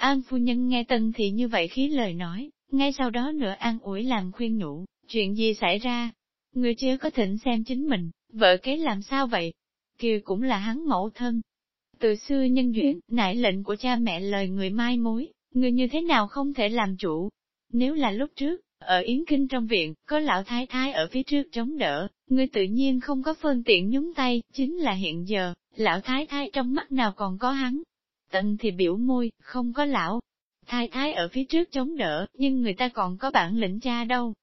An phu nhân nghe tân Thị như vậy khí lời nói, ngay sau đó nữa an ủi làm khuyên nhủ, chuyện gì xảy ra? Người chưa có thỉnh xem chính mình, vợ kế làm sao vậy? kia cũng là hắn mẫu thân. Từ xưa nhân duyên, nại lệnh của cha mẹ lời người mai mối, người như thế nào không thể làm chủ. Nếu là lúc trước, ở Yến Kinh trong viện, có lão thái thái ở phía trước chống đỡ, người tự nhiên không có phương tiện nhúng tay, chính là hiện giờ, lão thái thái trong mắt nào còn có hắn. Tận thì biểu môi, không có lão. Thái thái ở phía trước chống đỡ, nhưng người ta còn có bản lĩnh cha đâu.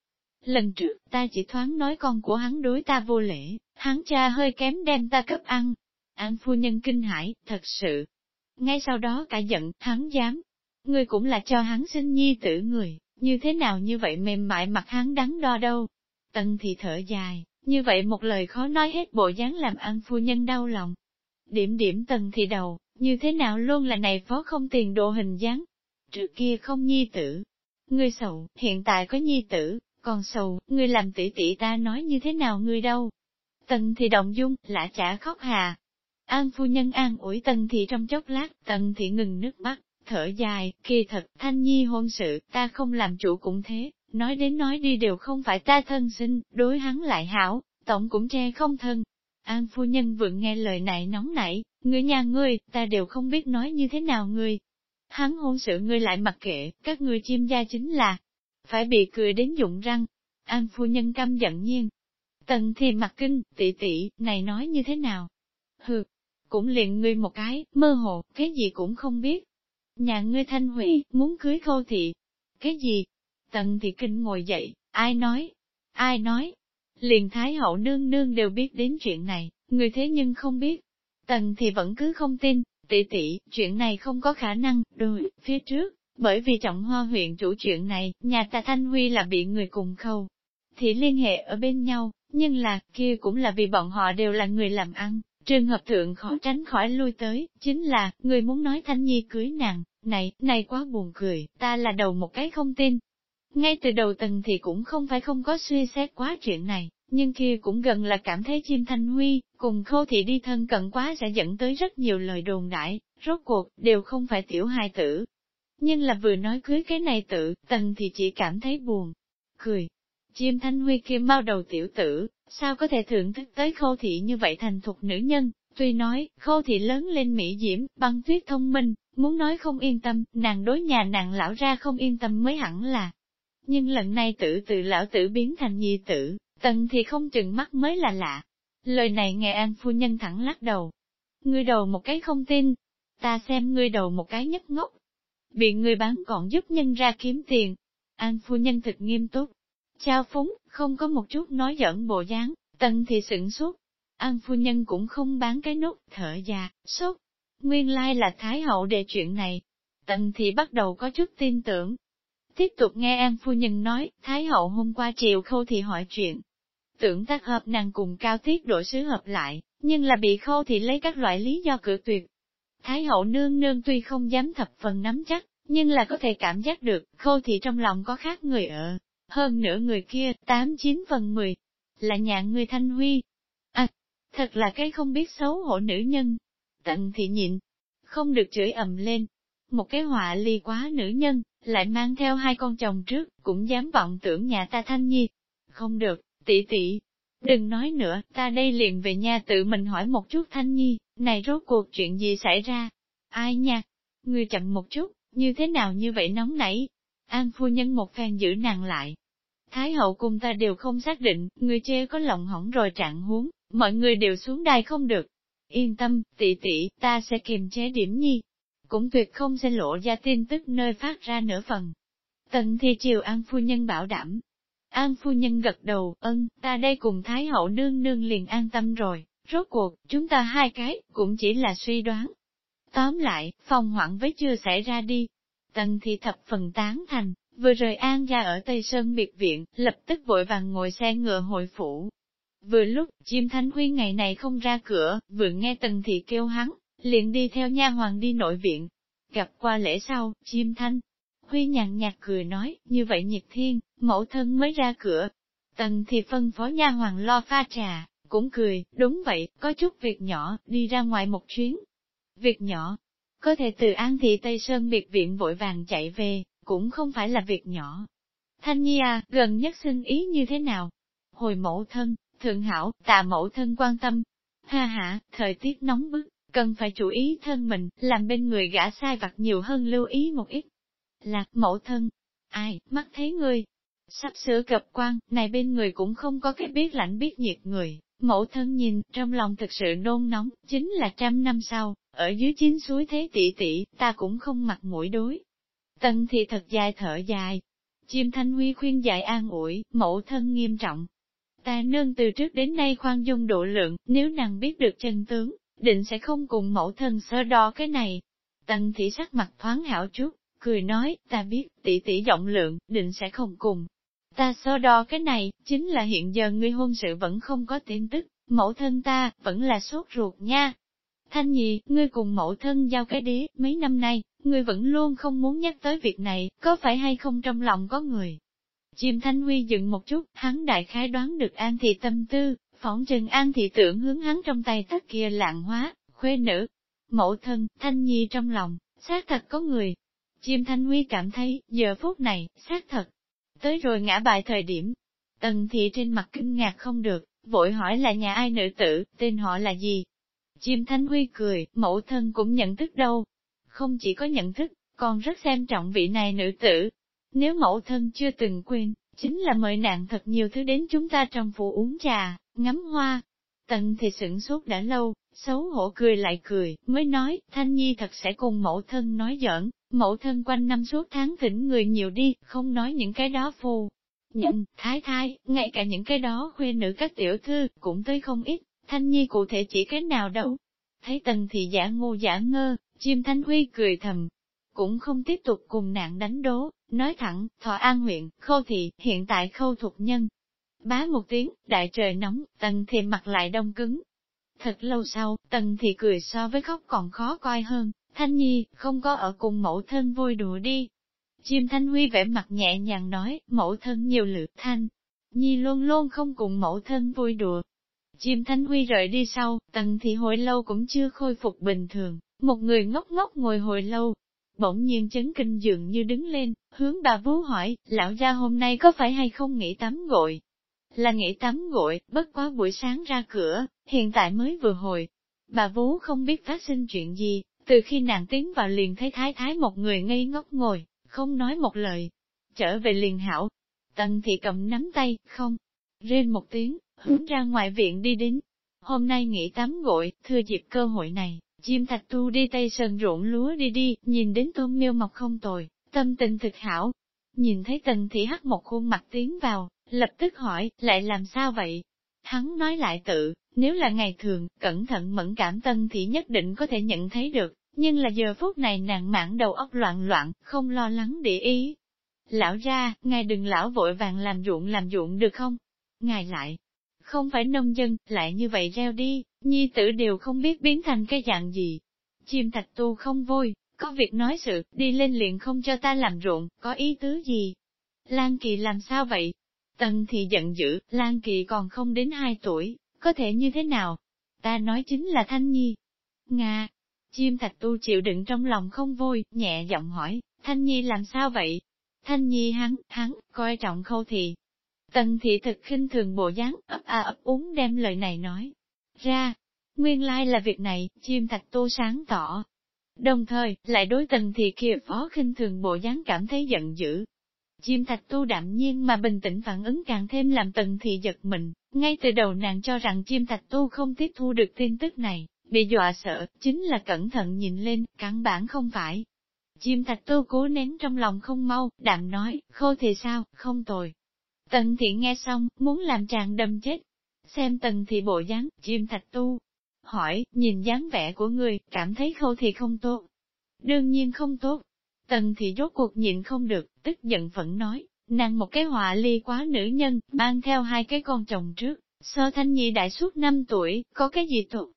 Lần trước, ta chỉ thoáng nói con của hắn đối ta vô lễ, hắn cha hơi kém đem ta cấp ăn. An phu nhân kinh hãi, thật sự. Ngay sau đó cả giận, hắn dám. Người cũng là cho hắn sinh nhi tử người, như thế nào như vậy mềm mại mặt hắn đắn đo đâu. Tần thì thở dài, như vậy một lời khó nói hết bộ dáng làm ăn phu nhân đau lòng. Điểm điểm tần thì đầu, như thế nào luôn là này phó không tiền độ hình dáng. Trước kia không nhi tử. Ngươi sầu, hiện tại có nhi tử, còn sầu, ngươi làm tỷ tỷ ta nói như thế nào ngươi đâu. Tần thì động dung, lã chả khóc hà. An phu nhân an ủi tần thì trong chốc lát, tần thì ngừng nước mắt, thở dài, kỳ thật, thanh nhi hôn sự, ta không làm chủ cũng thế, nói đến nói đi đều không phải ta thân sinh, đối hắn lại hảo, tổng cũng che không thân. An phu nhân vượng nghe lời này nóng nảy, người nhà ngươi, ta đều không biết nói như thế nào ngươi. Hắn hôn sự ngươi lại mặc kệ, các ngươi chim gia chính là, phải bị cười đến dụng răng. An phu nhân căm giận nhiên. Tần thì mặt kinh, tỷ tỷ, này nói như thế nào? Hừ, cũng liền ngươi một cái, mơ hồ, cái gì cũng không biết. Nhà ngươi thanh hủy, muốn cưới khâu thị. Cái gì? Tần thị kinh ngồi dậy, ai nói? Ai nói? Liền Thái hậu nương nương đều biết đến chuyện này, người thế nhưng không biết. Tần thì vẫn cứ không tin, tỷ tỷ, chuyện này không có khả năng, đôi, phía trước, bởi vì trọng hoa huyện chủ chuyện này, nhà ta Thanh Huy là bị người cùng khâu. Thì liên hệ ở bên nhau, nhưng là, kia cũng là vì bọn họ đều là người làm ăn, trường hợp thượng khó tránh khỏi lui tới, chính là, người muốn nói Thanh Nhi cưới nàng, này, này quá buồn cười, ta là đầu một cái không tin. Ngay từ đầu tần thì cũng không phải không có suy xét quá chuyện này, nhưng kia cũng gần là cảm thấy chim Thanh Huy, cùng khâu thị đi thân cận quá sẽ dẫn tới rất nhiều lời đồn đại, rốt cuộc, đều không phải tiểu hài tử, nhưng là vừa nói cưới cái này tự, tần thì chỉ cảm thấy buồn, cười. Chim thanh huy kia mau đầu tiểu tử, sao có thể thưởng thức tới khâu thị như vậy thành thục nữ nhân, tuy nói, khâu thị lớn lên mỹ diễm, băng tuyết thông minh, muốn nói không yên tâm, nàng đối nhà nàng lão ra không yên tâm mới hẳn là. Nhưng lần này tử từ lão tử biến thành nhi tử, tần thì không chừng mắt mới là lạ. Lời này nghe an phu nhân thẳng lắc đầu. Ngươi đầu một cái không tin, ta xem ngươi đầu một cái nhất ngốc, bị người bán còn giúp nhân ra kiếm tiền. An phu nhân thực nghiêm túc, trao phúng, không có một chút nói giỡn bộ dáng, tần thì sửng sốt. An phu nhân cũng không bán cái nút, thở già, sốt. Nguyên lai là Thái hậu đề chuyện này. Tần thì bắt đầu có chút tin tưởng. Tiếp tục nghe An phu nhân nói, Thái hậu hôm qua chiều khâu thì hỏi chuyện. Tưởng tác hợp nàng cùng cao tiết đổi sứ hợp lại, nhưng là bị khâu thì lấy các loại lý do cử tuyệt, Thái hậu nương nương tuy không dám thập phần nắm chắc, nhưng là có thể cảm giác được, khâu thị trong lòng có khác người ở. Hơn nữa người kia, tám chín phần mười, là nhà người thanh huy. À, thật là cái không biết xấu hổ nữ nhân. Tận thị nhịn, không được chửi ầm lên. Một cái họa ly quá nữ nhân, lại mang theo hai con chồng trước, cũng dám vọng tưởng nhà ta thanh nhi. Không được, tỷ tỷ, đừng nói nữa, ta đây liền về nhà tự mình hỏi một chút thanh nhi. Này rốt cuộc chuyện gì xảy ra? Ai nha? Ngươi chậm một chút, như thế nào như vậy nóng nảy? An phu nhân một phen giữ nàng lại. Thái hậu cùng ta đều không xác định, người chê có lòng hỏng rồi trạng huống, mọi người đều xuống đài không được. Yên tâm, tỷ tỷ, ta sẽ kiềm chế điểm nhi. Cũng tuyệt không sẽ lộ ra tin tức nơi phát ra nửa phần. Tần thì chiều An phu nhân bảo đảm. An phu nhân gật đầu, ân, ta đây cùng Thái hậu nương nương liền an tâm rồi. Rốt cuộc, chúng ta hai cái, cũng chỉ là suy đoán. Tóm lại, phòng hoảng với chưa xảy ra đi. Tần thì thập phần tán thành, vừa rời an ra ở Tây Sơn biệt viện, lập tức vội vàng ngồi xe ngựa hội phủ. Vừa lúc, chim thanh huy ngày này không ra cửa, vừa nghe tần thị kêu hắn, liền đi theo nha hoàng đi nội viện. Gặp qua lễ sau, chim thanh, huy nhàn nhạt cười nói, như vậy nhiệt thiên, mẫu thân mới ra cửa. Tần thì phân phó nha hoàng lo pha trà, cũng cười, đúng vậy, có chút việc nhỏ, đi ra ngoài một chuyến. Việc nhỏ, có thể từ An Thị Tây Sơn biệt viện vội vàng chạy về, cũng không phải là việc nhỏ. Thanh Nhi à, gần nhất xin ý như thế nào? Hồi mẫu thân, thượng hảo, tạ mẫu thân quan tâm. Ha ha, thời tiết nóng bức, cần phải chú ý thân mình, làm bên người gã sai vặt nhiều hơn lưu ý một ít. Lạc mẫu thân, ai, mắt thấy ngươi sắp sửa cập quan, này bên người cũng không có cái biết lạnh biết nhiệt người. Mẫu thân nhìn, trong lòng thực sự nôn nóng, chính là trăm năm sau, ở dưới chín suối thế tỷ tỷ, ta cũng không mặc mũi đối. Tân thì thật dài thở dài. Chim Thanh Huy khuyên dạy an ủi, mẫu thân nghiêm trọng. Ta nương từ trước đến nay khoan dung độ lượng, nếu nàng biết được chân tướng, định sẽ không cùng mẫu thân sơ đo cái này. Tần thị sắc mặt thoáng hảo chút, cười nói, ta biết, tỷ tỷ giọng lượng, định sẽ không cùng. Ta sơ đo cái này, chính là hiện giờ ngươi hôn sự vẫn không có tin tức, mẫu thân ta, vẫn là sốt ruột nha. Thanh nhị, ngươi cùng mẫu thân giao cái đế, mấy năm nay, ngươi vẫn luôn không muốn nhắc tới việc này, có phải hay không trong lòng có người. Chìm Thanh Huy dừng một chút, hắn đại khái đoán được An Thị tâm tư, phỏng trừng An Thị tưởng hướng hắn trong tay tất kia lạng hóa, khuê nữ. Mẫu thân, Thanh Nhi trong lòng, xác thật có người. Chim Thanh Huy cảm thấy, giờ phút này, xác thật. Tới rồi ngã bài thời điểm, Tần Thị trên mặt kinh ngạc không được, vội hỏi là nhà ai nữ tử, tên họ là gì? Chim Thanh Huy cười, mẫu thân cũng nhận thức đâu. Không chỉ có nhận thức, còn rất xem trọng vị này nữ tử. Nếu mẫu thân chưa từng quên, chính là mời nàng thật nhiều thứ đến chúng ta trong phủ uống trà, ngắm hoa. Tần thì sửng sốt đã lâu, xấu hổ cười lại cười, mới nói, Thanh Nhi thật sẽ cùng mẫu thân nói giỡn, mẫu thân quanh năm suốt tháng thỉnh người nhiều đi, không nói những cái đó phù. Nhận, thái thái, ngay cả những cái đó khuê nữ các tiểu thư, cũng tới không ít, Thanh Nhi cụ thể chỉ cái nào đâu. Thấy tần thì giả ngu giả ngơ, chim Thanh Huy cười thầm, cũng không tiếp tục cùng nạn đánh đố, nói thẳng, thọ an huyện, khâu thị, hiện tại khâu thuộc nhân, Bá một tiếng, đại trời nóng, tần thì mặt lại đông cứng. Thật lâu sau, tần thì cười so với khóc còn khó coi hơn, Thanh Nhi, không có ở cùng mẫu thân vui đùa đi. Chim Thanh Huy vẻ mặt nhẹ nhàng nói, mẫu thân nhiều lượt Thanh. Nhi luôn luôn không cùng mẫu thân vui đùa. Chim Thanh Huy rời đi sau, tần thì hồi lâu cũng chưa khôi phục bình thường, một người ngốc ngốc ngồi hồi lâu. Bỗng nhiên chấn kinh dường như đứng lên, hướng bà vú hỏi, lão gia hôm nay có phải hay không nghỉ tắm gội? Là nghỉ tắm gội, bất quá buổi sáng ra cửa, hiện tại mới vừa hồi. Bà Vú không biết phát sinh chuyện gì, từ khi nàng tiến vào liền thấy thái thái một người ngây ngốc ngồi, không nói một lời. Trở về liền hảo, tần thị cầm nắm tay, không, rên một tiếng, hướng ra ngoài viện đi đến. Hôm nay nghỉ tắm gội, thưa dịp cơ hội này, chim thạch tu đi tây sơn ruộng lúa đi đi, nhìn đến tôm miêu mọc không tồi, tâm tình thực hảo. Nhìn thấy tần thị hắt một khuôn mặt tiến vào, Lập tức hỏi, lại làm sao vậy? Hắn nói lại tự, nếu là ngày thường, cẩn thận mẫn cảm tân thì nhất định có thể nhận thấy được, nhưng là giờ phút này nàng mãn đầu óc loạn loạn, không lo lắng để ý. Lão ra, ngài đừng lão vội vàng làm ruộng làm ruộng được không? Ngài lại, không phải nông dân, lại như vậy reo đi, nhi tử đều không biết biến thành cái dạng gì. Chim thạch tu không vui, có việc nói sự, đi lên liền không cho ta làm ruộng, có ý tứ gì? Lan Kỳ làm sao vậy? Tần thì giận dữ, Lan Kỳ còn không đến 2 tuổi, có thể như thế nào? Ta nói chính là Thanh Nhi. Nga, chim thạch tu chịu đựng trong lòng không vui, nhẹ giọng hỏi, Thanh Nhi làm sao vậy? Thanh Nhi hắn, hắn, coi trọng khâu Thị. Tần thị thực khinh thường bộ dáng, ấp a ấp úng đem lời này nói. Ra, nguyên lai là việc này, chim thạch tu sáng tỏ. Đồng thời, lại đối tần thị kia phó khinh thường bộ dáng cảm thấy giận dữ, Chim thạch tu đạm nhiên mà bình tĩnh phản ứng càng thêm làm tần thị giật mình, ngay từ đầu nàng cho rằng chim thạch tu không tiếp thu được tin tức này, bị dọa sợ, chính là cẩn thận nhìn lên, căn bản không phải. Chim thạch tu cố nén trong lòng không mau, đạm nói, khô thì sao, không tồi. Tần thị nghe xong, muốn làm chàng đâm chết. Xem tần thị bộ dáng, chim thạch tu. Hỏi, nhìn dáng vẻ của người, cảm thấy khô thì không tốt. Đương nhiên không tốt, Tần thì rốt cuộc nhịn không được, tức giận phẫn nói, nàng một cái họa ly quá nữ nhân, mang theo hai cái con chồng trước, sơ thanh nhi đại suốt 5 tuổi, có cái gì thuộc?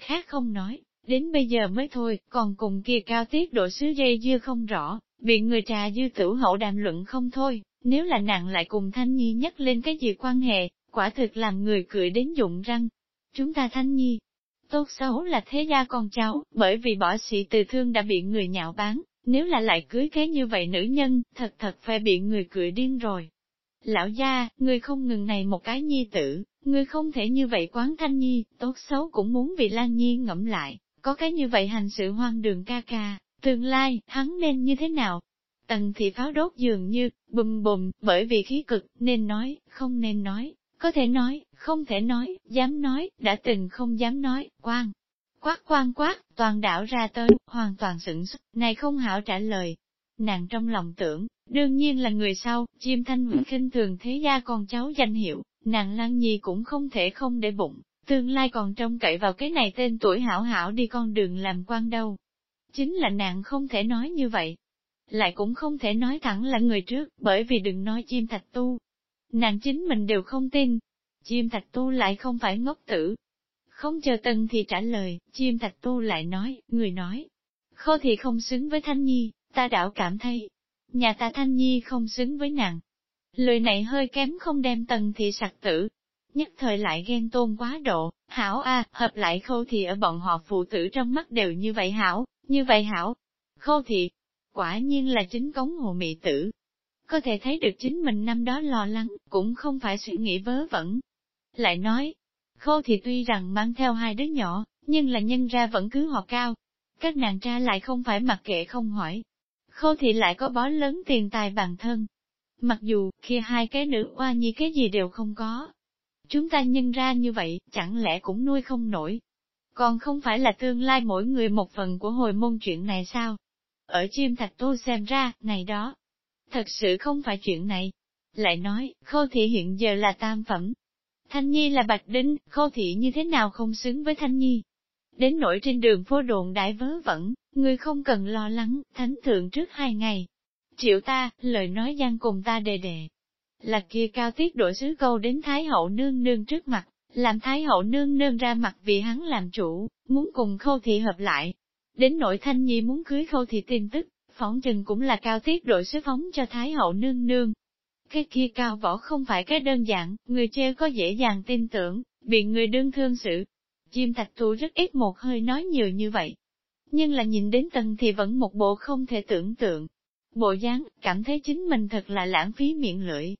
Khác không nói, đến bây giờ mới thôi, còn cùng kia cao tiết độ sứ dây dưa không rõ, bị người trà dư tử hậu đàm luận không thôi, nếu là nàng lại cùng thanh nhi nhắc lên cái gì quan hệ, quả thực làm người cười đến dụng răng. Chúng ta thanh nhi, tốt xấu là thế gia con cháu, bởi vì bỏ sĩ từ thương đã bị người nhạo bán, nếu là lại cưới cái như vậy nữ nhân, thật thật phải bị người cười điên rồi. Lão gia, người không ngừng này một cái nhi tử, người không thể như vậy quán thanh nhi, tốt xấu cũng muốn vì Lan Nhi ngẫm lại, có cái như vậy hành sự hoang đường ca ca, tương lai, hắn nên như thế nào? Tần thị pháo đốt dường như, bùm bùm, bởi vì khí cực, nên nói, không nên nói, có thể nói, không thể nói, dám nói, đã từng không dám nói, quan. Quát quan quát, toàn đảo ra tới, hoàn toàn sửng xuất, này không hảo trả lời. Nàng trong lòng tưởng, đương nhiên là người sau, chim thanh nguyện khinh thường thế gia con cháu danh hiệu, nàng lăng nhi cũng không thể không để bụng, tương lai còn trông cậy vào cái này tên tuổi hảo hảo đi con đường làm quan đâu. Chính là nàng không thể nói như vậy. Lại cũng không thể nói thẳng là người trước, bởi vì đừng nói chim thạch tu. Nàng chính mình đều không tin. Chim thạch tu lại không phải ngốc tử. Không chờ tân thì trả lời, chim thạch tu lại nói, người nói. Khô thì không xứng với Thanh Nhi, ta đảo cảm thấy. Nhà ta Thanh Nhi không xứng với nàng. Lời này hơi kém không đem tần thị sặc tử, nhất thời lại ghen tôn quá độ, hảo a, hợp lại khâu thì ở bọn họ phụ tử trong mắt đều như vậy hảo, như vậy hảo. Khâu thì, quả nhiên là chính cống hồ mị tử. Có thể thấy được chính mình năm đó lo lắng, cũng không phải suy nghĩ vớ vẩn. Lại nói, khâu thì tuy rằng mang theo hai đứa nhỏ, nhưng là nhân ra vẫn cứ họ cao. Các nàng tra lại không phải mặc kệ không hỏi. Khâu thì lại có bó lớn tiền tài bản thân. Mặc dù, khi hai cái nữ oa nhi cái gì đều không có, Chúng ta nhân ra như vậy, chẳng lẽ cũng nuôi không nổi. Còn không phải là tương lai mỗi người một phần của hồi môn chuyện này sao? Ở chim thạch tô xem ra, này đó. Thật sự không phải chuyện này. Lại nói, khâu thị hiện giờ là tam phẩm. Thanh Nhi là bạch đính, khâu thị như thế nào không xứng với Thanh Nhi. Đến nỗi trên đường phố đồn đại vớ vẩn, người không cần lo lắng, thánh thượng trước hai ngày. Triệu ta, lời nói gian cùng ta đề đề, là kia cao tiết đổi sứ câu đến Thái hậu nương nương trước mặt, làm Thái hậu nương nương ra mặt vì hắn làm chủ, muốn cùng khâu thị hợp lại. Đến nội thanh nhi muốn cưới khâu thị tin tức, phóng chừng cũng là cao tiết đổi sứ phóng cho Thái hậu nương nương. Cái kia cao võ không phải cái đơn giản, người chơi có dễ dàng tin tưởng, bị người đương thương sự. Chim thạch thu rất ít một hơi nói nhiều như vậy. Nhưng là nhìn đến tầng thì vẫn một bộ không thể tưởng tượng. Bộ dáng, cảm thấy chính mình thật là lãng phí miệng lưỡi,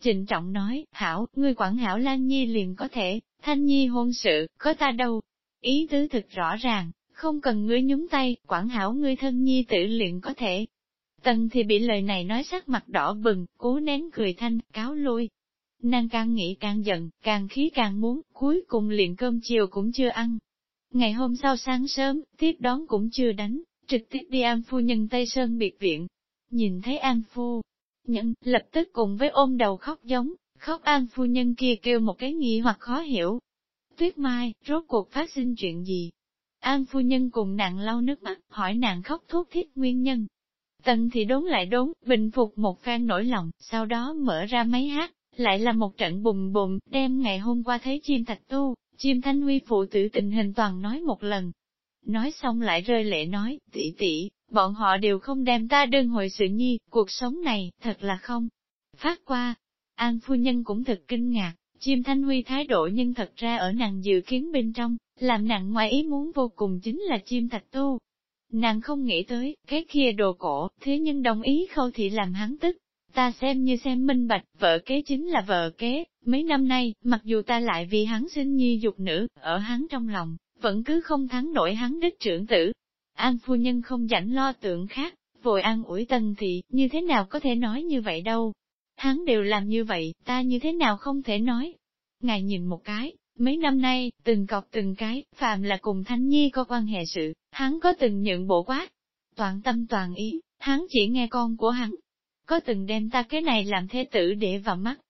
Trịnh trọng nói, hảo, ngươi quản hảo Lan Nhi liền có thể, Thanh Nhi hôn sự, có ta đâu. Ý tứ thực rõ ràng, không cần ngươi nhúng tay, quản hảo ngươi thân Nhi tự liền có thể. Tần thì bị lời này nói sắc mặt đỏ bừng, cố nén cười thanh, cáo lui. Nàng càng nghĩ càng giận, càng khí càng muốn, cuối cùng liền cơm chiều cũng chưa ăn. Ngày hôm sau sáng sớm, tiếp đón cũng chưa đánh, trực tiếp đi An Phu Nhân Tây Sơn biệt viện. Nhìn thấy An Phu, Nhân, lập tức cùng với ôm đầu khóc giống, khóc an phu nhân kia kêu một cái nghi hoặc khó hiểu. Tuyết Mai, rốt cuộc phát sinh chuyện gì? An phu nhân cùng nàng lau nước mắt, hỏi nàng khóc thuốc thiết nguyên nhân. Tần thì đốn lại đốn, bình phục một phen nổi lòng, sau đó mở ra máy hát, lại là một trận bùm bùm, đem ngày hôm qua thấy chim thạch tu, chim thanh huy phụ tử tình hình toàn nói một lần. Nói xong lại rơi lệ nói, tỷ tỷ, Bọn họ đều không đem ta đơn hội sự nhi, cuộc sống này, thật là không. Phát qua, An phu nhân cũng thật kinh ngạc, chim thanh huy thái độ nhưng thật ra ở nàng dự kiến bên trong, làm nàng ngoài ý muốn vô cùng chính là chim thạch tu. Nàng không nghĩ tới, cái kia đồ cổ, thế nhưng đồng ý khâu thị làm hắn tức. Ta xem như xem minh bạch, vợ kế chính là vợ kế, mấy năm nay, mặc dù ta lại vì hắn sinh nhi dục nữ, ở hắn trong lòng, vẫn cứ không thắng nổi hắn đích trưởng tử, An phu nhân không rảnh lo tượng khác, vội an ủi tần thị, như thế nào có thể nói như vậy đâu. Hắn đều làm như vậy, ta như thế nào không thể nói. Ngài nhìn một cái, mấy năm nay, từng cọc từng cái, phạm là cùng thánh Nhi có quan hệ sự, hắn có từng nhận bộ quát. Toàn tâm toàn ý, hắn chỉ nghe con của hắn. Có từng đem ta cái này làm thế tử để vào mắt.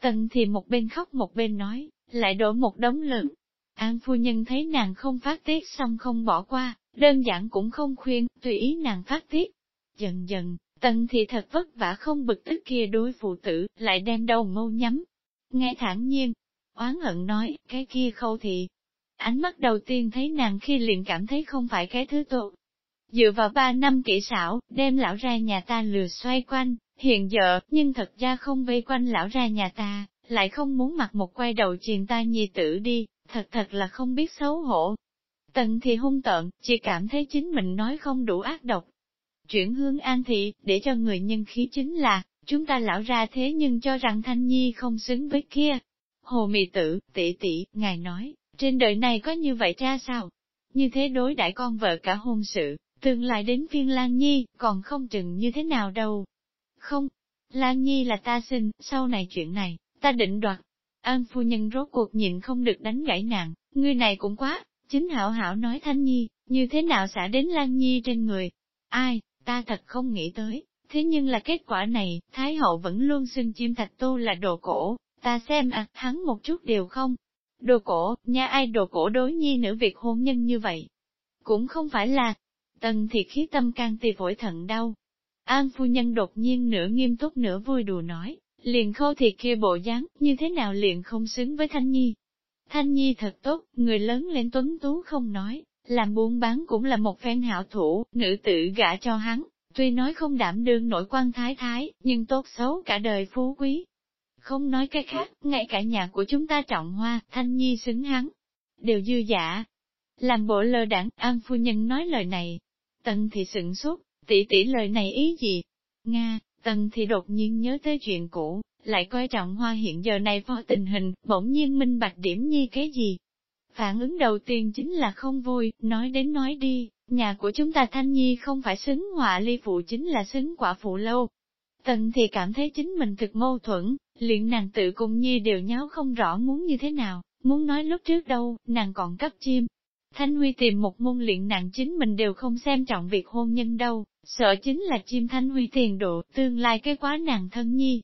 Tần thì một bên khóc một bên nói, lại đổ một đống lượng. An phu nhân thấy nàng không phát tiết xong không bỏ qua, đơn giản cũng không khuyên, tùy ý nàng phát tiết. Dần dần, tần thì thật vất vả không bực tức kia đối phụ tử, lại đem đầu mâu nhắm. Nghe thản nhiên, oán hận nói, cái kia khâu thì. Ánh mắt đầu tiên thấy nàng khi liền cảm thấy không phải cái thứ tốt. Dựa vào ba năm kỹ xảo, đem lão ra nhà ta lừa xoay quanh, hiện giờ, nhưng thật ra không vây quanh lão ra nhà ta, lại không muốn mặc một quay đầu truyền ta nhi tử đi, thật thật là không biết xấu hổ. Tần thì hung tợn, chỉ cảm thấy chính mình nói không đủ ác độc. Chuyển hướng an thị, để cho người nhân khí chính là, chúng ta lão ra thế nhưng cho rằng Thanh Nhi không xứng với kia. Hồ mị tử, tỷ tỷ, ngài nói, trên đời này có như vậy cha sao? Như thế đối đãi con vợ cả hôn sự, tương lai đến phiên Lan Nhi, còn không chừng như thế nào đâu. Không, Lan Nhi là ta sinh, sau này chuyện này, ta định đoạt. An phu nhân rốt cuộc nhịn không được đánh gãy nạn, người này cũng quá, chính hảo hảo nói Thanh Nhi, như thế nào xả đến Lan Nhi trên người. Ai, ta thật không nghĩ tới, thế nhưng là kết quả này, Thái hậu vẫn luôn xưng chim thạch tu là đồ cổ, ta xem à, hắn một chút đều không. Đồ cổ, nhà ai đồ cổ đối nhi nữ việc hôn nhân như vậy? Cũng không phải là, tần thiệt khí tâm can tì phổi thận đau. An phu nhân đột nhiên nửa nghiêm túc nửa vui đùa nói, liền khô thiệt kia bộ dáng, như thế nào liền không xứng với Thanh Nhi. Thanh Nhi thật tốt, người lớn lên tuấn tú không nói, làm buôn bán cũng là một phen hảo thủ, nữ tử gả cho hắn, tuy nói không đảm đương nổi quan thái thái, nhưng tốt xấu cả đời phú quý. Không nói cái khác, ngay cả nhà của chúng ta trọng hoa, Thanh Nhi xứng hắn, đều dư giả. Làm bộ lơ đảng, An Phu Nhân nói lời này. Tần thì sửng sốt, tỷ tỷ lời này ý gì? Nga, Tần thì đột nhiên nhớ tới chuyện cũ, lại coi trọng hoa hiện giờ này phó tình hình, bỗng nhiên minh bạch điểm nhi cái gì. Phản ứng đầu tiên chính là không vui, nói đến nói đi, nhà của chúng ta thanh nhi không phải xứng họa ly phụ chính là xứng quả phụ lâu. Tần thì cảm thấy chính mình thực mâu thuẫn, liền nàng tự cùng nhi đều nháo không rõ muốn như thế nào, muốn nói lúc trước đâu, nàng còn cắt chim. Thanh Huy tìm một môn luyện nàng chính mình đều không xem trọng việc hôn nhân đâu, sợ chính là chim Thanh Huy tiền độ, tương lai cái quá nàng thân nhi,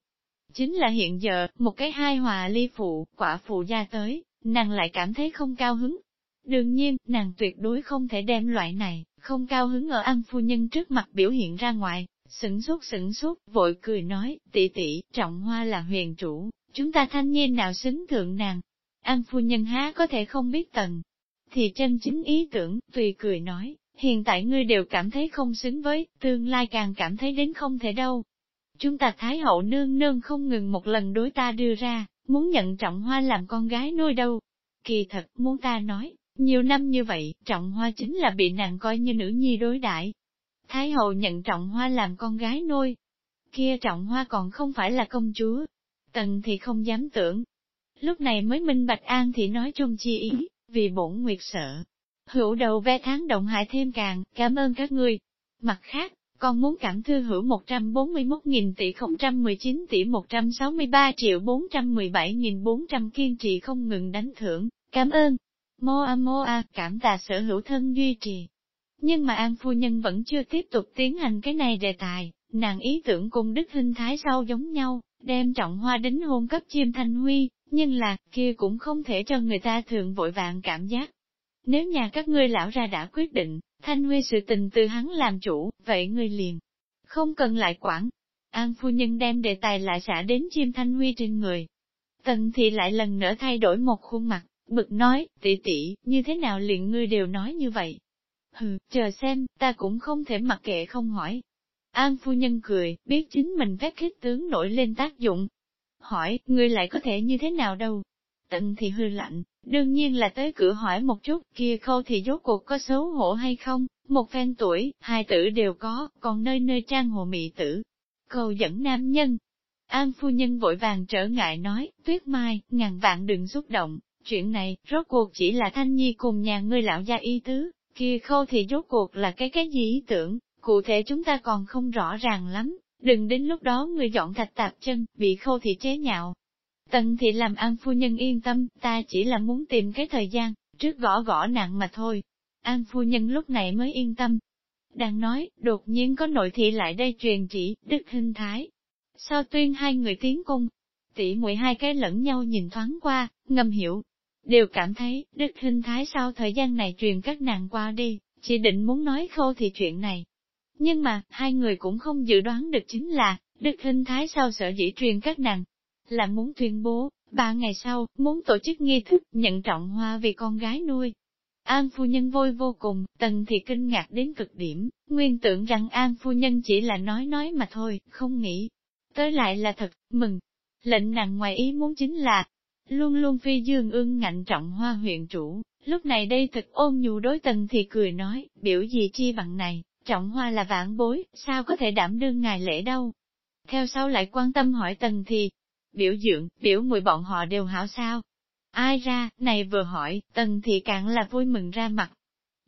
Chính là hiện giờ, một cái hai hòa ly phụ, quả phụ gia tới, nàng lại cảm thấy không cao hứng. Đương nhiên, nàng tuyệt đối không thể đem loại này, không cao hứng ở ăn phu nhân trước mặt biểu hiện ra ngoài, sửng sốt sửng sốt, vội cười nói, tỷ tỷ, trọng hoa là huyền chủ, chúng ta thanh niên nào xứng thượng nàng. An phu nhân há có thể không biết tần. Thì chân chính ý tưởng, tùy cười nói, hiện tại ngươi đều cảm thấy không xứng với, tương lai càng cảm thấy đến không thể đâu, Chúng ta Thái hậu nương nương không ngừng một lần đối ta đưa ra, muốn nhận trọng hoa làm con gái nuôi đâu. Kỳ thật, muốn ta nói, nhiều năm như vậy, trọng hoa chính là bị nàng coi như nữ nhi đối đại. Thái hậu nhận trọng hoa làm con gái nuôi. Kia trọng hoa còn không phải là công chúa. Tần thì không dám tưởng. Lúc này mới minh bạch an thì nói chung chi ý, vì bổn nguyệt sợ. Hữu đầu ve tháng động hại thêm càng, cảm ơn các ngươi. Mặt khác, con muốn cảm thư hữu 141.000 tỷ 019 tỷ 163 triệu 417.400 kiên trì không ngừng đánh thưởng, cảm ơn. Moa Moa cảm tạ sở hữu thân duy trì. Nhưng mà An Phu Nhân vẫn chưa tiếp tục tiến hành cái này đề tài, nàng ý tưởng cùng Đức Hinh Thái sau giống nhau, đem trọng hoa đính hôn cấp chim thanh huy, nhưng là, kia cũng không thể cho người ta thường vội vàng cảm giác. Nếu nhà các ngươi lão ra đã quyết định, Thanh Huy sự tình từ hắn làm chủ, vậy ngươi liền. Không cần lại quản. An phu nhân đem đề tài lại xả đến chim Thanh Huy trên người. Tần thì lại lần nữa thay đổi một khuôn mặt, bực nói, tỷ tỷ, như thế nào liền ngươi đều nói như vậy. Hừ, chờ xem, ta cũng không thể mặc kệ không hỏi. An phu nhân cười, biết chính mình phép khích tướng nổi lên tác dụng. Hỏi, ngươi lại có thể như thế nào đâu? Tận thì hư lạnh, Đương nhiên là tới cửa hỏi một chút, kia khâu thì rốt cuộc có xấu hổ hay không, một phen tuổi, hai tử đều có, còn nơi nơi trang hồ mị tử. khâu dẫn nam nhân. An phu nhân vội vàng trở ngại nói, tuyết mai, ngàn vạn đừng xúc động, chuyện này, rốt cuộc chỉ là thanh nhi cùng nhà ngươi lão gia y tứ, kia khâu thì rốt cuộc là cái cái gì ý tưởng, cụ thể chúng ta còn không rõ ràng lắm, đừng đến lúc đó người dọn thạch tạp chân, bị khâu thì chế nhạo, Tần thị làm An phu nhân yên tâm, ta chỉ là muốn tìm cái thời gian, trước gõ gõ nặng mà thôi. An phu nhân lúc này mới yên tâm. Đang nói, đột nhiên có nội thị lại đây truyền chỉ, đức hình thái. Sao tuyên hai người tiến cung? Tỷ muội hai cái lẫn nhau nhìn thoáng qua, ngầm hiểu. Đều cảm thấy, đức hình thái sau thời gian này truyền các nàng qua đi, chỉ định muốn nói khô thì chuyện này. Nhưng mà, hai người cũng không dự đoán được chính là, đức hình thái sau sợ dĩ truyền các nàng, là muốn tuyên bố, ba ngày sau, muốn tổ chức nghi thức nhận trọng hoa vì con gái nuôi. An phu nhân vui vô cùng, tần thì kinh ngạc đến cực điểm, nguyên tưởng rằng An phu nhân chỉ là nói nói mà thôi, không nghĩ. Tới lại là thật, mừng. Lệnh nàng ngoài ý muốn chính là, luôn luôn phi dương ương ngạnh trọng hoa huyện chủ, Lúc này đây thật ôm nhu đối tần thì cười nói, biểu gì chi bằng này, trọng hoa là vãn bối, sao có thể đảm đương ngài lễ đâu. Theo sau lại quan tâm hỏi tần thì, biểu dưỡng, biểu mùi bọn họ đều hảo sao. Ai ra, này vừa hỏi, tần thì càng là vui mừng ra mặt.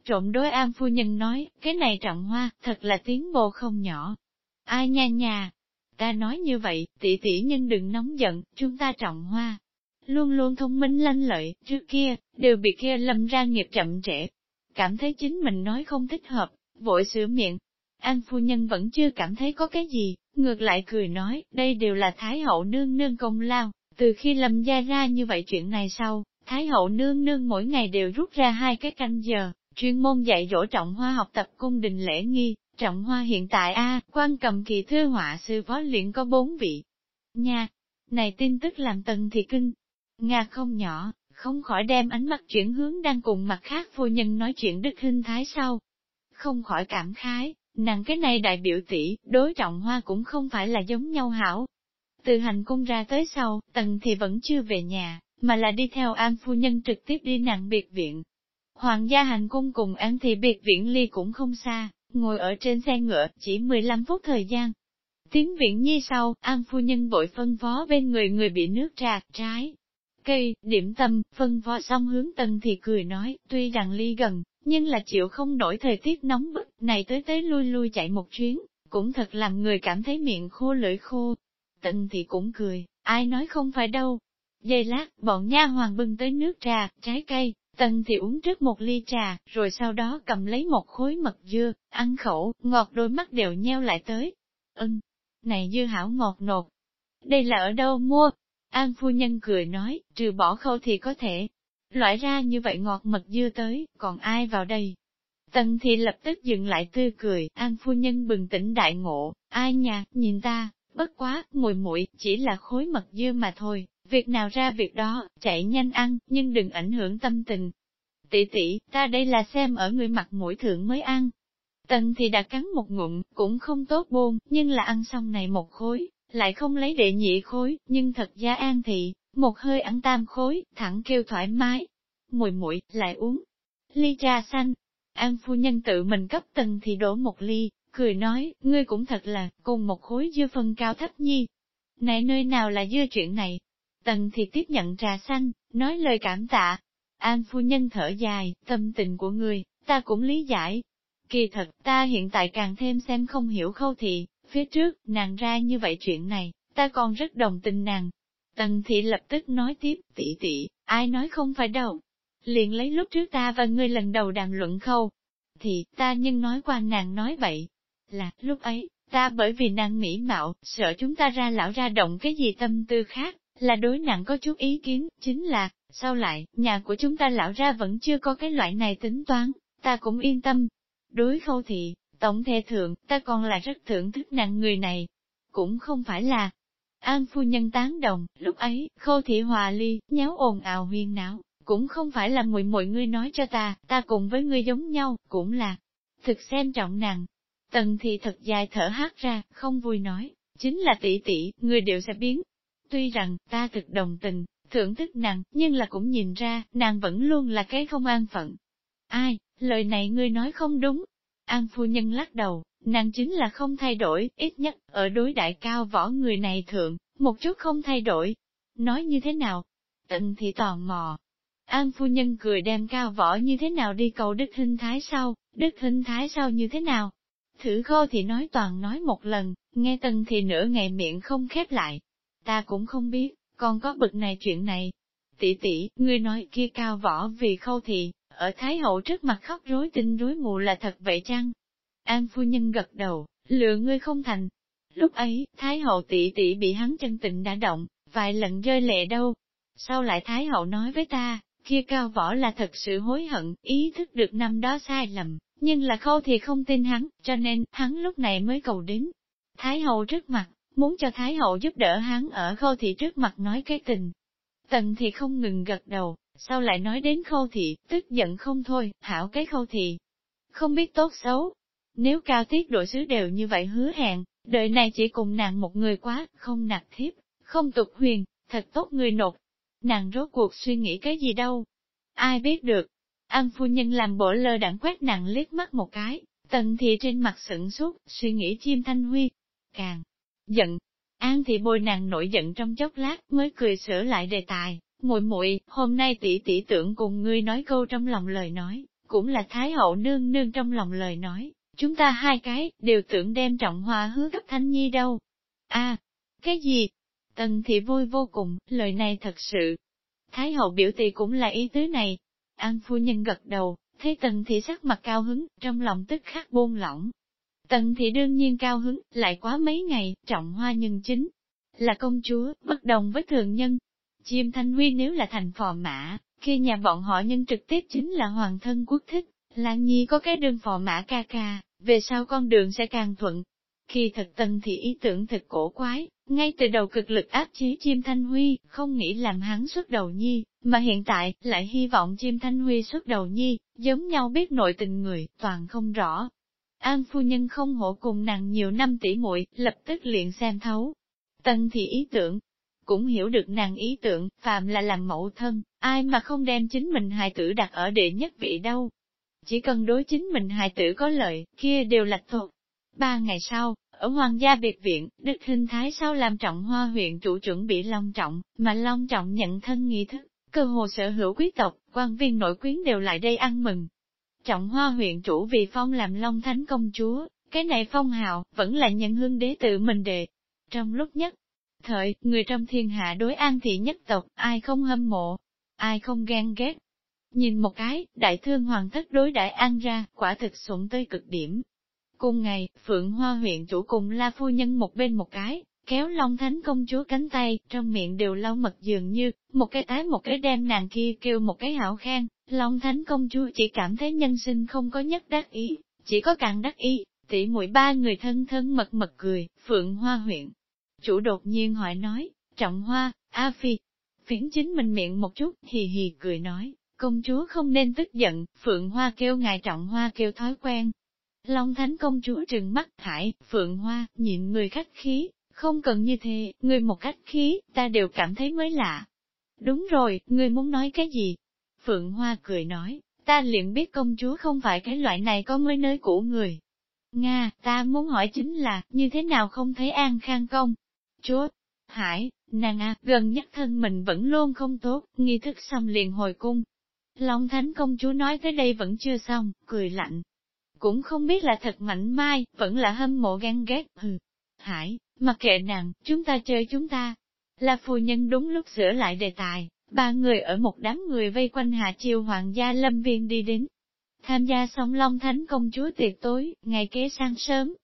Trộm đối an phu nhân nói, cái này trọng hoa, thật là tiến bộ không nhỏ. Ai nha nhà, ta nói như vậy, tỷ tỷ nhân đừng nóng giận, chúng ta trọng hoa. Luôn luôn thông minh lanh lợi, trước kia, đều bị kia lâm ra nghiệp chậm trễ. Cảm thấy chính mình nói không thích hợp, vội sửa miệng. An phu nhân vẫn chưa cảm thấy có cái gì, ngược lại cười nói, đây đều là Thái hậu nương nương công lao, từ khi lâm gia ra như vậy chuyện này sau, Thái hậu nương nương mỗi ngày đều rút ra hai cái canh giờ, chuyên môn dạy dỗ trọng hoa học tập cung đình lễ nghi, trọng hoa hiện tại a quan cầm kỳ thư họa sư phó luyện có bốn vị. Nha, này tin tức làm tần thì kinh, Nga không nhỏ, không khỏi đem ánh mắt chuyển hướng đang cùng mặt khác phu nhân nói chuyện đức hình thái sau. Không khỏi cảm khái, nàng cái này đại biểu tỷ, đối trọng hoa cũng không phải là giống nhau hảo. Từ hành cung ra tới sau, tần thì vẫn chưa về nhà, mà là đi theo an phu nhân trực tiếp đi nặng biệt viện. Hoàng gia hành cung cùng an thì biệt viện ly cũng không xa, ngồi ở trên xe ngựa, chỉ 15 phút thời gian. Tiếng viện nhi sau, an phu nhân vội phân phó bên người người bị nước trà, trái, cây, điểm tâm, phân vo xong hướng tân thì cười nói, tuy rằng ly gần, nhưng là chịu không nổi thời tiết nóng bức, này tới tới lui lui chạy một chuyến, cũng thật làm người cảm thấy miệng khô lưỡi khô. tân thì cũng cười, ai nói không phải đâu. Giây lát, bọn nha hoàng bưng tới nước trà, trái cây, tần thì uống trước một ly trà, rồi sau đó cầm lấy một khối mật dưa, ăn khẩu, ngọt đôi mắt đều nheo lại tới. Ưng, này dưa hảo ngọt nột. Đây là ở đâu mua? An phu nhân cười nói, trừ bỏ khâu thì có thể, loại ra như vậy ngọt mật dưa tới, còn ai vào đây? Tần thì lập tức dừng lại tươi cười, an phu nhân bừng tỉnh đại ngộ, ai nha, nhìn ta, bất quá, mùi muội chỉ là khối mật dưa mà thôi, việc nào ra việc đó, chạy nhanh ăn, nhưng đừng ảnh hưởng tâm tình. Tỷ tỷ, ta đây là xem ở người mặt mũi thượng mới ăn. Tần thì đã cắn một ngụm, cũng không tốt buông, nhưng là ăn xong này một khối, lại không lấy đệ nhị khối, nhưng thật ra an thị, một hơi ăn tam khối, thẳng kêu thoải mái. Mùi mũi lại uống. Ly trà xanh. An phu nhân tự mình cấp tần thì đổ một ly, cười nói, ngươi cũng thật là, cùng một khối dưa phân cao thấp nhi. Này nơi nào là dưa chuyện này? Tần thì tiếp nhận trà xanh, nói lời cảm tạ. An phu nhân thở dài, tâm tình của người, ta cũng lý giải. Kỳ thật, ta hiện tại càng thêm xem không hiểu khâu thị, phía trước, nàng ra như vậy chuyện này, ta còn rất đồng tình nàng, Tần thị lập tức nói tiếp, tỷ tỷ, ai nói không phải đâu. Liền lấy lúc trước ta và ngươi lần đầu đàm luận khâu. Thì, ta nhưng nói qua nàng nói vậy. Là, lúc ấy, ta bởi vì nàng mỹ mạo, sợ chúng ta ra lão ra động cái gì tâm tư khác, là đối nặng có chút ý kiến, chính là, sau lại, nhà của chúng ta lão ra vẫn chưa có cái loại này tính toán, ta cũng yên tâm. Đối khâu thị, tổng thể thượng, ta còn là rất thưởng thức nặng người này. Cũng không phải là, An phu nhân tán đồng, lúc ấy, khô thị hòa ly, nháo ồn ào huyên não, cũng không phải là muội muội ngươi nói cho ta, ta cùng với ngươi giống nhau, cũng là thực xem trọng nàng. Tần thị thật dài thở hát ra, không vui nói, chính là tỷ tỷ, người đều sẽ biến. Tuy rằng, ta thực đồng tình, thưởng thức nàng, nhưng là cũng nhìn ra, nàng vẫn luôn là cái không an phận. Ai, lời này ngươi nói không đúng. An phu nhân lắc đầu, Nàng chính là không thay đổi, ít nhất, ở đối đại cao võ người này thượng, một chút không thay đổi. Nói như thế nào? Tận thì tò mò. An phu nhân cười đem cao võ như thế nào đi cầu đức hình thái sau, đức hình thái sau như thế nào? Thử khô thì nói toàn nói một lần, nghe tần thì nửa ngày miệng không khép lại. Ta cũng không biết, còn có bực này chuyện này. Tỷ tỷ, ngươi nói kia cao võ vì khâu thị, ở Thái Hậu trước mặt khóc rối tinh rối mù là thật vậy chăng? An phu nhân gật đầu, lựa ngươi không thành. Lúc ấy, Thái hậu tỷ tỷ bị hắn chân tình đã động, vài lần rơi lệ đâu. Sau lại Thái hậu nói với ta, kia cao võ là thật sự hối hận, ý thức được năm đó sai lầm, nhưng là khâu thì không tin hắn, cho nên, hắn lúc này mới cầu đến. Thái hậu trước mặt, muốn cho Thái hậu giúp đỡ hắn ở khâu thị trước mặt nói cái tình. Tần thì không ngừng gật đầu, sao lại nói đến khâu thị, tức giận không thôi, hảo cái khâu thị. Không biết tốt xấu, nếu cao tiết đội sứ đều như vậy hứa hẹn, đời này chỉ cùng nàng một người quá, không nạp thiếp, không tục huyền, thật tốt người nột. Nàng rốt cuộc suy nghĩ cái gì đâu? Ai biết được? An phu nhân làm bộ lơ đảng quét nàng liếc mắt một cái, tần thị trên mặt sửng sốt, suy nghĩ chim thanh huy. Càng giận, An thị bồi nàng nổi giận trong chốc lát mới cười sửa lại đề tài, muội muội hôm nay tỷ tỷ tưởng cùng ngươi nói câu trong lòng lời nói, cũng là Thái hậu nương nương trong lòng lời nói, chúng ta hai cái, đều tưởng đem trọng hoa hứa cấp Thanh Nhi đâu. a cái gì? Tần thị vui vô cùng, lời này thật sự. Thái hậu biểu tỷ cũng là ý tứ này. An phu nhân gật đầu, thấy tần thị sắc mặt cao hứng, trong lòng tức khắc buông lỏng. Tần thị đương nhiên cao hứng, lại quá mấy ngày, trọng hoa nhân chính. Là công chúa, bất đồng với thường nhân. Chiêm thanh huy nếu là thành phò mã, khi nhà bọn họ nhân trực tiếp chính là hoàng thân quốc thích, Lan Nhi có cái đơn phò mã ca ca, về sau con đường sẽ càng thuận. Khi thật tân thì ý tưởng thật cổ quái, ngay từ đầu cực lực áp chế chim thanh huy, không nghĩ làm hắn xuất đầu nhi, mà hiện tại lại hy vọng chim thanh huy xuất đầu nhi, giống nhau biết nội tình người, toàn không rõ. An phu nhân không hổ cùng nàng nhiều năm tỷ muội lập tức liền xem thấu. Tân thì ý tưởng, cũng hiểu được nàng ý tưởng, phạm là làm mẫu thân, ai mà không đem chính mình hài tử đặt ở đệ nhất vị đâu. Chỉ cần đối chính mình hài tử có lợi, kia đều là thuộc. Ba ngày sau, ở Hoàng gia biệt viện, Đức Hình Thái sau làm trọng hoa huyện chủ chuẩn bị long trọng, mà long trọng nhận thân nghi thức, cơ hồ sở hữu quý tộc, quan viên nội quyến đều lại đây ăn mừng. Trọng hoa huyện chủ vì phong làm long thánh công chúa, cái này phong hào, vẫn là nhân hương đế tự mình đề. Trong lúc nhất, thời, người trong thiên hạ đối an thị nhất tộc, ai không hâm mộ, ai không ghen ghét. Nhìn một cái, đại thương hoàng thất đối đại an ra, quả thực sủng tới cực điểm. Cùng ngày, Phượng Hoa huyện chủ cùng la phu nhân một bên một cái, kéo Long Thánh công chúa cánh tay, trong miệng đều lau mật dường như, một cái tái một cái đem nàng kia kêu một cái hảo khen, Long Thánh công chúa chỉ cảm thấy nhân sinh không có nhất đắc ý, chỉ có càng đắc ý, tỷ mũi ba người thân thân mật mật cười, Phượng Hoa huyện. Chủ đột nhiên hỏi nói, trọng hoa, A Phi, phiến chính mình miệng một chút, hì hì cười nói, công chúa không nên tức giận, Phượng Hoa kêu ngài trọng hoa kêu thói quen. Long Thánh công chúa trừng mắt thải, Phượng Hoa, nhịn người khách khí, không cần như thế, người một cách khí, ta đều cảm thấy mới lạ. Đúng rồi, người muốn nói cái gì? Phượng Hoa cười nói, ta liền biết công chúa không phải cái loại này có mới nơi của người. Nga, ta muốn hỏi chính là, như thế nào không thấy an khang công? Chút. Hải, nàng à, gần nhất thân mình vẫn luôn không tốt, nghi thức xong liền hồi cung. Long Thánh công chúa nói tới đây vẫn chưa xong, cười lạnh. Cũng không biết là thật mạnh mai, vẫn là hâm mộ gan ghét, hừ. Hải, mặc kệ nàng, chúng ta chơi chúng ta. Là phu nhân đúng lúc sửa lại đề tài, ba người ở một đám người vây quanh hạ chiều hoàng gia lâm viên đi đến. Tham gia xong Long Thánh công chúa tiệc tối, ngày kế sáng sớm.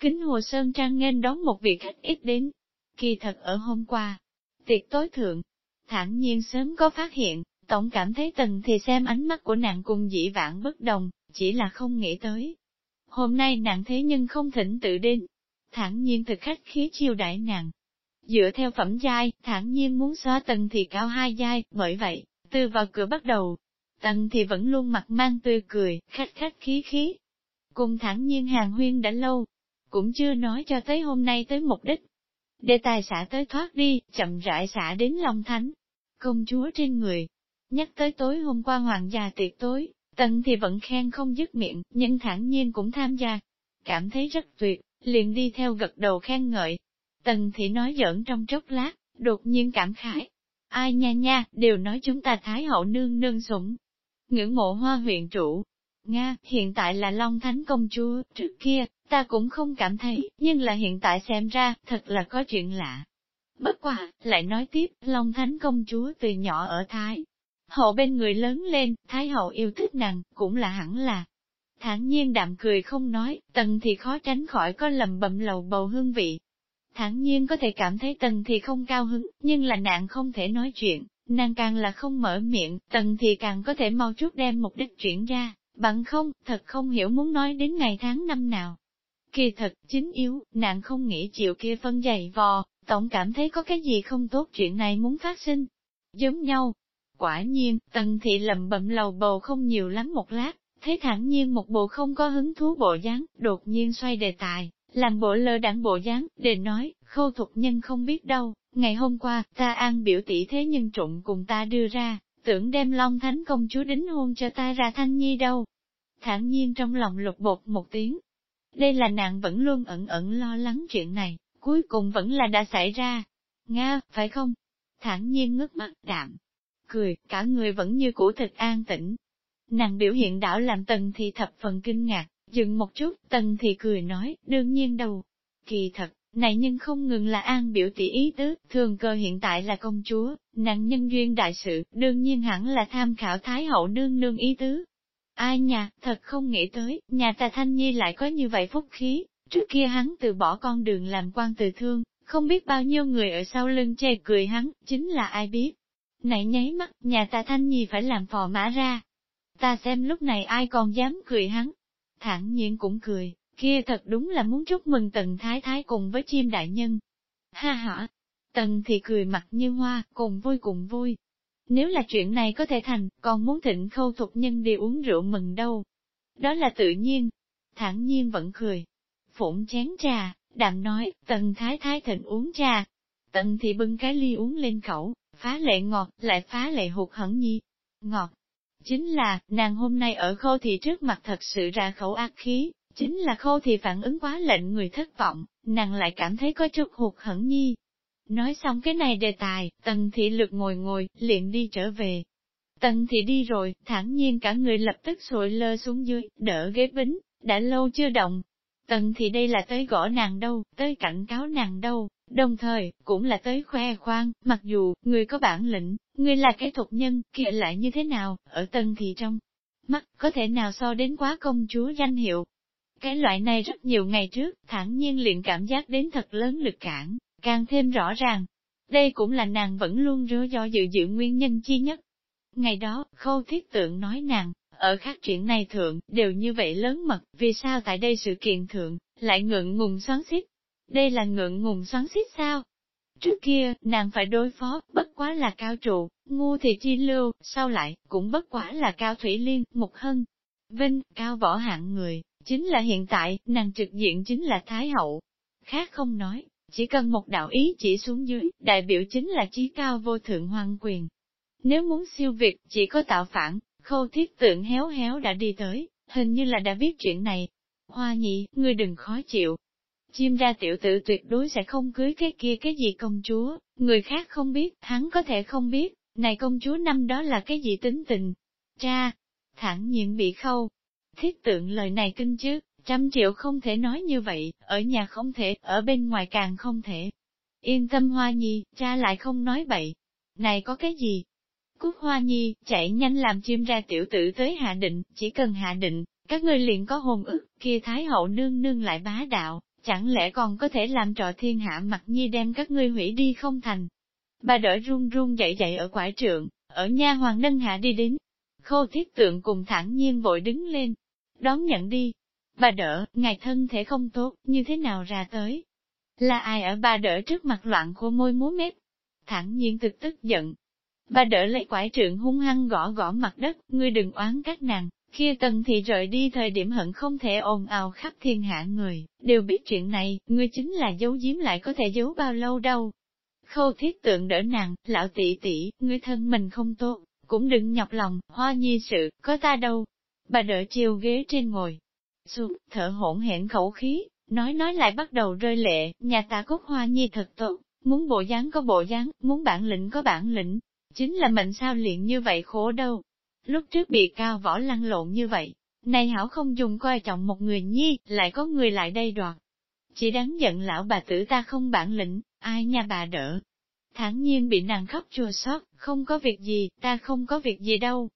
Kính Hồ Sơn Trang nghênh đón một vị khách ít đến, Kỳ thật ở hôm qua, tiệc tối thượng, thản nhiên sớm có phát hiện, tổng cảm thấy tần thì xem ánh mắt của nàng cùng dĩ vãng bất đồng, chỉ là không nghĩ tới. Hôm nay nàng thế nhưng không thỉnh tự đến, thản nhiên thực khách khí chiêu đãi nàng. Dựa theo phẩm giai, thản nhiên muốn xóa tần thì cao hai giai, bởi vậy, từ vào cửa bắt đầu, tần thì vẫn luôn mặt mang tươi cười, khách khách khí khí. Cùng thản nhiên hàng huyên đã lâu, cũng chưa nói cho tới hôm nay tới mục đích, để tài xả tới thoát đi, chậm rãi xả đến Long Thánh. Công chúa trên người. Nhắc tới tối hôm qua hoàng gia tiệc tối, tần thì vẫn khen không dứt miệng, nhưng thản nhiên cũng tham gia. Cảm thấy rất tuyệt, liền đi theo gật đầu khen ngợi. Tần thì nói giỡn trong chốc lát, đột nhiên cảm khái. Ai nha nha, đều nói chúng ta thái hậu nương nương sủng. Ngưỡng mộ hoa huyện chủ. Nga, hiện tại là Long Thánh công chúa, trước kia, Ta cũng không cảm thấy, nhưng là hiện tại xem ra, thật là có chuyện lạ. Bất quả, lại nói tiếp, Long Thánh công chúa từ nhỏ ở Thái. Hậu bên người lớn lên, Thái hậu yêu thích nàng, cũng là hẳn là. Thản nhiên đạm cười không nói, tần thì khó tránh khỏi có lầm bậm lầu bầu hương vị. Thản nhiên có thể cảm thấy tần thì không cao hứng, nhưng là nạn không thể nói chuyện, nàng càng là không mở miệng, tần thì càng có thể mau chút đem mục đích chuyển ra, bằng không, thật không hiểu muốn nói đến ngày tháng năm nào. Kỳ thật, chính yếu, nàng không nghĩ chịu kia phân dày vò, tổng cảm thấy có cái gì không tốt chuyện này muốn phát sinh. Giống nhau. Quả nhiên, tần thị lầm bậm lầu bầu không nhiều lắm một lát, thấy thẳng nhiên một bộ không có hứng thú bộ dáng, đột nhiên xoay đề tài, làm bộ lơ đảng bộ dáng, để nói, khâu thục nhân không biết đâu, ngày hôm qua, ta an biểu tỷ thế nhân trụng cùng ta đưa ra, tưởng đem Long Thánh công chúa đính hôn cho ta ra thanh nhi đâu. Thản nhiên trong lòng lục bột một tiếng. Đây là nàng vẫn luôn ẩn ẩn lo lắng chuyện này, cuối cùng vẫn là đã xảy ra. Nga, phải không? Thản nhiên ngước mắt đạm, cười, cả người vẫn như cũ thật an tĩnh. Nàng biểu hiện đảo làm tần thì thập phần kinh ngạc, dừng một chút, tần thì cười nói, đương nhiên đâu. Kỳ thật, này nhưng không ngừng là an biểu tỷ ý tứ, thường cơ hiện tại là công chúa, nàng nhân duyên đại sự, đương nhiên hẳn là tham khảo Thái hậu nương nương ý tứ. Ai nhà, thật không nghĩ tới, nhà ta Thanh Nhi lại có như vậy phúc khí, trước kia hắn từ bỏ con đường làm quan từ thương, không biết bao nhiêu người ở sau lưng chê cười hắn, chính là ai biết. Này nháy mắt, nhà ta Thanh Nhi phải làm phò mã ra. Ta xem lúc này ai còn dám cười hắn. Thẳng nhiên cũng cười, kia thật đúng là muốn chúc mừng tần thái thái cùng với chim đại nhân. Ha ha, tần thì cười mặt như hoa, cùng vui cùng vui. Nếu là chuyện này có thể thành, còn muốn thịnh khâu thục nhân đi uống rượu mừng đâu. Đó là tự nhiên. Thẳng nhiên vẫn cười. Phụng chén trà, đạm nói, tần thái thái thịnh uống trà. Tần thì bưng cái ly uống lên khẩu, phá lệ ngọt, lại phá lệ hụt hẳn nhi. Ngọt. Chính là, nàng hôm nay ở khâu thì trước mặt thật sự ra khẩu ác khí, Chính là khô thì phản ứng quá lệnh người thất vọng, nàng lại cảm thấy có chút hụt hẫng nhi. Nói xong cái này đề tài, tần thị lực ngồi ngồi, liền đi trở về. Tần thị đi rồi, thản nhiên cả người lập tức sội lơ xuống dưới, đỡ ghế bính, đã lâu chưa động. Tần thị đây là tới gõ nàng đâu, tới cảnh cáo nàng đâu, đồng thời, cũng là tới khoe khoang, mặc dù, người có bản lĩnh, người là cái thuộc nhân, kia lại như thế nào, ở tần thị trong mắt, có thể nào so đến quá công chúa danh hiệu, cái loại này rất nhiều ngày trước, thản nhiên liền cảm giác đến thật lớn lực cản, càng thêm rõ ràng. Đây cũng là nàng vẫn luôn rứa do dự dự nguyên nhân chi nhất. Ngày đó, khâu thiết tượng nói nàng, ở khác chuyện này thượng, đều như vậy lớn mật, vì sao tại đây sự kiện thượng, lại ngượng ngùng xoắn xít. Đây là ngượng ngùng xoắn xít sao? Trước kia, nàng phải đối phó, bất quá là cao trụ, ngu thì chi lưu, sau lại, cũng bất quá là cao thủy liên, mục hân. Vinh, cao võ hạng người, Chính là hiện tại, nàng trực diện chính là Thái Hậu. Khác không nói, chỉ cần một đạo ý chỉ xuống dưới, đại biểu chính là trí cao vô thượng hoàng quyền. Nếu muốn siêu việt, chỉ có tạo phản, khâu thiết tượng héo héo đã đi tới, hình như là đã biết chuyện này. Hoa nhị, ngươi đừng khó chịu. Chim ra tiểu tử tuyệt đối sẽ không cưới cái kia cái gì công chúa, người khác không biết, hắn có thể không biết, này công chúa năm đó là cái gì tính tình. Cha, thẳng nhiên bị khâu, Thiết tượng lời này kinh chứ, trăm triệu không thể nói như vậy, ở nhà không thể, ở bên ngoài càng không thể. Yên tâm Hoa Nhi, cha lại không nói bậy. Này có cái gì? Cúc Hoa Nhi, chạy nhanh làm chim ra tiểu tử tới hạ định, chỉ cần hạ định, các ngươi liền có hồn ức, kia Thái hậu nương nương lại bá đạo, chẳng lẽ còn có thể làm trò thiên hạ mặt nhi đem các ngươi hủy đi không thành. Bà đỡ run run dậy dậy ở quải trượng, ở nha hoàng nâng hạ đi đến. Khô thiết tượng cùng thẳng nhiên vội đứng lên, đón nhận đi. Bà đỡ, ngài thân thể không tốt, như thế nào ra tới? Là ai ở bà đỡ trước mặt loạn của môi múa mép? Thẳng nhiên thực tức giận. Bà đỡ lấy quải trượng hung hăng gõ gõ mặt đất, ngươi đừng oán các nàng, kia tần thì rời đi thời điểm hận không thể ồn ào khắp thiên hạ người, đều biết chuyện này, ngươi chính là giấu giếm lại có thể giấu bao lâu đâu. Khâu thiết tượng đỡ nàng, lão tỷ tỷ, ngươi thân mình không tốt, cũng đừng nhọc lòng, hoa nhi sự, có ta đâu, Bà đỡ chiều ghế trên ngồi, xuống, thở hỗn hển khẩu khí, nói nói lại bắt đầu rơi lệ, nhà ta cốt hoa nhi thật tốt, muốn bộ dáng có bộ dáng, muốn bản lĩnh có bản lĩnh, chính là mệnh sao luyện như vậy khổ đâu. Lúc trước bị cao võ lăn lộn như vậy, này hảo không dùng coi trọng một người nhi, lại có người lại đây đoạt. Chỉ đáng giận lão bà tử ta không bản lĩnh, ai nhà bà đỡ. Thẳng nhiên bị nàng khóc chua xót, không có việc gì, ta không có việc gì đâu.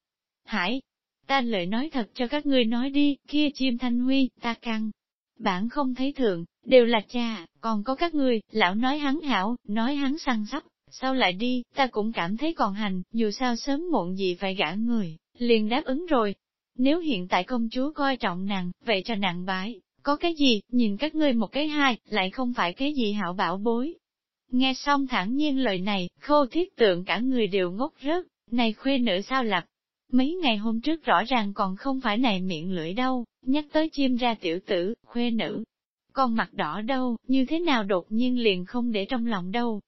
Hải, Ta lời nói thật cho các ngươi nói đi, kia chim thanh huy, ta căng. Bản không thấy thượng, đều là cha, còn có các ngươi, lão nói hắn hảo, nói hắn săn sóc, sao lại đi, ta cũng cảm thấy còn hành, dù sao sớm muộn gì phải gả người, liền đáp ứng rồi. Nếu hiện tại công chúa coi trọng nàng, vậy cho nàng bái, có cái gì, nhìn các ngươi một cái hai, lại không phải cái gì hảo bảo bối. Nghe xong thẳng nhiên lời này, khô thiết tượng cả người đều ngốc rớt, này khuê nữ sao lập, Mấy ngày hôm trước rõ ràng còn không phải này miệng lưỡi đâu, nhắc tới chim ra tiểu tử, khuê nữ. Con mặt đỏ đâu, như thế nào đột nhiên liền không để trong lòng đâu.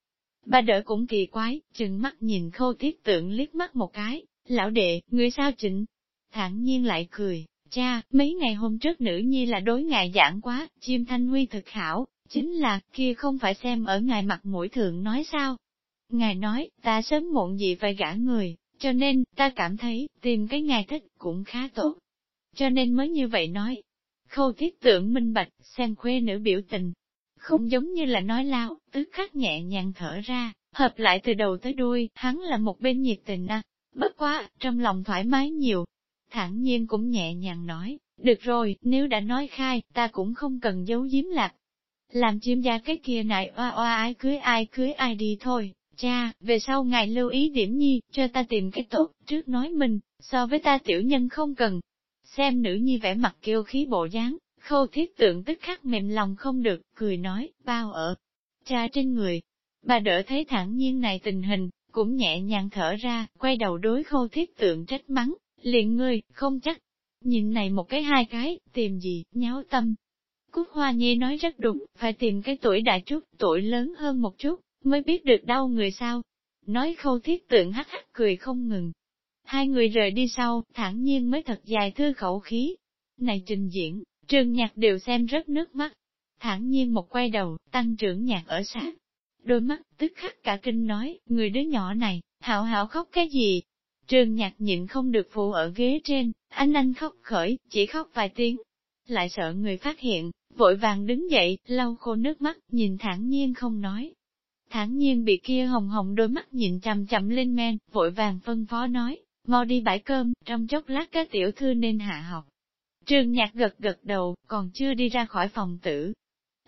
Ba đỡ cũng kỳ quái, chừng mắt nhìn khâu thiết tượng liếc mắt một cái, lão đệ, người sao chỉnh? Thẳng nhiên lại cười, cha, mấy ngày hôm trước nữ nhi là đối ngài giảng quá, chim thanh huy thực hảo, chính là, kia không phải xem ở ngài mặt mũi thượng nói sao. Ngài nói, ta sớm muộn gì phải gả người, cho nên, ta cảm thấy, tìm cái ngài thích cũng khá tốt. Cho nên mới như vậy nói. Khâu thiết tưởng minh bạch, xem khuê nữ biểu tình. Không giống như là nói lao, tức khắc nhẹ nhàng thở ra, hợp lại từ đầu tới đuôi, hắn là một bên nhiệt tình à. Bất quá, trong lòng thoải mái nhiều. Thẳng nhiên cũng nhẹ nhàng nói, được rồi, nếu đã nói khai, ta cũng không cần giấu giếm lạc. Làm chim gia cái kia này oa oa ai cưới ai cưới ai đi thôi. Cha, về sau ngài lưu ý điểm nhi, cho ta tìm cái tốt, trước nói mình, so với ta tiểu nhân không cần. Xem nữ nhi vẻ mặt kêu khí bộ dáng, khâu thiết tượng tức khắc mềm lòng không được, cười nói, bao ở cha trên người. Bà đỡ thấy thẳng nhiên này tình hình, cũng nhẹ nhàng thở ra, quay đầu đối khâu thiết tượng trách mắng, liền ngươi, không chắc. Nhìn này một cái hai cái, tìm gì, nháo tâm. Cúc Hoa Nhi nói rất đúng, phải tìm cái tuổi đại chút, tuổi lớn hơn một chút, mới biết được đau người sao. Nói khâu thiết tượng hắc hắc cười không ngừng. Hai người rời đi sau, thản nhiên mới thật dài thư khẩu khí. Này trình diễn, trường nhạc đều xem rất nước mắt. Thản nhiên một quay đầu, tăng trưởng nhạc ở sát. Đôi mắt, tức khắc cả kinh nói, người đứa nhỏ này, hạo hạo khóc cái gì? Trường nhạc nhịn không được phụ ở ghế trên, anh anh khóc khởi, chỉ khóc vài tiếng. Lại sợ người phát hiện, vội vàng đứng dậy, lau khô nước mắt, nhìn thản nhiên không nói. Thản nhiên bị kia hồng hồng đôi mắt nhìn chằm chậm lên men, vội vàng phân phó nói, mau đi bãi cơm, trong chốc lát các tiểu thư nên hạ học. Trương nhạc gật gật đầu, còn chưa đi ra khỏi phòng tử.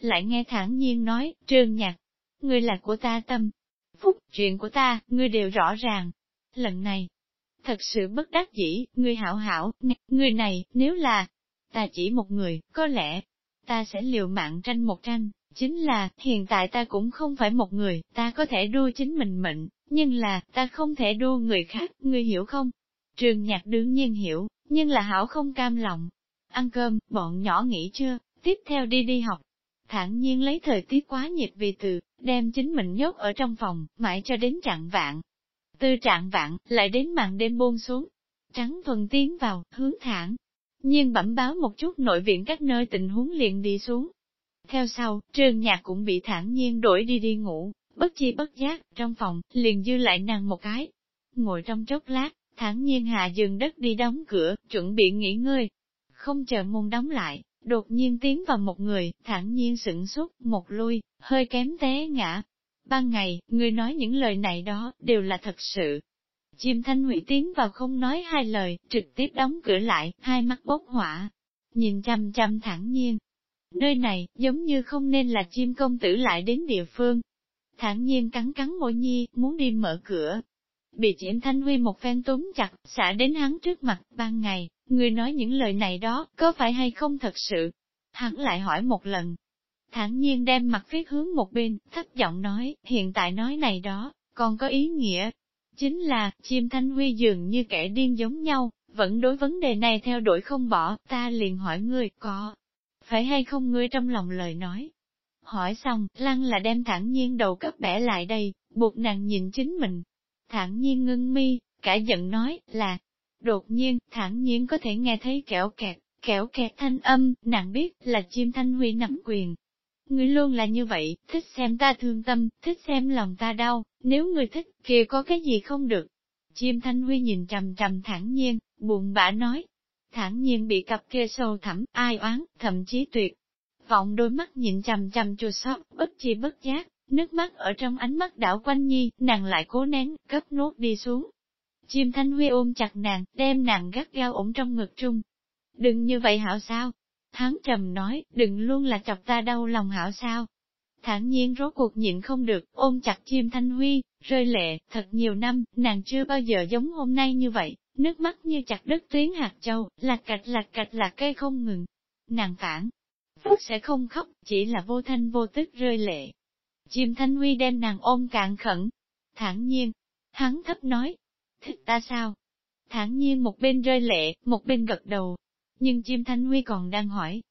Lại nghe thản nhiên nói, "Trương nhạc, ngươi là của ta tâm. Phúc, chuyện của ta, ngươi đều rõ ràng. Lần này, thật sự bất đắc dĩ, ngươi hảo hảo, người này, nếu là, ta chỉ một người, có lẽ, ta sẽ liều mạng tranh một tranh. Chính là, hiện tại ta cũng không phải một người, ta có thể đua chính mình mệnh, nhưng là, ta không thể đua người khác, ngươi hiểu không? Trường nhạc đương nhiên hiểu, nhưng là hảo không cam lòng. Ăn cơm, bọn nhỏ nghỉ chưa, tiếp theo đi đi học. Thản nhiên lấy thời tiết quá nhiệt vì từ, đem chính mình nhốt ở trong phòng, mãi cho đến trạng vạn. Từ trạng vạn, lại đến màn đêm buông xuống. Trắng thuần tiến vào, hướng thẳng. Nhưng bẩm báo một chút nội viện các nơi tình huống liền đi xuống. Theo sau, trường nhạc cũng bị thản nhiên đổi đi đi ngủ, bất chi bất giác, trong phòng, liền dư lại nàng một cái. Ngồi trong chốc lát, thản nhiên hạ giường đất đi đóng cửa, chuẩn bị nghỉ ngơi. Không chờ môn đóng lại, đột nhiên tiến vào một người, thản nhiên sửng sốt, một lui, hơi kém té ngã. Ban ngày, người nói những lời này đó, đều là thật sự. Chim thanh hủy tiến vào không nói hai lời, trực tiếp đóng cửa lại, hai mắt bốc hỏa. Nhìn chăm chăm thẳng nhiên. Nơi này, giống như không nên là chim công tử lại đến địa phương. Thản nhiên cắn cắn môi nhi, muốn đi mở cửa. Bị Diễm thanh huy một phen túm chặt, xả đến hắn trước mặt, ban ngày, người nói những lời này đó, có phải hay không thật sự? Hắn lại hỏi một lần, thản nhiên đem mặt viết hướng một bên, thấp giọng nói, hiện tại nói này đó, còn có ý nghĩa. Chính là, chim thanh huy dường như kẻ điên giống nhau, vẫn đối vấn đề này theo đuổi không bỏ, ta liền hỏi ngươi, có, phải hay không ngươi trong lòng lời nói. Hỏi xong, lăng là đem thẳng nhiên đầu cấp bẻ lại đây, buộc nàng nhìn chính mình. thẳng nhiên ngưng mi, cả giận nói, là, đột nhiên, thẳng nhiên có thể nghe thấy kẹo kẹt, kẹo kẹt thanh âm, nàng biết là chim thanh huy nắm quyền, Ngươi luôn là như vậy, thích xem ta thương tâm, thích xem lòng ta đau, nếu ngươi thích, kia có cái gì không được. Chim Thanh Huy nhìn trầm trầm thẳng nhiên, buồn bã nói thản nhiên bị cặp kia sâu thẳm, ai oán, thậm chí tuyệt. Vọng đôi mắt nhìn trầm trầm chua xót, bất chi bất giác, nước mắt ở trong ánh mắt đảo quanh nhi, nàng lại cố nén, cấp nốt đi xuống. Chim Thanh Huy ôm chặt nàng, đem nàng gắt gao ổn trong ngực trung. Đừng như vậy hảo sao, Hắn trầm nói, đừng luôn là chọc ta đau lòng hảo sao. Thản nhiên rốt cuộc nhịn không được, ôm chặt chim thanh huy, rơi lệ, thật nhiều năm, nàng chưa bao giờ giống hôm nay như vậy, nước mắt như chặt đứt tuyến hạt châu, lạc cạch lạc cạch lạc cây không ngừng. Nàng phản, phúc sẽ không khóc, chỉ là vô thanh vô tức rơi lệ. Chim thanh huy đem nàng ôm cạn khẩn. Thản nhiên, hắn thấp nói, thích ta sao? Thản nhiên một bên rơi lệ, một bên gật đầu, nhưng chim thanh huy còn đang hỏi.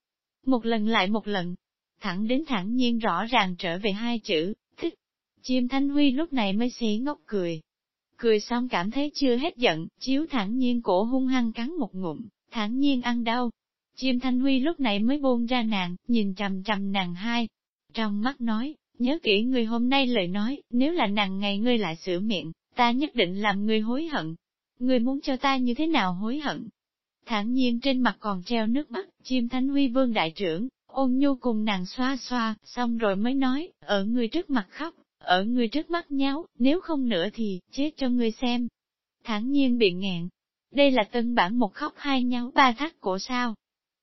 Một lần lại một lần, thẳng đến thẳng nhiên rõ ràng trở về hai chữ, thích. Chim Thanh Huy lúc này mới xí ngốc cười. Cười xong cảm thấy chưa hết giận, chiếu thẳng nhiên cổ hung hăng cắn một ngụm, thẳng nhiên ăn đau. Chim Thanh Huy lúc này mới buông ra nàng, nhìn trầm trầm nàng hai. Trong mắt nói, nhớ kỹ người hôm nay lời nói, nếu là nàng ngày ngươi lại sửa miệng, ta nhất định làm ngươi hối hận. Ngươi muốn cho ta như thế nào hối hận? Thẳng nhiên trên mặt còn treo nước mắt, chim Thanh Huy vương đại trưởng, ôn nhu cùng nàng xoa xoa, xong rồi mới nói, ở người trước mặt khóc, ở ngươi trước mắt nháo, nếu không nữa thì, chết cho ngươi xem. Thẳng nhiên bị nghẹn. Đây là tân bản một khóc hai nháo ba thắt cổ sao.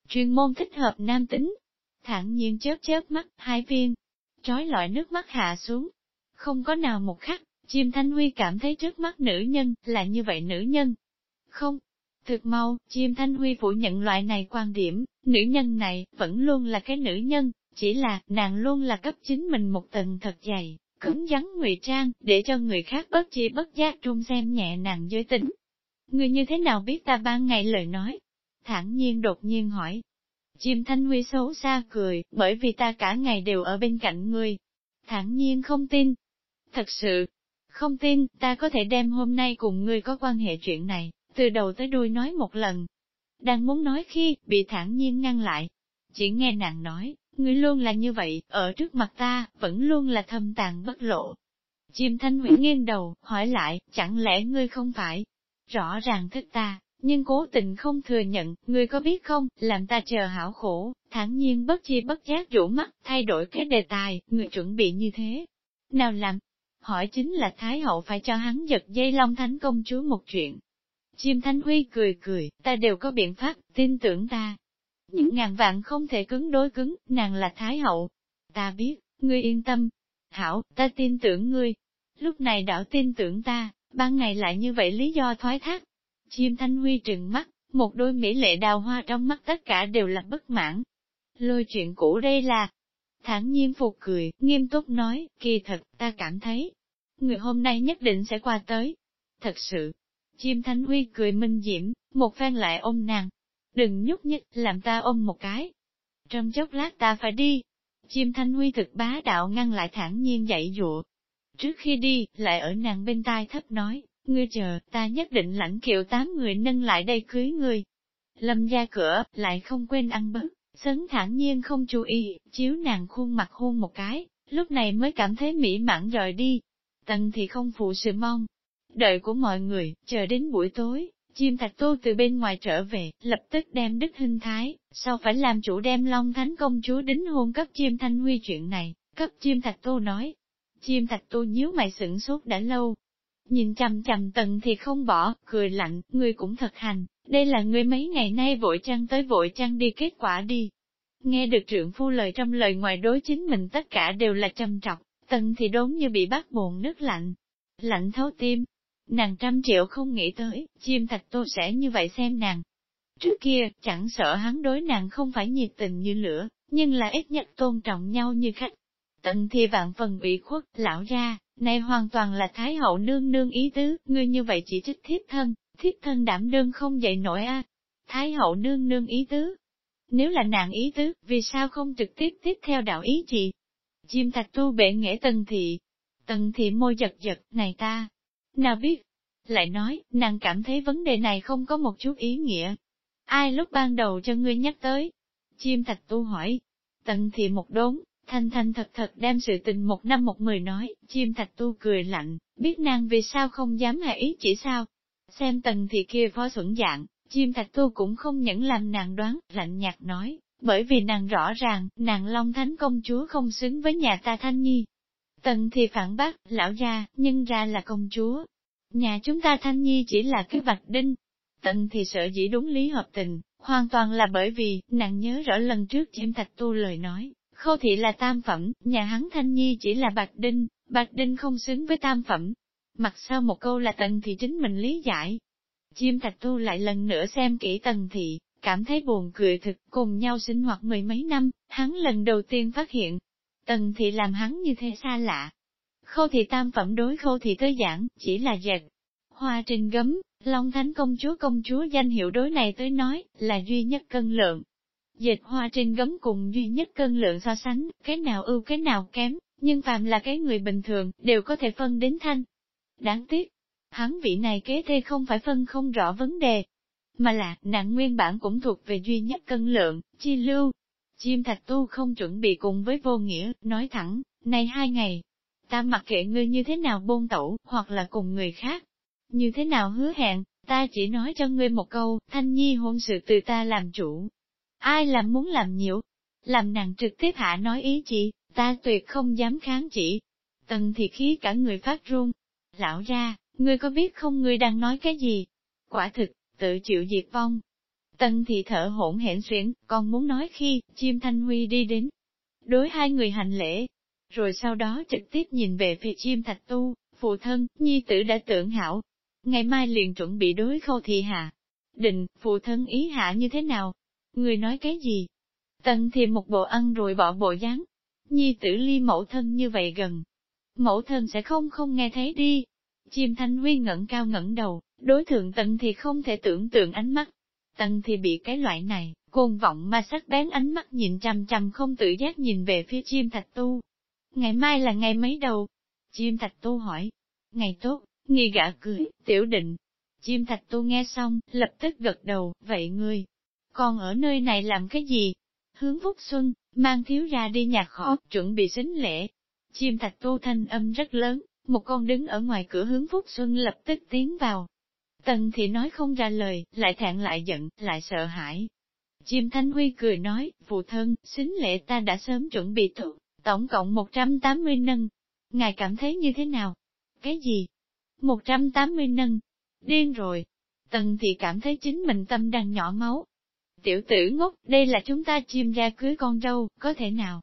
Chuyên môn thích hợp nam tính. Thẳng nhiên chớp chớp mắt, hai viên. Trói lọi nước mắt hạ xuống. Không có nào một khắc, chim thanh huy cảm thấy trước mắt nữ nhân, là như vậy nữ nhân. Không. Thực mau, chim thanh huy phủ nhận loại này quan điểm, nữ nhân này, vẫn luôn là cái nữ nhân, chỉ là, nàng luôn là cấp chính mình một tầng thật dày, cứng rắn ngụy trang, để cho người khác bất chi bất giác trung xem nhẹ nàng giới tính. Người như thế nào biết ta ban ngày lời nói? Thẳng nhiên đột nhiên hỏi. Chim thanh huy xấu xa cười, bởi vì ta cả ngày đều ở bên cạnh ngươi. Thẳng nhiên không tin. Thật sự, không tin, ta có thể đem hôm nay cùng ngươi có quan hệ chuyện này, từ đầu tới đuôi nói một lần. Đang muốn nói khi, bị thẳng nhiên ngăn lại. Chỉ nghe nàng nói, Ngươi luôn là như vậy, ở trước mặt ta, vẫn luôn là thâm tàn bất lộ. Chim thanh hủy nghiêng đầu, hỏi lại, chẳng lẽ ngươi không phải? Rõ ràng thích ta, nhưng cố tình không thừa nhận, ngươi có biết không, làm ta chờ hảo khổ, thản nhiên bất chi bất giác rủ mắt, thay đổi cái đề tài, ngươi chuẩn bị như thế. Nào làm? Hỏi chính là Thái hậu phải cho hắn giật dây long thánh công chúa một chuyện. Chim Thanh Huy cười cười, ta đều có biện pháp, tin tưởng ta, những ngàn vạn không thể cứng đối cứng, nàng là Thái Hậu. Ta biết, ngươi yên tâm. Hảo, ta tin tưởng ngươi. Lúc này đảo tin tưởng ta, ban ngày lại như vậy lý do thoái thác. Chim Thanh Huy trừng mắt, một đôi mỹ lệ đào hoa trong mắt tất cả đều là bất mãn. Lôi chuyện cũ đây là, thản nhiên phục cười, nghiêm túc nói, kỳ thật, ta cảm thấy, người hôm nay nhất định sẽ qua tới. Thật sự, chim Thanh Huy cười minh diễm, một phen lại ôm nàng, đừng nhúc nhích, làm ta ôm một cái. Trong chốc lát ta phải đi. Chim thanh huy thực bá đạo ngăn lại thản nhiên dậy dụ. Trước khi đi, lại ở nàng bên tai thấp nói, ngươi chờ, ta nhất định lãnh kiệu tám người nâng lại đây cưới ngươi. Lâm ra cửa, lại không quên ăn bớt, sấn thản nhiên không chú ý, chiếu nàng khuôn mặt hôn một cái, lúc này mới cảm thấy mỹ mãn dòi đi. Tần thì không phụ sự mong. Đợi của mọi người, chờ đến buổi tối, Chim thạch tu từ bên ngoài trở về, lập tức đem đức hình thái, sau phải làm chủ đem Long Thánh công chúa đính hôn cấp chim thanh huy chuyện này, cấp chim thạch tu nói. Chim thạch tu nhíu mày sửng sốt đã lâu. Nhìn chầm chầm tận thì không bỏ, cười lạnh, ngươi cũng thật hành, đây là ngươi mấy ngày nay vội trăng tới vội trăng đi kết quả đi. Nghe được trượng phu lời trong lời ngoài đối chính mình tất cả đều là trầm trọc, tận thì đốn như bị bắt buồn nước lạnh. Lạnh thấu tim, Nàng trăm triệu không nghĩ tới, chim thạch tô sẽ như vậy xem nàng. Trước kia, chẳng sợ hắn đối nàng không phải nhiệt tình như lửa, nhưng là ít nhất tôn trọng nhau như khách. Tận thì vạn phần ủy khuất, lão ra, này hoàn toàn là Thái hậu nương nương ý tứ, ngươi như vậy chỉ trích thiết thân, thiết thân đảm đương không dậy nổi a. Thái hậu nương nương ý tứ. Nếu là nàng ý tứ, vì sao không trực tiếp tiếp theo đạo ý chị? Chim thạch tu bệ nghệ tần thị. Tần thị môi giật giật, này ta, nào biết, lại nói, nàng cảm thấy vấn đề này không có một chút ý nghĩa. Ai lúc ban đầu cho ngươi nhắc tới? Chim thạch tu hỏi. Tận thì một đốn, thanh thanh thật thật đem sự tình một năm một mười nói, chim thạch tu cười lạnh, biết nàng vì sao không dám hạ ý chỉ sao. Xem tần thì kia phó xuẩn dạng, chim thạch tu cũng không nhẫn làm nàng đoán, lạnh nhạt nói, bởi vì nàng rõ ràng, nàng Long Thánh công chúa không xứng với nhà ta Thanh Nhi, Tần thì phản bác, lão gia nhưng ra là công chúa. Nhà chúng ta Thanh Nhi chỉ là cái bạch đinh. Tần thì sợ dĩ đúng lý hợp tình, hoàn toàn là bởi vì, nàng nhớ rõ lần trước chiếm thạch tu lời nói, khâu thị là tam phẩm, nhà hắn Thanh Nhi chỉ là bạch đinh, bạch đinh không xứng với tam phẩm. Mặt sau một câu là tần thì chính mình lý giải. Chim thạch tu lại lần nữa xem kỹ tần thị, cảm thấy buồn cười thực, cùng nhau sinh hoạt mười mấy năm, hắn lần đầu tiên phát hiện, Tần thị làm hắn như thế xa lạ. Khâu thị tam phẩm đối khâu thị tới giảng, chỉ là dệt. Hoa trình gấm, Long Thánh công chúa công chúa danh hiệu đối này tới nói, là duy nhất cân lượng. Dệt hoa trình gấm cùng duy nhất cân lượng so sánh, cái nào ưu cái nào kém, nhưng phàm là cái người bình thường, đều có thể phân đến thanh. Đáng tiếc, hắn vị này kế thê không phải phân không rõ vấn đề, mà là nàng nguyên bản cũng thuộc về duy nhất cân lượng, chi lưu. Chim thạch tu không chuẩn bị cùng với vô nghĩa, nói thẳng, này hai ngày, ta mặc kệ ngươi như thế nào bôn tẩu, hoặc là cùng người khác, như thế nào hứa hẹn, ta chỉ nói cho ngươi một câu, thanh nhi hôn sự từ ta làm chủ. Ai làm muốn làm nhiều, làm nàng trực tiếp hạ nói ý chị, ta tuyệt không dám kháng chỉ. Tần thì khí cả người phát run. Lão ra, ngươi có biết không ngươi đang nói cái gì? Quả thực, tự chịu diệt vong. Tân thì thở hỗn hển xuyến, còn muốn nói khi, chim thanh huy đi đến. Đối hai người hành lễ, rồi sau đó trực tiếp nhìn về phía chim thạch tu, phụ thân, nhi tử đã tưởng hảo. Ngày mai liền chuẩn bị đối khâu thị hạ. Định, phụ thân ý hạ như thế nào? Người nói cái gì? Tần thì một bộ ăn rồi bỏ bộ dáng. Nhi tử ly mẫu thân như vậy gần. Mẫu thân sẽ không không nghe thấy đi. Chim thanh huy ngẩng cao ngẩng đầu, đối thượng tần thì không thể tưởng tượng ánh mắt. Tần thì bị cái loại này, côn vọng mà sắc bén ánh mắt nhìn chằm chằm không tự giác nhìn về phía chim thạch tu. Ngày mai là ngày mấy đầu? Chim thạch tu hỏi. Ngày tốt, nghi gã cười, tiểu định. Chim thạch tu nghe xong, lập tức gật đầu, vậy ngươi, còn ở nơi này làm cái gì? Hướng Phúc Xuân, mang thiếu ra đi nhạc khó, chuẩn bị xính lễ. Chim thạch tu thanh âm rất lớn, một con đứng ở ngoài cửa hướng Phúc Xuân lập tức tiến vào. Tần thì nói không ra lời, lại thẹn lại giận, lại sợ hãi. Chim Thanh Huy cười nói, phụ thân, xính lễ ta đã sớm chuẩn bị thụ, tổng cộng 180 nâng. Ngài cảm thấy như thế nào? Cái gì? 180 nâng. Điên rồi. Tần thì cảm thấy chính mình tâm đang nhỏ máu, Tiểu tử ngốc, đây là chúng ta chim ra cưới con râu, có thể nào?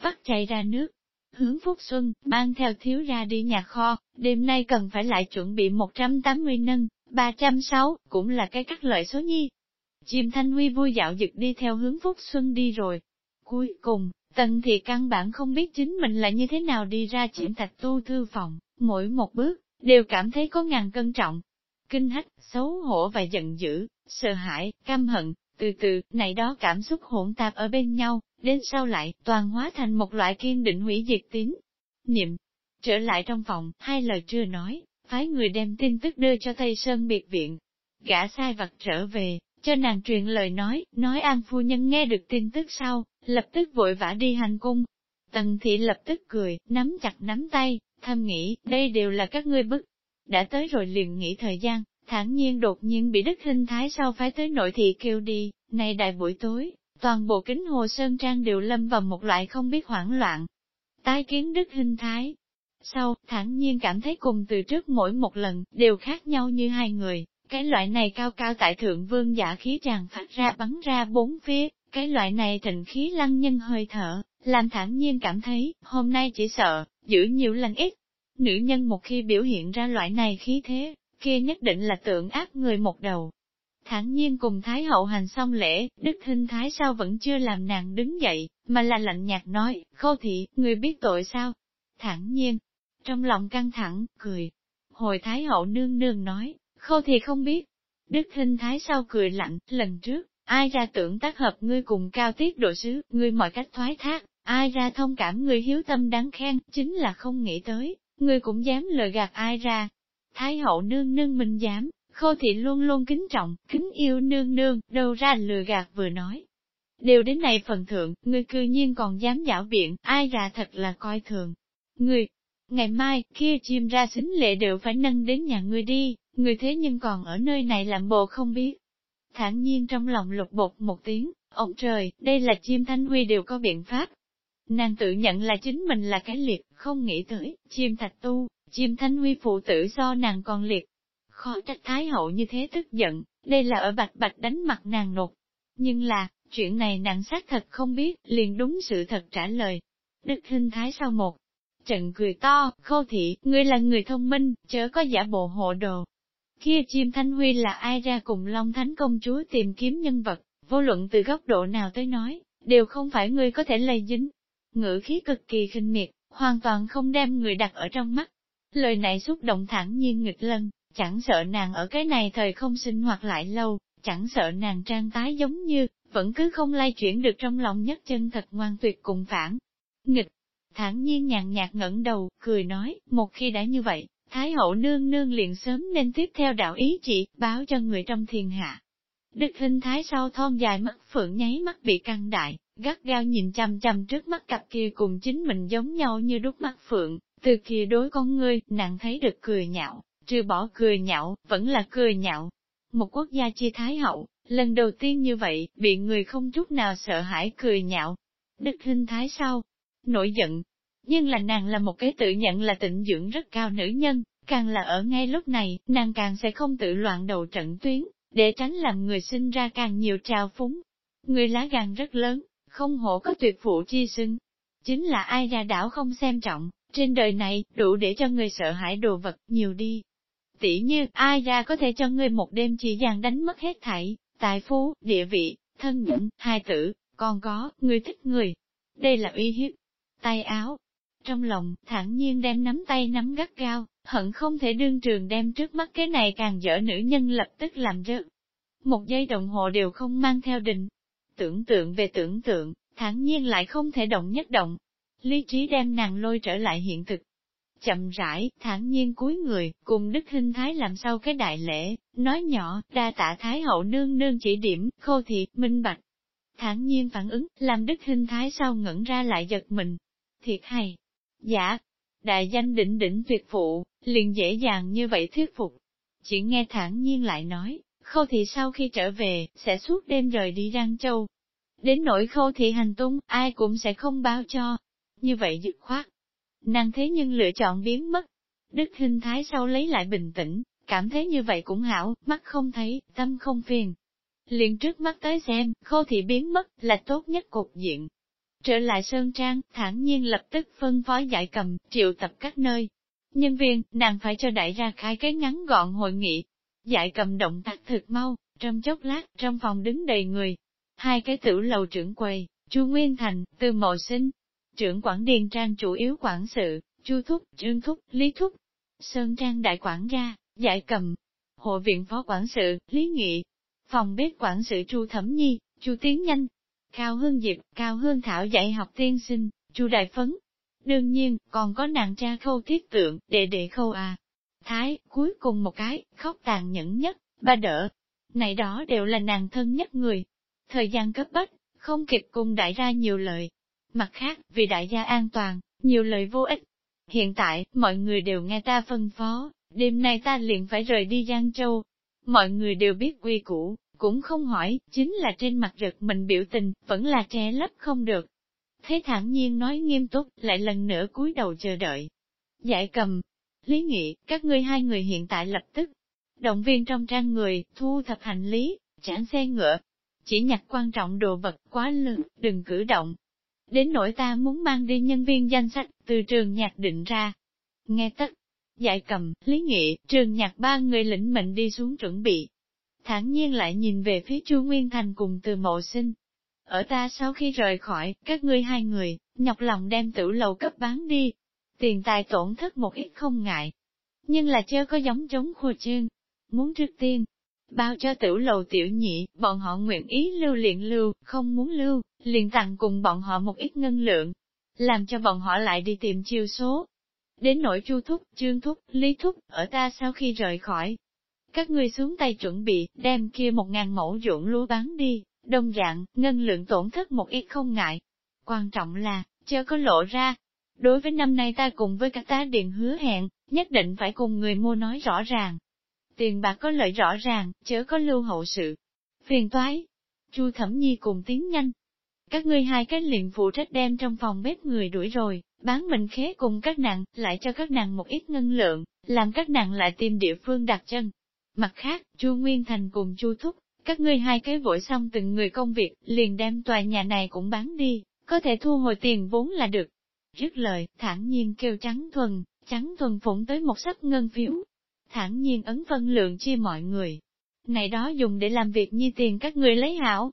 Vắt chạy ra nước. Hướng Phúc Xuân, mang theo thiếu ra đi nhà kho, đêm nay cần phải lại chuẩn bị 180 nâng, 306, cũng là cái cắt lợi số nhi. Chim Thanh Huy vui dạo dực đi theo hướng Phúc Xuân đi rồi. Cuối cùng, Tần thì căn bản không biết chính mình là như thế nào đi ra chiếm thạch tu thư phòng, mỗi một bước, đều cảm thấy có ngàn cân trọng. Kinh hách, xấu hổ và giận dữ, sợ hãi, căm hận, từ từ, này đó cảm xúc hỗn tạp ở bên nhau, đến sau lại, toàn hóa thành một loại kiên định hủy diệt tín. Niệm, trở lại trong phòng, hai lời chưa nói, phái người đem tin tức đưa cho Tây Sơn biệt viện. Gã sai vặt trở về, cho nàng truyền lời nói, nói an phu nhân nghe được tin tức sau, lập tức vội vã đi hành cung. Tần thị lập tức cười, nắm chặt nắm tay, thầm nghĩ, đây đều là các ngươi bức. Đã tới rồi liền nghỉ thời gian, thản nhiên đột nhiên bị đức hình thái sau phái tới nội thị kêu đi, này đại buổi tối, toàn bộ kính hồ sơn trang đều lâm vào một loại không biết hoảng loạn. Tái kiến đức hình thái. Sau, thản nhiên cảm thấy cùng từ trước mỗi một lần, đều khác nhau như hai người, cái loại này cao cao tại thượng vương giả khí tràn phát ra bắn ra bốn phía, cái loại này thịnh khí lăng nhân hơi thở, làm thản nhiên cảm thấy, hôm nay chỉ sợ, giữ nhiều lần ít. Nữ nhân một khi biểu hiện ra loại này khí thế, kia nhất định là tượng áp người một đầu. Thẳng nhiên cùng Thái hậu hành xong lễ, Đức Hinh Thái sao vẫn chưa làm nàng đứng dậy, mà là lạnh nhạt nói, khô thị, người biết tội sao? Thẳng nhiên, trong lòng căng thẳng, cười. Hồi Thái hậu nương nương nói, khâu thì không biết. Đức Hinh Thái sau cười lạnh, lần trước, ai ra tưởng tác hợp ngươi cùng cao tiết độ sứ, ngươi mọi cách thoái thác, ai ra thông cảm ngươi hiếu tâm đáng khen, chính là không nghĩ tới, ngươi cũng dám lời gạt ai ra, Thái hậu nương nương mình dám, khô thị luôn luôn kính trọng, kính yêu nương nương, đâu ra lừa gạt vừa nói. Điều đến này phần thượng, ngươi cư nhiên còn dám giảo biện, ai ra thật là coi thường. Người, ngày mai, kia chim ra xính lệ đều phải nâng đến nhà ngươi đi, người thế nhưng còn ở nơi này làm bộ không biết. Thản nhiên trong lòng lục bột một tiếng, ông trời, đây là chim thanh huy đều có biện pháp. Nàng tự nhận là chính mình là cái liệt, không nghĩ tới, chim thạch tu, Chim thanh huy phụ tử do nàng còn liệt. Khó trách Thái hậu như thế tức giận, đây là ở bạch bạch đánh mặt nàng nột. Nhưng là, chuyện này nàng xác thật không biết, liền đúng sự thật trả lời. Đức hình thái sau một trận cười to, khâu thị, ngươi là người thông minh, chớ có giả bộ hộ đồ. Kia chim thanh huy là ai ra cùng Long Thánh công chúa tìm kiếm nhân vật, vô luận từ góc độ nào tới nói, đều không phải ngươi có thể lây dính. Ngữ khí cực kỳ khinh miệt, hoàn toàn không đem người đặt ở trong mắt. Lời này xúc động thẳng nhiên nghịch lân, chẳng sợ nàng ở cái này thời không sinh hoạt lại lâu, chẳng sợ nàng trang tái giống như, vẫn cứ không lay chuyển được trong lòng nhất chân thật ngoan tuyệt cùng phản. Nghịch, thản nhiên nhàn nhạt ngẩng đầu, cười nói, một khi đã như vậy, Thái hậu nương nương liền sớm nên tiếp theo đạo ý chỉ, báo cho người trong thiên hạ. Đức hình thái sau thon dài mắt phượng nháy mắt bị căng đại, gắt gao nhìn chằm chằm trước mắt cặp kia cùng chính mình giống nhau như đúc mắt phượng, từ kia đối con ngươi, nàng thấy được cười nhạo, trừ bỏ cười nhạo, vẫn là cười nhạo. Một quốc gia chi thái hậu, lần đầu tiên như vậy, bị người không chút nào sợ hãi cười nhạo. Đức hình thái sau, nổi giận, nhưng là nàng là một cái tự nhận là tịnh dưỡng rất cao nữ nhân, càng là ở ngay lúc này, nàng càng sẽ không tự loạn đầu trận tuyến, để tránh làm người sinh ra càng nhiều trào phúng. Người lá gan rất lớn, không hổ có tuyệt phụ chi xưng. Chính là ai ra đảo không xem trọng, trên đời này, đủ để cho người sợ hãi đồ vật nhiều đi. Tỷ như, ai ra có thể cho người một đêm chỉ dàng đánh mất hết thảy, tài phú, địa vị, thân nhẫn, hai tử, còn có, người thích người. Đây là uy hiếp. Tay áo, trong lòng, thản nhiên đem nắm tay nắm gắt gao, hận không thể đương trường đem trước mắt cái này càng dở nữ nhân lập tức làm rớt. Một giây đồng hồ đều không mang theo định. Tưởng tượng về tưởng tượng, thản nhiên lại không thể động nhất động. Lý trí đem nàng lôi trở lại hiện thực. Chậm rãi, thản nhiên cúi người, cùng Đức Hinh Thái làm sau cái đại lễ, nói nhỏ, đa tạ Thái hậu nương nương chỉ điểm, khô thị, minh bạch. Thản nhiên phản ứng, làm Đức Hinh Thái sau ngẩn ra lại giật mình. Thiệt hay, Dạ, đại danh đỉnh đỉnh tuyệt phụ, liền dễ dàng như vậy thuyết phục. Chỉ nghe thản nhiên lại nói, khâu thị sau khi trở về, sẽ suốt đêm rời đi Giang Châu. Đến nỗi khâu thị hành tung, ai cũng sẽ không báo cho. Như vậy dứt khoát. Nàng thế nhưng lựa chọn biến mất. Đức hình thái sau lấy lại bình tĩnh, cảm thấy như vậy cũng hảo, mắt không thấy, tâm không phiền. Liền trước mắt tới xem, khâu thị biến mất là tốt nhất cục diện, Trở lại Sơn Trang, thản nhiên lập tức phân phó giải cầm, triệu tập các nơi. Nhân viên, nàng phải cho đại ra khai cái ngắn gọn hội nghị. Giải cầm động tác thực mau, trong chốc lát, trong phòng đứng đầy người. Hai cái tử lầu trưởng quầy, Chu Nguyên Thành, Từ Mộ Sinh, trưởng quản điền trang chủ yếu quản sự, Chu Thúc, Trương Thúc, Lý Thúc. Sơn Trang đại quản gia, giải cầm, hộ viện phó quản sự, Lý Nghị, phòng bếp quản sự Chu Thẩm Nhi, Chu Tiến Nhanh, Cao Hương Diệp, Cao Hương Thảo dạy học tiên sinh, Chu Đại Phấn. Đương nhiên, còn có nàng cha khâu thiết tượng, đệ đệ khâu à. Thái, cuối cùng một cái, khóc tàn nhẫn nhất, ba đỡ. Này đó đều là nàng thân nhất người. Thời gian cấp bách, không kịp cùng đại gia nhiều lời. Mặt khác, vì đại gia an toàn, nhiều lời vô ích. Hiện tại, mọi người đều nghe ta phân phó, đêm nay ta liền phải rời đi Giang Châu. Mọi người đều biết quy củ, cũng không hỏi, chính là trên mặt rực mình biểu tình, vẫn là che lấp không được. Thế thản nhiên nói nghiêm túc, lại lần nữa cúi đầu chờ đợi. Giải cầm, lý nghị, các ngươi hai người hiện tại lập tức, động viên trong trang người, thu thập hành lý, chản xe ngựa, chỉ nhặt quan trọng đồ vật quá lớn, đừng cử động. Đến nỗi ta muốn mang đi nhân viên danh sách, từ trường nhạc định ra. Nghe tất, giải cầm, lý nghị, trường nhạc ba người lĩnh mệnh đi xuống chuẩn bị, thản nhiên lại nhìn về phía Chu Nguyên Thành cùng từ mộ sinh. Ở ta sau khi rời khỏi, các ngươi hai người, nhọc lòng đem tử lầu cấp bán đi. Tiền tài tổn thất một ít không ngại. Nhưng là chưa có giống chống khô chương. Muốn trước tiên, bao cho tử lầu tiểu nhị, bọn họ nguyện ý lưu liền lưu, không muốn lưu, liền tặng cùng bọn họ một ít ngân lượng. Làm cho bọn họ lại đi tìm chiêu số. Đến nỗi chu thúc, trương thúc, lý thúc, ở ta sau khi rời khỏi, các ngươi xuống tay chuẩn bị, đem kia một ngàn mẫu ruộng lúa bán đi, đông dạng, ngân lượng tổn thất một ít không ngại. Quan trọng là, chưa có lộ ra. Đối với năm nay ta cùng với các tá điện hứa hẹn, nhất định phải cùng người mua nói rõ ràng. Tiền bạc có lợi rõ ràng, chớ có lưu hậu sự. Phiền toái. Chu Thẩm Nhi cùng tiến nhanh. Các ngươi hai cái liền phụ trách đem trong phòng bếp người đuổi rồi, bán mình khế cùng các nàng, lại cho các nàng một ít ngân lượng, làm các nàng lại tìm địa phương đặt chân, Mặt khác, Chu Nguyên Thành cùng Chu Thúc, các ngươi hai cái vội xong từng người công việc, liền đem tòa nhà này cũng bán đi, có thể thu hồi tiền vốn là được. Dứt lời, thản nhiên kêu trắng thuần, trắng thuần phụng tới một sắp ngân phiếu. Thản nhiên ấn phân lượng chia mọi người. Này đó dùng để làm việc như tiền các người lấy hảo.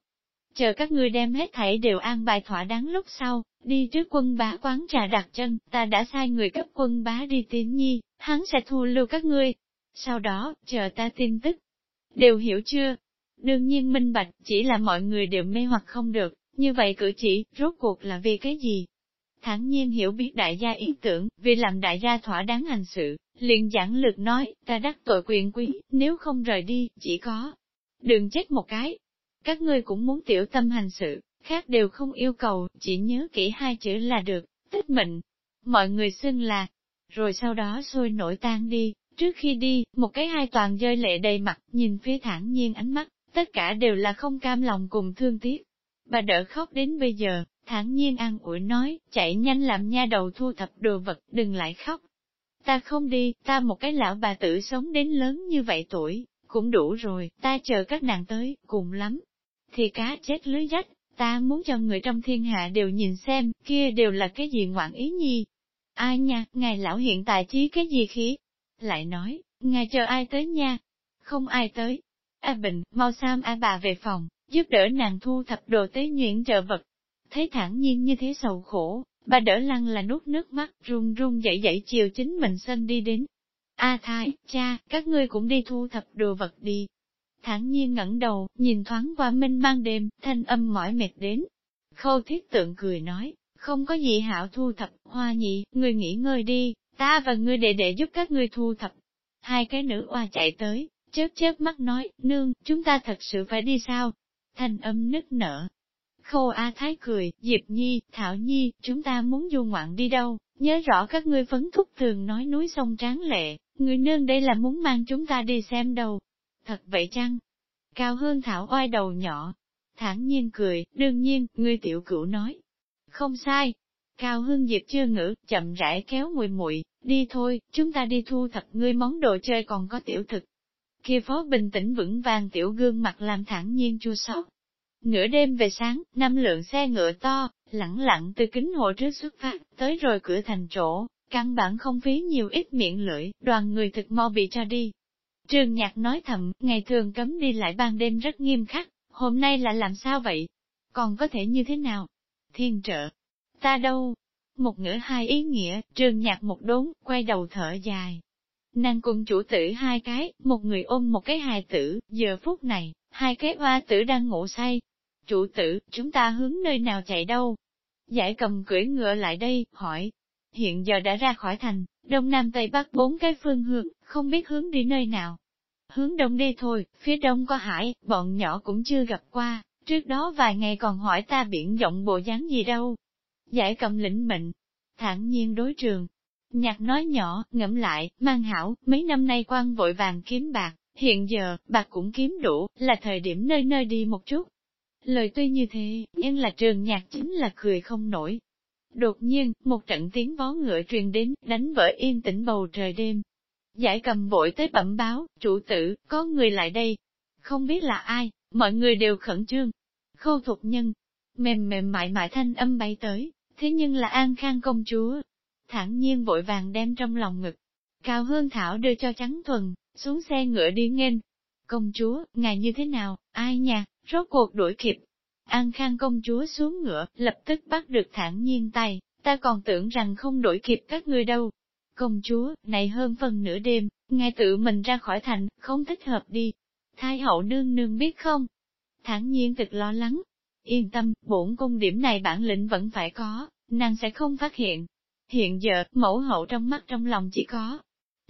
Chờ các ngươi đem hết thảy đều an bài thỏa đáng lúc sau, đi trước quân bá quán trà đặt chân, ta đã sai người cấp quân bá đi tiến nhi, hắn sẽ thu lưu các ngươi, sau đó, chờ ta tin tức. Đều hiểu chưa? Đương nhiên minh bạch, chỉ là mọi người đều mê hoặc không được, như vậy cử chỉ, rốt cuộc là vì cái gì? Thẳng nhiên hiểu biết đại gia ý tưởng, vì làm đại gia thỏa đáng hành sự, liền giảng lược nói, ta đắc tội quyền quý, nếu không rời đi, chỉ có. Đừng chết một cái. Các ngươi cũng muốn tiểu tâm hành sự, khác đều không yêu cầu, chỉ nhớ kỹ hai chữ là được, tích mệnh. Mọi người xưng là, rồi sau đó sôi nổi tan đi, trước khi đi, một cái hai toàn rơi lệ đầy mặt, nhìn phía thản nhiên ánh mắt, tất cả đều là không cam lòng cùng thương tiếc. Bà đỡ khóc đến bây giờ, thản nhiên an ủi nói, chạy nhanh làm nha đầu thu thập đồ vật, đừng lại khóc. Ta không đi, ta một cái lão bà tử sống đến lớn như vậy tuổi, cũng đủ rồi, ta chờ các nàng tới, cùng lắm. Thì cá chết lưới rách, ta muốn cho người trong thiên hạ đều nhìn xem, kia đều là cái gì ngoạn ý nhi. Ai nha, ngài lão hiện tại chí cái gì khí? Lại nói, ngài chờ ai tới nha? Không ai tới. A Bình, mau sam A bà về phòng, giúp đỡ nàng thu thập đồ tế nhuyễn trợ vật. Thấy thản nhiên như thế sầu khổ, bà đỡ lăng là nuốt nước mắt, run run dậy dậy chiều chính mình sân đi đến. A thai, cha, các ngươi cũng đi thu thập đồ vật đi. Thản nhiên ngẩng đầu, nhìn thoáng qua minh mang đêm, thanh âm mỏi mệt đến. Khâu thiết tượng cười nói, không có gì hảo thu thập, hoa nhị, người nghỉ ngơi đi, ta và ngươi đệ đệ giúp các ngươi thu thập. Hai cái nữ oa chạy tới, chớp chớp mắt nói, nương, chúng ta thật sự phải đi sao? Thanh âm nức nở. Khô A Thái cười, Diệp Nhi, Thảo Nhi, chúng ta muốn du ngoạn đi đâu, nhớ rõ các ngươi phấn thúc thường nói núi sông tráng lệ, người nương đây là muốn mang chúng ta đi xem đâu. Thật vậy chăng? Cao hơn Thảo oai đầu nhỏ, thản nhiên cười, đương nhiên, ngươi tiểu cửu nói. Không sai. Cao Hương Diệp chưa ngữ, chậm rãi kéo mùi muội đi thôi, chúng ta đi thu thập ngươi món đồ chơi còn có tiểu thực. Kia phó bình tĩnh vững vàng tiểu gương mặt làm thẳng nhiên chua sót. Nửa đêm về sáng, năm lượng xe ngựa to, lẳng lặng từ kính hộ trước xuất phát, tới rồi cửa thành chỗ, căn bản không phí nhiều ít miệng lưỡi, đoàn người thực mau bị cho đi. Trường nhạc nói thầm, ngày thường cấm đi lại ban đêm rất nghiêm khắc, hôm nay là làm sao vậy? Còn có thể như thế nào? Thiên trợ, ta đâu? Một ngữ hai ý nghĩa, trường nhạc một đốn, quay đầu thở dài. Nàng cùng chủ tử hai cái, một người ôm một cái hài tử, giờ phút này, hai cái hoa tử đang ngủ say. Chủ tử, chúng ta hướng nơi nào chạy đâu? Giải cầm cưỡi ngựa lại đây, hỏi. Hiện giờ đã ra khỏi thành, đông nam tây bắc bốn cái phương hướng, không biết hướng đi nơi nào. Hướng đông đi thôi, phía đông có hải, bọn nhỏ cũng chưa gặp qua, trước đó vài ngày còn hỏi ta biển rộng bộ dáng gì đâu. Giải cầm lĩnh mệnh, thản nhiên đối trường. Nhạc nói nhỏ, ngẫm lại, mang hảo, mấy năm nay quan vội vàng kiếm bạc, hiện giờ, bạc cũng kiếm đủ, là thời điểm nơi nơi đi một chút. Lời tuy như thế, nhưng là trường nhạc chính là cười không nổi. Đột nhiên, một trận tiếng vó ngựa truyền đến, đánh vỡ yên tĩnh bầu trời đêm. Giải cầm vội tới bẩm báo, chủ tử, có người lại đây. Không biết là ai, mọi người đều khẩn trương. Khâu thục nhân, mềm mềm mại mại thanh âm bay tới, thế nhưng là An Khang công chúa. Thẳng nhiên vội vàng đem trong lòng ngực. Cao Hương Thảo đưa cho trắng thuần, xuống xe ngựa đi nghênh. Công chúa, ngài như thế nào, ai nhà, rốt cuộc đuổi kịp. An Khang công chúa xuống ngựa, lập tức bắt được thản nhiên tay, ta còn tưởng rằng không đuổi kịp các ngươi đâu. Công chúa, này hơn phần nửa đêm, ngài tự mình ra khỏi thành, không thích hợp đi. Thái hậu nương nương biết không? Thản nhiên thật lo lắng, Yên tâm, bổn cung điểm này bản lĩnh vẫn phải có, nàng sẽ không phát hiện. Hiện giờ, mẫu hậu trong mắt trong lòng chỉ có.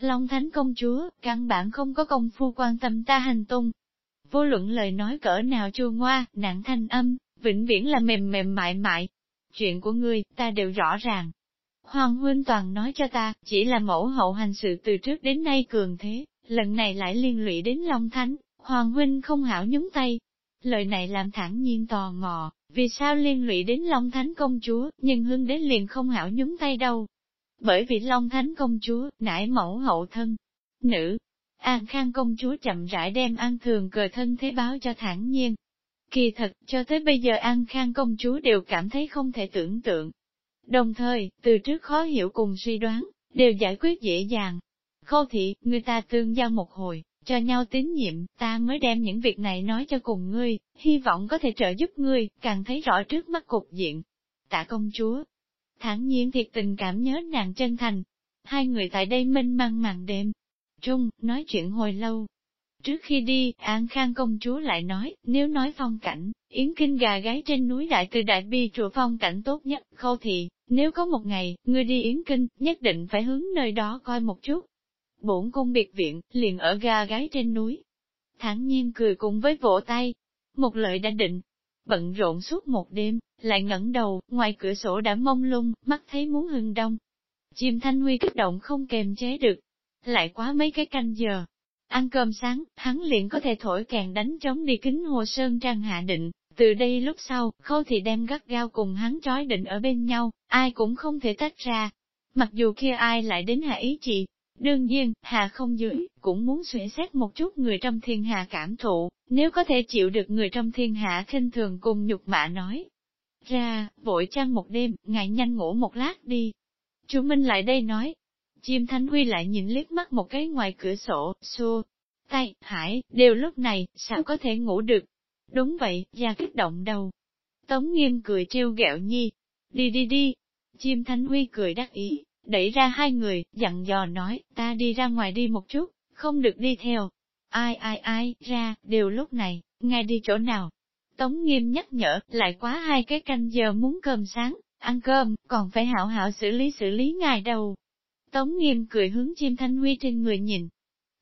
Long Thánh công chúa, căn bản không có công phu quan tâm ta hành tung. Vô luận lời nói cỡ nào chua ngoa, nặng thanh âm, vĩnh viễn là mềm mềm mại mại. Chuyện của ngươi, ta đều rõ ràng. Hoàng huynh toàn nói cho ta, chỉ là mẫu hậu hành sự từ trước đến nay cường thế, lần này lại liên lụy đến Long Thánh, Hoàng huynh không hảo nhúng tay, Lời này làm thẳng nhiên tò mò, vì sao liên lụy đến Long Thánh công chúa, nhưng hương đến liền không hảo nhúng tay đâu. Bởi vì Long Thánh công chúa, nải mẫu hậu thân, nữ, An Khang công chúa chậm rãi đem An Thường cờ thân thế báo cho thản nhiên. Kỳ thật, cho tới bây giờ An Khang công chúa đều cảm thấy không thể tưởng tượng. Đồng thời, từ trước khó hiểu cùng suy đoán, đều giải quyết dễ dàng. Khâu thị, người ta tương giao một hồi, cho nhau tín nhiệm, ta mới đem những việc này nói cho cùng ngươi, hy vọng có thể trợ giúp ngươi, càng thấy rõ trước mắt cục diện. Tạ công chúa, thản nhiên thiệt tình cảm nhớ nàng chân thành. Hai người tại đây minh mang màn đêm. Trung, nói chuyện hồi lâu. Trước khi đi, An Khang công chúa lại nói, nếu nói phong cảnh, yến kinh gà gáy trên núi đại từ đại bi chùa phong cảnh tốt nhất, khâu thị, nếu có một ngày, ngươi đi Yến Kinh, nhất định phải hướng nơi đó coi một chút. Bổn cung biệt viện, liền ở ga gái trên núi. thản nhiên cười cùng với vỗ tay. Một lời đã định. Bận rộn suốt một đêm, lại ngẩng đầu, ngoài cửa sổ đã mông lung, mắt thấy muốn hưng đông. Chim thanh huy kích động không kềm chế được. Lại quá mấy cái canh giờ. Ăn cơm sáng, hắn liền có thể thổi kèn đánh trống đi kính hồ sơn trang hạ định, từ đây lúc sau, khâu thì đem gắt gao cùng hắn trói định ở bên nhau, ai cũng không thể tách ra. Mặc dù kia ai lại đến hạ ý chị, đương nhiên, Hà không dưới, cũng muốn suy xét một chút người trong thiên hạ cảm thụ, nếu có thể chịu được người trong thiên hạ khinh thường cùng nhục mạ nói. Ra, vội chăng một đêm, ngài nhanh ngủ một lát đi. Chú Minh lại đây nói. Chim Thánh Huy lại nhìn liếc mắt một cái ngoài cửa sổ, xua. Tay, hải, đều lúc này, sao có thể ngủ được, Đúng vậy, gia kích động đầu. Tống nghiêm cười trêu ghẹo nhi. Đi đi đi. Chim Thánh Huy cười đắc ý, đẩy ra hai người, dặn dò nói, ta đi ra ngoài đi một chút, không được đi theo. Ai ai ai, ra, đều lúc này, ngài đi chỗ nào? Tống nghiêm nhắc nhở, lại quá hai cái canh giờ muốn cơm sáng, ăn cơm, còn phải hảo hảo xử lý xử lý ngài đâu. Tống nghiêm cười hướng chim thanh huy trên người nhìn.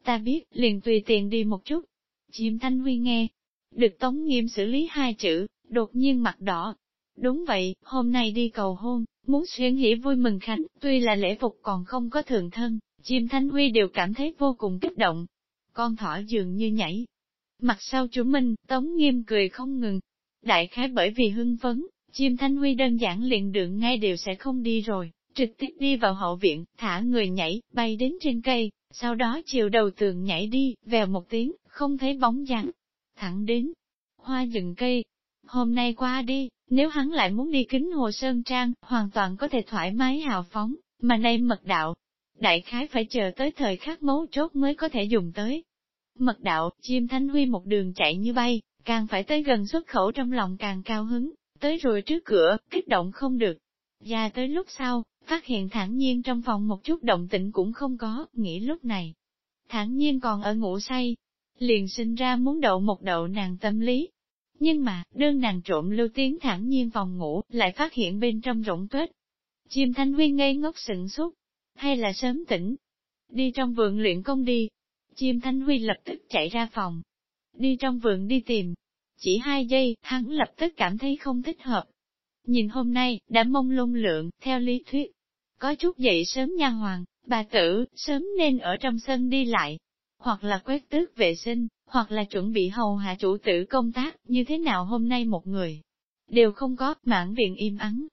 Ta biết, liền tùy tiện đi một chút. Chim thanh huy nghe, được Tống Nghiêm xử lý hai chữ, đột nhiên mặt đỏ. Đúng vậy, hôm nay đi cầu hôn, muốn xuyên hỉ vui mừng khánh, tuy là lễ phục còn không có thường thân, chim Thanh Huy đều cảm thấy vô cùng kích động. Con thỏ dường như nhảy. Mặt sau chủ Minh, Tống Nghiêm cười không ngừng. Đại khái bởi vì hưng phấn, chim Thanh Huy đơn giản liền đường ngay đều sẽ không đi rồi, trực tiếp đi vào hậu viện, thả người nhảy, bay đến trên cây, sau đó chiều đầu tường nhảy đi, vèo một tiếng, không thấy bóng dáng thẳng đến hoa rừng cây. Hôm nay qua đi, nếu hắn lại muốn đi kính hồ sơn trang, hoàn toàn có thể thoải mái hào phóng, mà nay mật đạo. Đại khái phải chờ tới thời khắc mấu chốt mới có thể dùng tới. Mật đạo, chim thanh huy một đường chạy như bay, càng phải tới gần xuất khẩu trong lòng càng cao hứng, tới rồi trước cửa, kích động không được. Ra tới lúc sau, phát hiện thản nhiên trong phòng một chút động tĩnh cũng không có, nghĩ lúc này. Thản nhiên còn ở ngủ say, liền sinh ra muốn đậu một đậu nàng tâm lý. Nhưng mà, đơn nàng trộm lưu tiếng thẳng nhiên phòng ngủ, lại phát hiện bên trong rỗng tuếch. Chim thanh huy ngây ngốc sửng sốt, hay là sớm tỉnh. Đi trong vườn luyện công đi. Chim thanh huy lập tức chạy ra phòng. Đi trong vườn đi tìm. Chỉ hai giây, hắn lập tức cảm thấy không thích hợp. Nhìn hôm nay, đã mông lung lượng, theo lý thuyết. Có chút dậy sớm nha hoàng, bà tử, sớm nên ở trong sân đi lại, hoặc là quét tước vệ sinh, hoặc là chuẩn bị hầu hạ chủ tử công tác, như thế nào hôm nay một người, đều không có, mãn viện im ắng.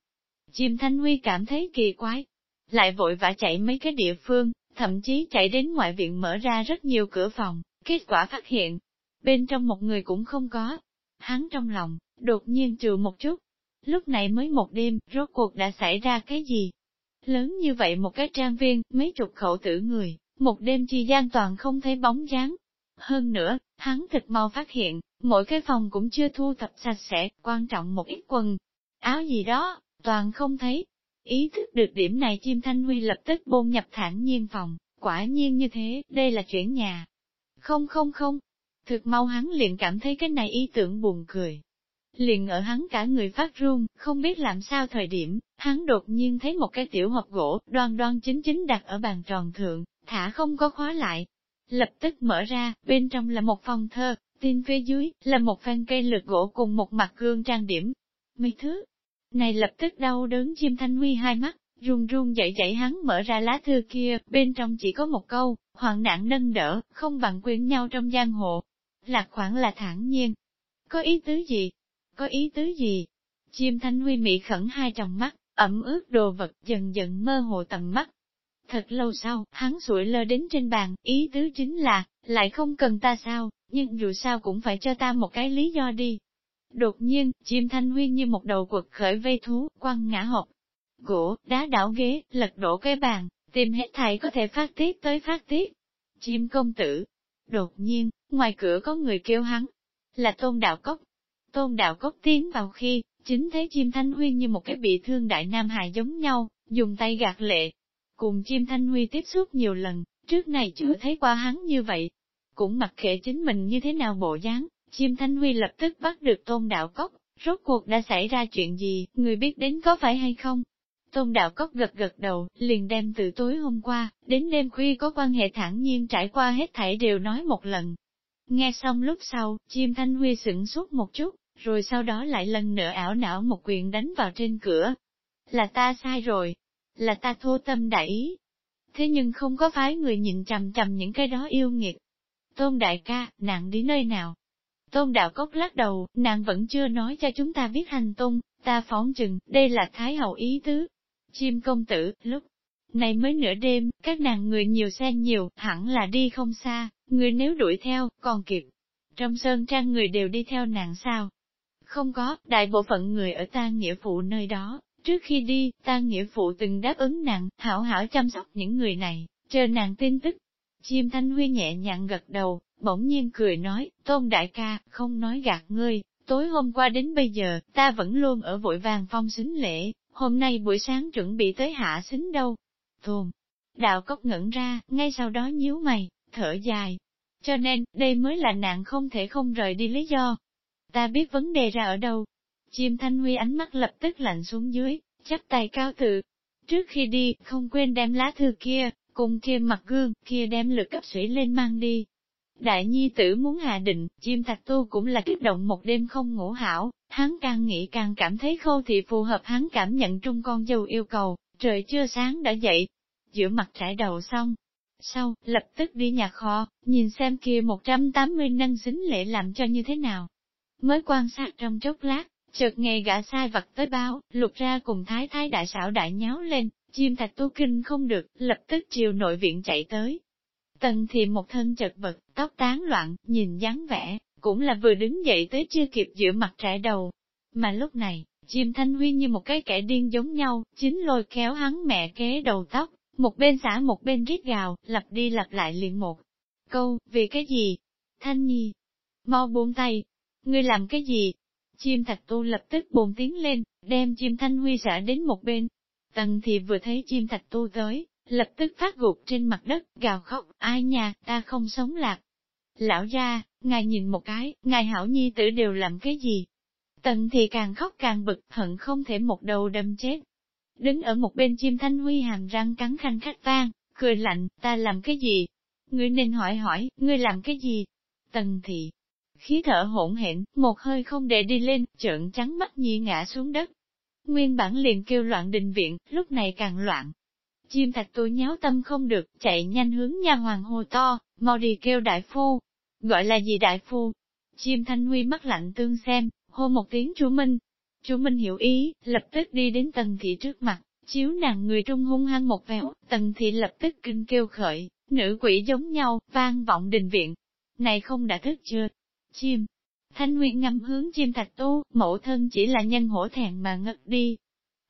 Chim Thanh Huy cảm thấy kỳ quái, lại vội vã chạy mấy cái địa phương, thậm chí chạy đến ngoại viện mở ra rất nhiều cửa phòng, kết quả phát hiện, bên trong một người cũng không có. Hắn trong lòng, đột nhiên trừ một chút. Lúc này mới một đêm, rốt cuộc đã xảy ra cái gì? Lớn như vậy một cái trang viên, mấy chục khẩu tử người, một đêm chi gian toàn không thấy bóng dáng. Hơn nữa, hắn thật mau phát hiện, mỗi cái phòng cũng chưa thu thập sạch sẽ, quan trọng một ít quần, áo gì đó, toàn không thấy. Ý thức được điểm này chim thanh huy lập tức bôn nhập thản nhiên phòng, quả nhiên như thế, đây là chuyển nhà. Không không không, thực mau hắn liền cảm thấy cái này ý tưởng buồn cười. Liền ở hắn cả người phát run, không biết làm sao thời điểm, hắn đột nhiên thấy một cái tiểu hộp gỗ, đoan đoan chính chính đặt ở bàn tròn thượng, thả không có khóa lại. Lập tức mở ra, bên trong là một phòng thơ, tin phía dưới là một phan cây lược gỗ cùng một mặt gương trang điểm. Mấy thứ này lập tức đau đớn chim thanh huy hai mắt, run run dậy dậy hắn mở ra lá thư kia, bên trong chỉ có một câu, hoạn nạn nâng đỡ, không bằng quyến nhau trong giang hồ. Lạc khoảng là thản nhiên. Có ý tứ gì? Có ý tứ gì? Chim thanh huy mị khẩn hai tròng mắt, ẩm ướt đồ vật dần dần mơ hồ tầm mắt, Thật lâu sau, hắn sủi lơ đến trên bàn, ý tứ chính là, lại không cần ta sao, nhưng dù sao cũng phải cho ta một cái lý do đi. Đột nhiên, chim thanh huyên như một đầu quật khởi vây thú, quăng ngã hộp. Gỗ, đá đảo ghế, lật đổ cái bàn, tìm hết thảy có thể phát tiết tới phát tiết. Chim công tử. Đột nhiên, ngoài cửa có người kêu hắn. Là tôn đạo cốc. Tôn đạo cốc tiến vào khi, chính thấy chim thanh huyên như một cái bị thương đại nam hài giống nhau, dùng tay gạt lệ, Cùng chim thanh huy tiếp xúc nhiều lần, trước này chưa thấy qua hắn như vậy. Cũng mặc kệ chính mình như thế nào bộ dáng, chim thanh huy lập tức bắt được tôn đạo cốc, rốt cuộc đã xảy ra chuyện gì, người biết đến có phải hay không? Tôn Đạo Cốc gật gật đầu, liền đem từ tối hôm qua, đến đêm khuya có quan hệ thẳng nhiên trải qua hết thảy đều nói một lần. Nghe xong lúc sau, chim thanh huy sửng suốt một chút, rồi sau đó lại lần nữa ảo não một quyền đánh vào trên cửa. Là ta sai rồi, là ta thô tâm đại ý. Thế nhưng không có phái người nhìn chằm chằm những cái đó yêu nghiệt. Tôn đại ca, nàng đi nơi nào? Tôn đạo cốc lắc đầu, nàng vẫn chưa nói cho chúng ta biết hành tung, ta phóng chừng, đây là thái hậu ý tứ. Chim công tử, lúc này mới nửa đêm, các nàng người nhiều xe nhiều, hẳn là đi không xa, người nếu đuổi theo, còn kịp. Trong sơn trang người đều đi theo nàng sao? Không có, đại bộ phận người ở ta nghĩa phụ nơi đó, trước khi đi, ta nghĩa phụ từng đáp ứng nàng, hảo hảo chăm sóc những người này, chờ nàng tin tức. Chim Thanh Huy nhẹ nhàng gật đầu, bỗng nhiên cười nói, tôn đại ca, không nói gạt ngươi, tối hôm qua đến bây giờ, ta vẫn luôn ở vội vàng phong xính lễ, hôm nay buổi sáng chuẩn bị tới hạ xính đâu. Tôn, đạo cốc ngẩn ra, ngay sau đó nhíu mày, thở dài. Cho nên, đây mới là nạn không thể không rời đi lý do. Ta biết vấn đề ra ở đâu. Chim Thanh Huy ánh mắt lập tức lạnh xuống dưới, chắp tay cao tự. Trước khi đi, không quên đem lá thư kia, cùng kia mặt gương, kia đem lực cấp sủy lên mang đi, Đại nhi tử muốn hạ định, chim thạch tu cũng là kích động một đêm không ngủ hảo, hắn càng nghĩ càng cảm thấy khâu thì phù hợp hắn cảm nhận trung con dâu yêu cầu, trời chưa sáng đã dậy, giữa mặt trải đầu xong. Sau, lập tức đi nhà kho, nhìn xem kia 180 nâng xính lễ làm cho như thế nào. Mới quan sát trong chốc lát, chợt nghe gã sai vặt tới báo, lục ra cùng thái thái đại xảo đại nháo lên, chim thạch tu kinh không được, lập tức chiều nội viện chạy tới, Tần thì một thân chật vật, tóc tán loạn, nhìn dáng vẻ, cũng là vừa đứng dậy tới chưa kịp giữa mặt trẻ đầu. Mà lúc này, chim thanh huy như một cái kẻ điên giống nhau, chính lôi kéo hắn mẹ kế đầu tóc, một bên xả một bên rít gào, lặp đi lặp lại liền một câu, vì cái gì? Thanh nhi, mau buông tay, ngươi làm cái gì? Chim thạch tu lập tức bồn tiếng lên, đem chim thanh huy xả đến một bên. Tần thì vừa thấy chim thạch tu tới, lập tức phát gục trên mặt đất, gào khóc, ai nhà, ta không sống lạc. Lão ra, ngài nhìn một cái, ngài hảo nhi tử đều làm cái gì? Tần thì càng khóc càng bực, hận không thể một đầu đâm chết. Đứng ở một bên chim thanh huy hàm răng cắn khanh khách vang, cười lạnh, ta làm cái gì? Ngươi nên hỏi hỏi, ngươi làm cái gì? Tần thị, khí thở hỗn hển, một hơi không để đi lên, trợn trắng mắt nhi ngã xuống đất. Nguyên bản liền kêu loạn đình viện, lúc này càng loạn, Chim thạch tôi nháo tâm không được, chạy nhanh hướng nhà hoàng hồ to, mau đi kêu đại phu. Gọi là gì đại phu? Chim thanh huy mắt lạnh tương xem, hô một tiếng chú Minh. Chú Minh hiểu ý, lập tức đi đến tần thị trước mặt, chiếu nàng người trung hung hăng một vẹo, tần thị lập tức kinh kêu khởi, nữ quỷ giống nhau, vang vọng đình viện. Này không đã thức chưa? Chim. Thanh huy ngâm hướng chim thạch tu, mẫu thân chỉ là nhân hổ thẹn mà ngất đi.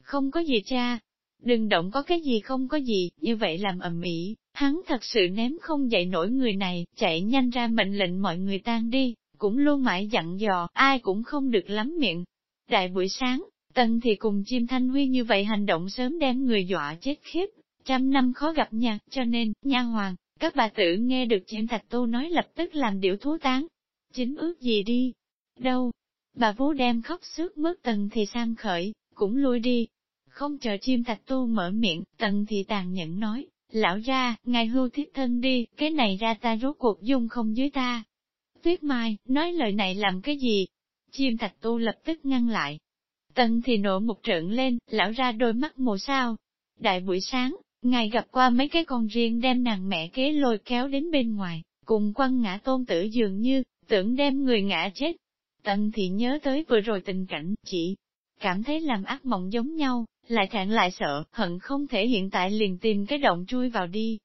Không có gì cha, Đừng động có cái gì không có gì, như vậy làm ầm ĩ, hắn thật sự ném không dậy nổi người này, chạy nhanh ra mệnh lệnh mọi người tan đi, cũng luôn mãi dặn dò, ai cũng không được lắm miệng. Đại buổi sáng, Tần thì cùng chim thanh huy như vậy hành động sớm đem người dọa chết khiếp, trăm năm khó gặp nhạc, cho nên, nha hoàng, các bà tử nghe được chim thạch tu nói lập tức làm điệu thú tán. Chính ước gì đi? Đâu? Bà vú đem khóc sướt mất tần thì sang khởi, cũng lui đi, không chờ chim thạch tu mở miệng, tần thì tàn nhẫn nói, lão ra, ngài hưu thiết thân đi, cái này ra ta rốt cuộc dung không dưới ta. Tuyết Mai, nói lời này làm cái gì? Chim thạch tu lập tức ngăn lại. Tần thì nổ một trợn lên, lão ra đôi mắt mù sao. Đại buổi sáng, ngài gặp qua mấy cái con riêng đem nàng mẹ kế lôi kéo đến bên ngoài, cùng quăng ngã tôn tử dường như, tưởng đem người ngã chết. Tần thì nhớ tới vừa rồi tình cảnh, chỉ cảm thấy làm ác mộng giống nhau, lại thẹn lại sợ, hận không thể hiện tại liền tìm cái động chui vào đi.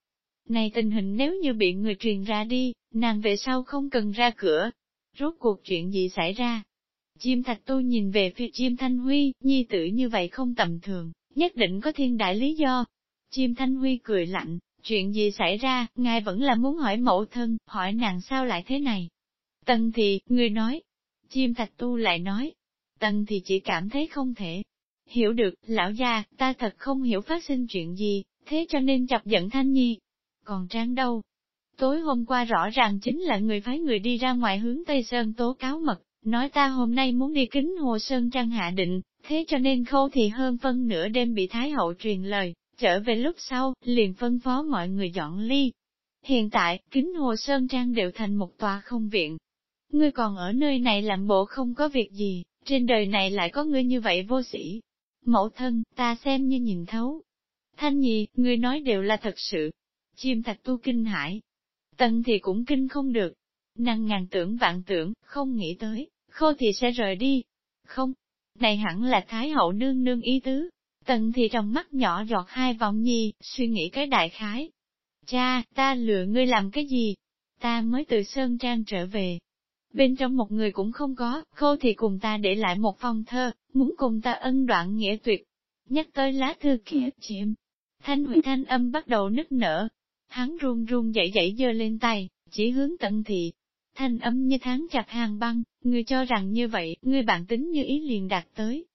Này tình hình nếu như bị người truyền ra đi, nàng về sau không cần ra cửa. Rốt cuộc chuyện gì xảy ra? Chim thạch tu nhìn về phía chim thanh huy, nhi tử như vậy không tầm thường, nhất định có thiên đại lý do. Chim thanh huy cười lạnh, chuyện gì xảy ra, ngài vẫn là muốn hỏi mẫu thân, hỏi nàng sao lại thế này. Tần thì, người nói. Chim thạch tu lại nói. Tần thì chỉ cảm thấy không thể, Hiểu được, lão gia, ta thật không hiểu phát sinh chuyện gì, thế cho nên chọc giận Thanh Nhi. Còn Trang đâu? Tối hôm qua rõ ràng chính là người phái người đi ra ngoài hướng Tây Sơn tố cáo mật, nói ta hôm nay muốn đi kính Hồ Sơn Trang hạ định, Thế cho nên khâu thì hơn phân nửa đêm bị Thái Hậu truyền lời, trở về lúc sau, liền phân phó mọi người dọn ly. Hiện tại, kính hồ Sơn Trang đều thành một tòa không viện. Ngươi còn ở nơi này làm bộ không có việc gì, trên đời này lại có ngươi như vậy vô sĩ. Mẫu thân, ta xem như nhìn thấu. Thanh nhi, ngươi nói đều là thật sự. Chim thạch tu kinh hải. Tần thì cũng kinh không được. Năng ngàn tưởng vạn tưởng, không nghĩ tới, khô thì sẽ rời đi. Không, này hẳn là Thái hậu nương nương ý tứ. Tần thì trong mắt nhỏ giọt hai vòng nhi, suy nghĩ cái đại khái. Cha, ta lừa ngươi làm cái gì? Ta mới từ Sơn Trang trở về. Bên trong một người cũng không có, khô thì cùng ta để lại một phong thơ, muốn cùng ta ân đoạn nghĩa tuyệt. Nhắc tới lá thư kia, chìm. Thanh hủy thanh âm bắt đầu nức nở. Hắn run run dậy dậy dơ lên tay, chỉ hướng tận thị, thanh âm như tháng chặt hàng băng, ngươi cho rằng như vậy, ngươi bạn tính như ý liền đạt tới.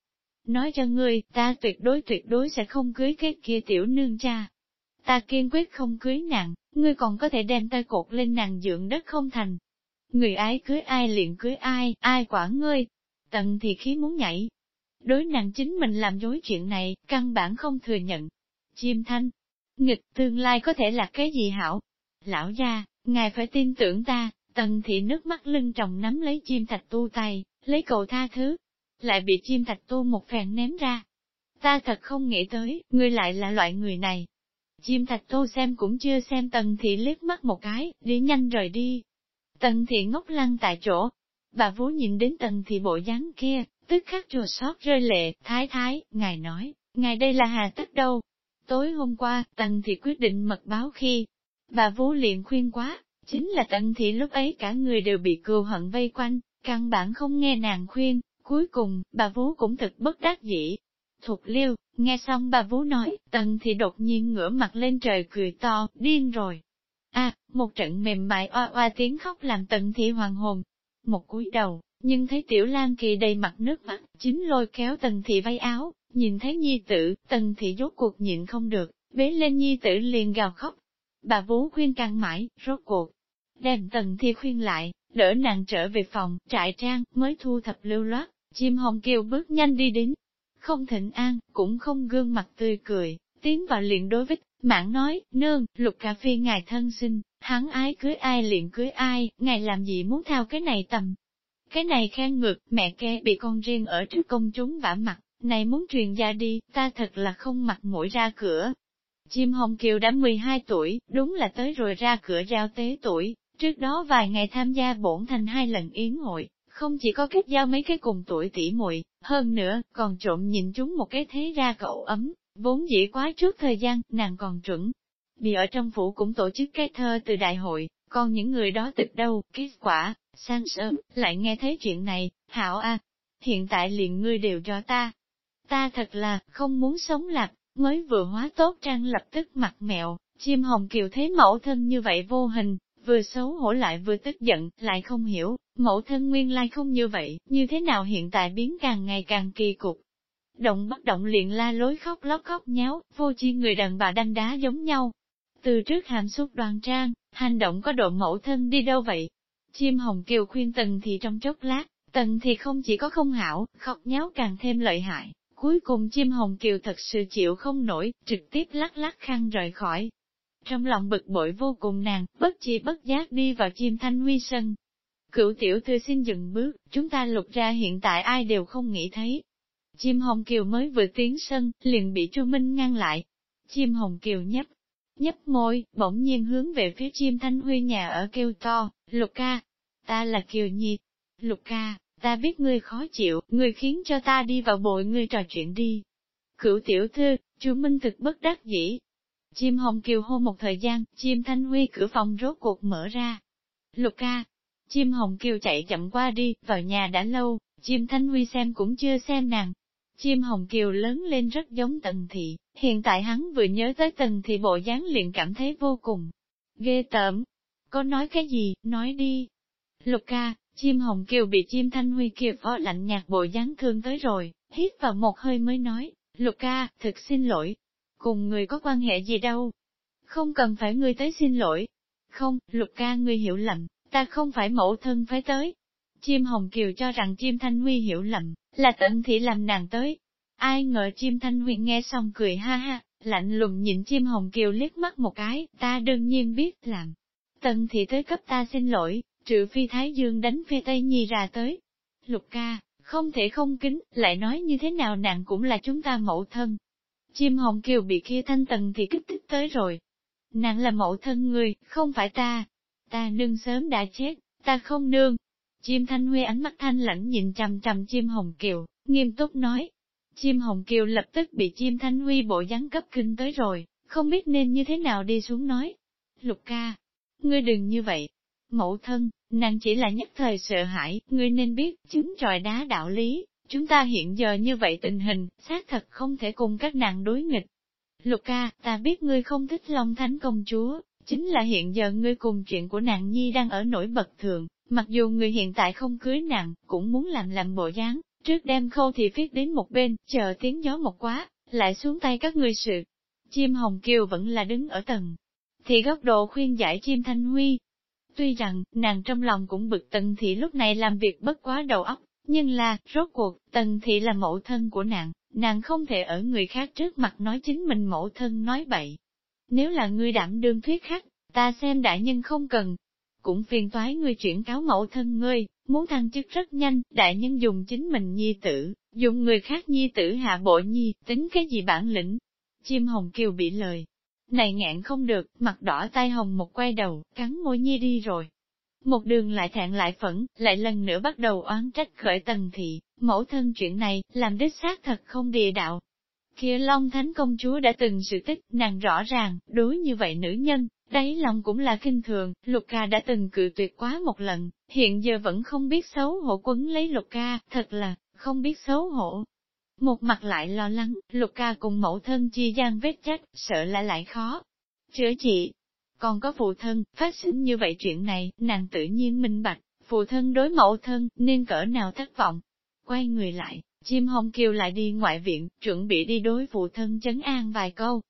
Nói cho ngươi, ta tuyệt đối tuyệt đối sẽ không cưới cái kia tiểu nương cha. Ta kiên quyết không cưới nàng, ngươi còn có thể đem tay cột lên nàng dưỡng đất không thành. Người ái cưới ai liền cưới ai, ai quản ngươi. Tận thì khí muốn nhảy. Đối nàng chính mình làm dối chuyện này, căn bản không thừa nhận. Chim thanh, nghịch tương lai có thể là cái gì hảo? Lão gia, ngài phải tin tưởng ta, Tần thị nước mắt lưng tròng nắm lấy chim thạch tu tay, lấy cầu tha thứ, lại bị chim thạch tu một phèn ném ra. Ta thật không nghĩ tới, ngươi lại là loại người này. Chim thạch tu xem cũng chưa xem tần thị liếc mắt một cái, đi nhanh rời đi. Tần thị ngốc lăng tại chỗ. Bà vú nhìn đến tần thị bộ dáng kia, tức khắc chùa sót rơi lệ, thái thái, ngài nói, ngài đây là hà tất đâu. Tối hôm qua, tần thị quyết định mật báo khi, bà vú liền khuyên quá, Chính là Tần thị lúc ấy cả người đều bị cừu hận vây quanh, căn bản không nghe nàng khuyên, cuối cùng, bà Vú cũng thật bất đắc dĩ. Thục liêu, nghe xong bà Vú nói, tần thị đột nhiên ngửa mặt lên trời cười to, điên rồi a một trận mềm mại oa oa tiếng khóc làm tận thị hoàng hồn. Một cúi đầu, nhưng thấy tiểu lan kỳ đầy mặt nước mắt, chính lôi kéo tần thị vay áo, nhìn thấy nhi tử, tần thị rốt cuộc nhịn không được, bế lên nhi tử liền gào khóc. Bà Vú khuyên can mãi, rốt cuộc, đem tần thi khuyên lại, đỡ nàng trở về phòng, trại trang, mới thu thập lưu loát, chim hồng kiều bước nhanh đi đến. Không thịnh an, cũng không gương mặt tươi cười, tiến vào liền đối với, mạng nói, nương, lục cà phê ngài thân sinh, hắn ái cưới ai liền cưới ai, ngài làm gì muốn theo cái này tầm. Cái này khen ngược, mẹ kê bị con riêng ở trước công chúng vả mặt, này muốn truyền ra đi, ta thật là không mặt mũi ra cửa. Chim Hồng Kiều đã 12 tuổi, đúng là tới rồi ra cửa giao tế tuổi, Trước đó vài ngày tham gia bổn thành hai lần yến hội, không chỉ có kết giao mấy cái cùng tuổi tỷ muội, hơn nữa, còn trộm nhìn chúng một cái thế ra cậu ấm, vốn dĩ quá trước thời gian, nàng còn chuẩn. Vì ở trong phủ cũng tổ chức cái thơ từ đại hội, còn những người đó tịch đâu, kết quả, sang sớm, lại nghe thấy chuyện này, hảo a hiện tại liền ngươi đều cho ta. Ta thật là, không muốn sống lạc, mới vừa hóa tốt trang lập tức mặt mẹo, chim hồng kiều thấy mẫu thân như vậy vô hình, vừa xấu hổ lại vừa tức giận, lại không hiểu, mẫu thân nguyên lai không như vậy, như thế nào hiện tại biến càng ngày càng kỳ cục. Động bất động liền la lối khóc lóc khóc nháo, vô chi người đàn bà đanh đá giống nhau. Từ trước hàm xúc đoàn trang, hành động có độ mẫu thân đi đâu vậy? Chim hồng kiều khuyên tần thì trong chốc lát, tần thì không chỉ có không hảo, khóc nháo càng thêm lợi hại. Cuối cùng chim hồng kiều thật sự chịu không nổi, trực tiếp lắc lắc khăn rời khỏi, trong lòng bực bội vô cùng nàng, bất chi bất giác đi vào chim thanh huy sân. Cựu tiểu thư xin dừng bước, chúng ta lục ra hiện tại ai đều không nghĩ thấy. Chim hồng kiều mới vừa tiến sân, liền bị Chu Minh ngăn lại. Chim hồng kiều nhấp, nhấp môi, bỗng nhiên hướng về phía chim thanh huy nhà ở kêu to, lục ca, ta là kiều nhi. Lục ca, ta biết ngươi khó chịu, ngươi khiến cho ta đi vào bội ngươi trò chuyện đi. Cửu tiểu thư, Chu Minh thực bất đắc dĩ, Chim hồng kiều hô một thời gian, chim thanh huy cửa phòng rốt cuộc mở ra. Lục ca, chim hồng kiều chạy chậm qua đi, vào nhà đã lâu, chim thanh huy xem cũng chưa xem nàng. Chim hồng kiều lớn lên rất giống tần thị, hiện tại hắn vừa nhớ tới tần thị bộ dáng liền cảm thấy vô cùng ghê tởm. Có nói cái gì, nói đi. Lục ca, chim hồng kiều bị chim thanh huy kia phó lạnh nhạt bộ dáng thương tới rồi, hít vào một hơi mới nói, lục ca, thực xin lỗi, cùng người có quan hệ gì đâu. Không cần phải ngươi tới xin lỗi. Không, lục ca ngươi hiểu lầm, ta không phải mẫu thân phải tới. Chim Hồng Kiều cho rằng chim Thanh Huy hiểu lầm, là tận thị làm nàng tới. Ai ngờ chim Thanh Huy nghe xong cười ha ha, lạnh lùng nhìn chim Hồng Kiều liếc mắt một cái, ta đương nhiên biết làm. Tần thị tới cấp ta xin lỗi, trừ phi Thái Dương đánh phê Tây Nhi ra tới. Lục ca, không thể không kính, lại nói như thế nào nàng cũng là chúng ta mẫu thân. Chim Hồng Kiều bị kia thanh tần thì kích thích tới rồi. Nàng là mẫu thân người, không phải ta. Ta nương sớm đã chết, ta không nương. Chim Thanh Huy ánh mắt thanh lãnh nhìn chằm chằm chim Hồng Kiều, nghiêm túc nói. Chim Hồng Kiều lập tức bị chim Thanh Huy bộ dáng cấp kinh tới rồi, không biết nên như thế nào đi xuống nói. Lục ca, ngươi đừng như vậy. Mẫu thân, nàng chỉ là nhất thời sợ hãi, ngươi nên biết, chứng tròi đá đạo lý, chúng ta hiện giờ như vậy tình hình, xác thật không thể cùng các nàng đối nghịch. Lục ca, ta biết ngươi không thích Long Thánh công chúa, chính là hiện giờ ngươi cùng chuyện của nàng nhi đang ở nổi bật thường, mặc dù người hiện tại không cưới nàng, cũng muốn làm làm bộ dáng, trước đem khâu thì viết đến một bên, chờ tiếng gió một quá, lại xuống tay các ngươi sự. Chim Hồng Kiều vẫn là đứng ở tầng, thì góc độ khuyên giải chim Thanh Huy. Tuy rằng, nàng trong lòng cũng bực tần thị lúc này làm việc bất quá đầu óc, nhưng là, rốt cuộc, tần thị là mẫu thân của nàng, nàng không thể ở người khác trước mặt nói chính mình mẫu thân nói bậy. Nếu là ngươi đảm đương thuyết khác ta xem đại nhân không cần. Cũng phiền toái ngươi chuyển cáo mẫu thân ngươi, muốn thăng chức rất nhanh, đại nhân dùng chính mình nhi tử, dùng người khác nhi tử hạ bộ nhi, tính cái gì bản lĩnh. Chim hồng kiều bị lời, này ngạn không được, mặt đỏ tai hồng một quay đầu, cắn môi nhi đi rồi. Một đường lại thẹn lại phẫn, lại lần nữa bắt đầu oán trách khởi tần thị, mẫu thân chuyện này, làm đích xác thật không địa đạo. Kia Long Thánh công chúa đã từng sự tích, nàng rõ ràng, đối như vậy nữ nhân, đấy lòng cũng là kinh thường, lục ca đã từng cự tuyệt quá một lần, hiện giờ vẫn không biết xấu hổ quấn lấy lục ca, thật là, không biết xấu hổ, một mặt lại lo lắng, lục ca cùng mẫu thân chi gian vết trách, sợ là lại khó. Chữa trị, còn có phụ thân, phát sinh như vậy chuyện này, nàng tự nhiên minh bạch, phụ thân đối mẫu thân, nên cỡ nào thất vọng. Quay người lại, chim hồng kiều lại đi ngoại viện, chuẩn bị đi đối phụ thân chấn an vài câu.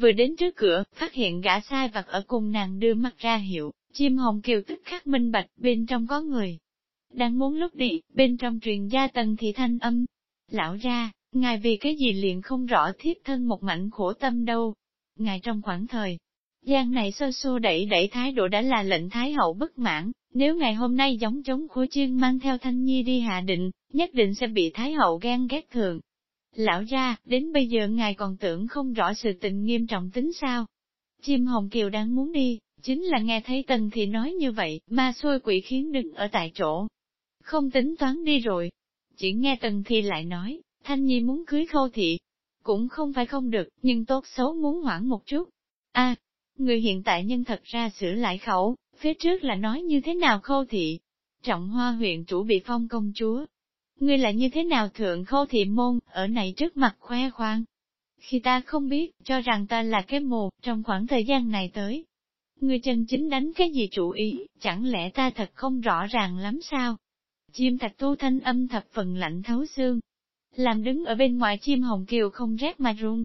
Vừa đến trước cửa, phát hiện gã sai vặt ở cùng nàng đưa mặt ra hiệu, chim hồng kiều tức khắc minh bạch, bên trong có người. Đang muốn lúc đi, bên trong truyền gia tần thị thanh âm, Lão ra, ngài vì cái gì liền không rõ thiếp thân một mảnh khổ tâm đâu. Ngài trong khoảng thời gian này xô xô đẩy đẩy thái độ đã là lệnh thái hậu bất mãn, nếu ngày hôm nay giống chống khối chiên mang theo thanh nhi đi hạ định, nhất định sẽ bị thái hậu ghen ghét thường. Lão ra, đến bây giờ ngài còn tưởng không rõ sự tình nghiêm trọng tính sao. Chim Hồng Kiều đang muốn đi, chính là nghe thấy tần thì nói như vậy, ma xôi quỷ khiến đứng ở tại chỗ. Không tính toán đi rồi, chỉ nghe Tần thì lại nói, Thanh Nhi muốn cưới khâu thị. Cũng không phải không được, nhưng tốt xấu muốn hoãn một chút. a người hiện tại nhân thật ra sửa lại khẩu, phía trước là nói như thế nào khâu thị. Trọng hoa huyện chủ bị phong công chúa. Ngươi là như thế nào thượng khâu thị môn, ở này trước mặt khoe khoang. Khi ta không biết, cho rằng ta là cái mù, trong khoảng thời gian này tới. Ngươi chân chính đánh cái gì chủ ý, chẳng lẽ ta thật không rõ ràng lắm sao? Chim thạch tu thanh âm thập phần lạnh thấu xương. Làm đứng ở bên ngoài chim hồng kiều không rét mà run.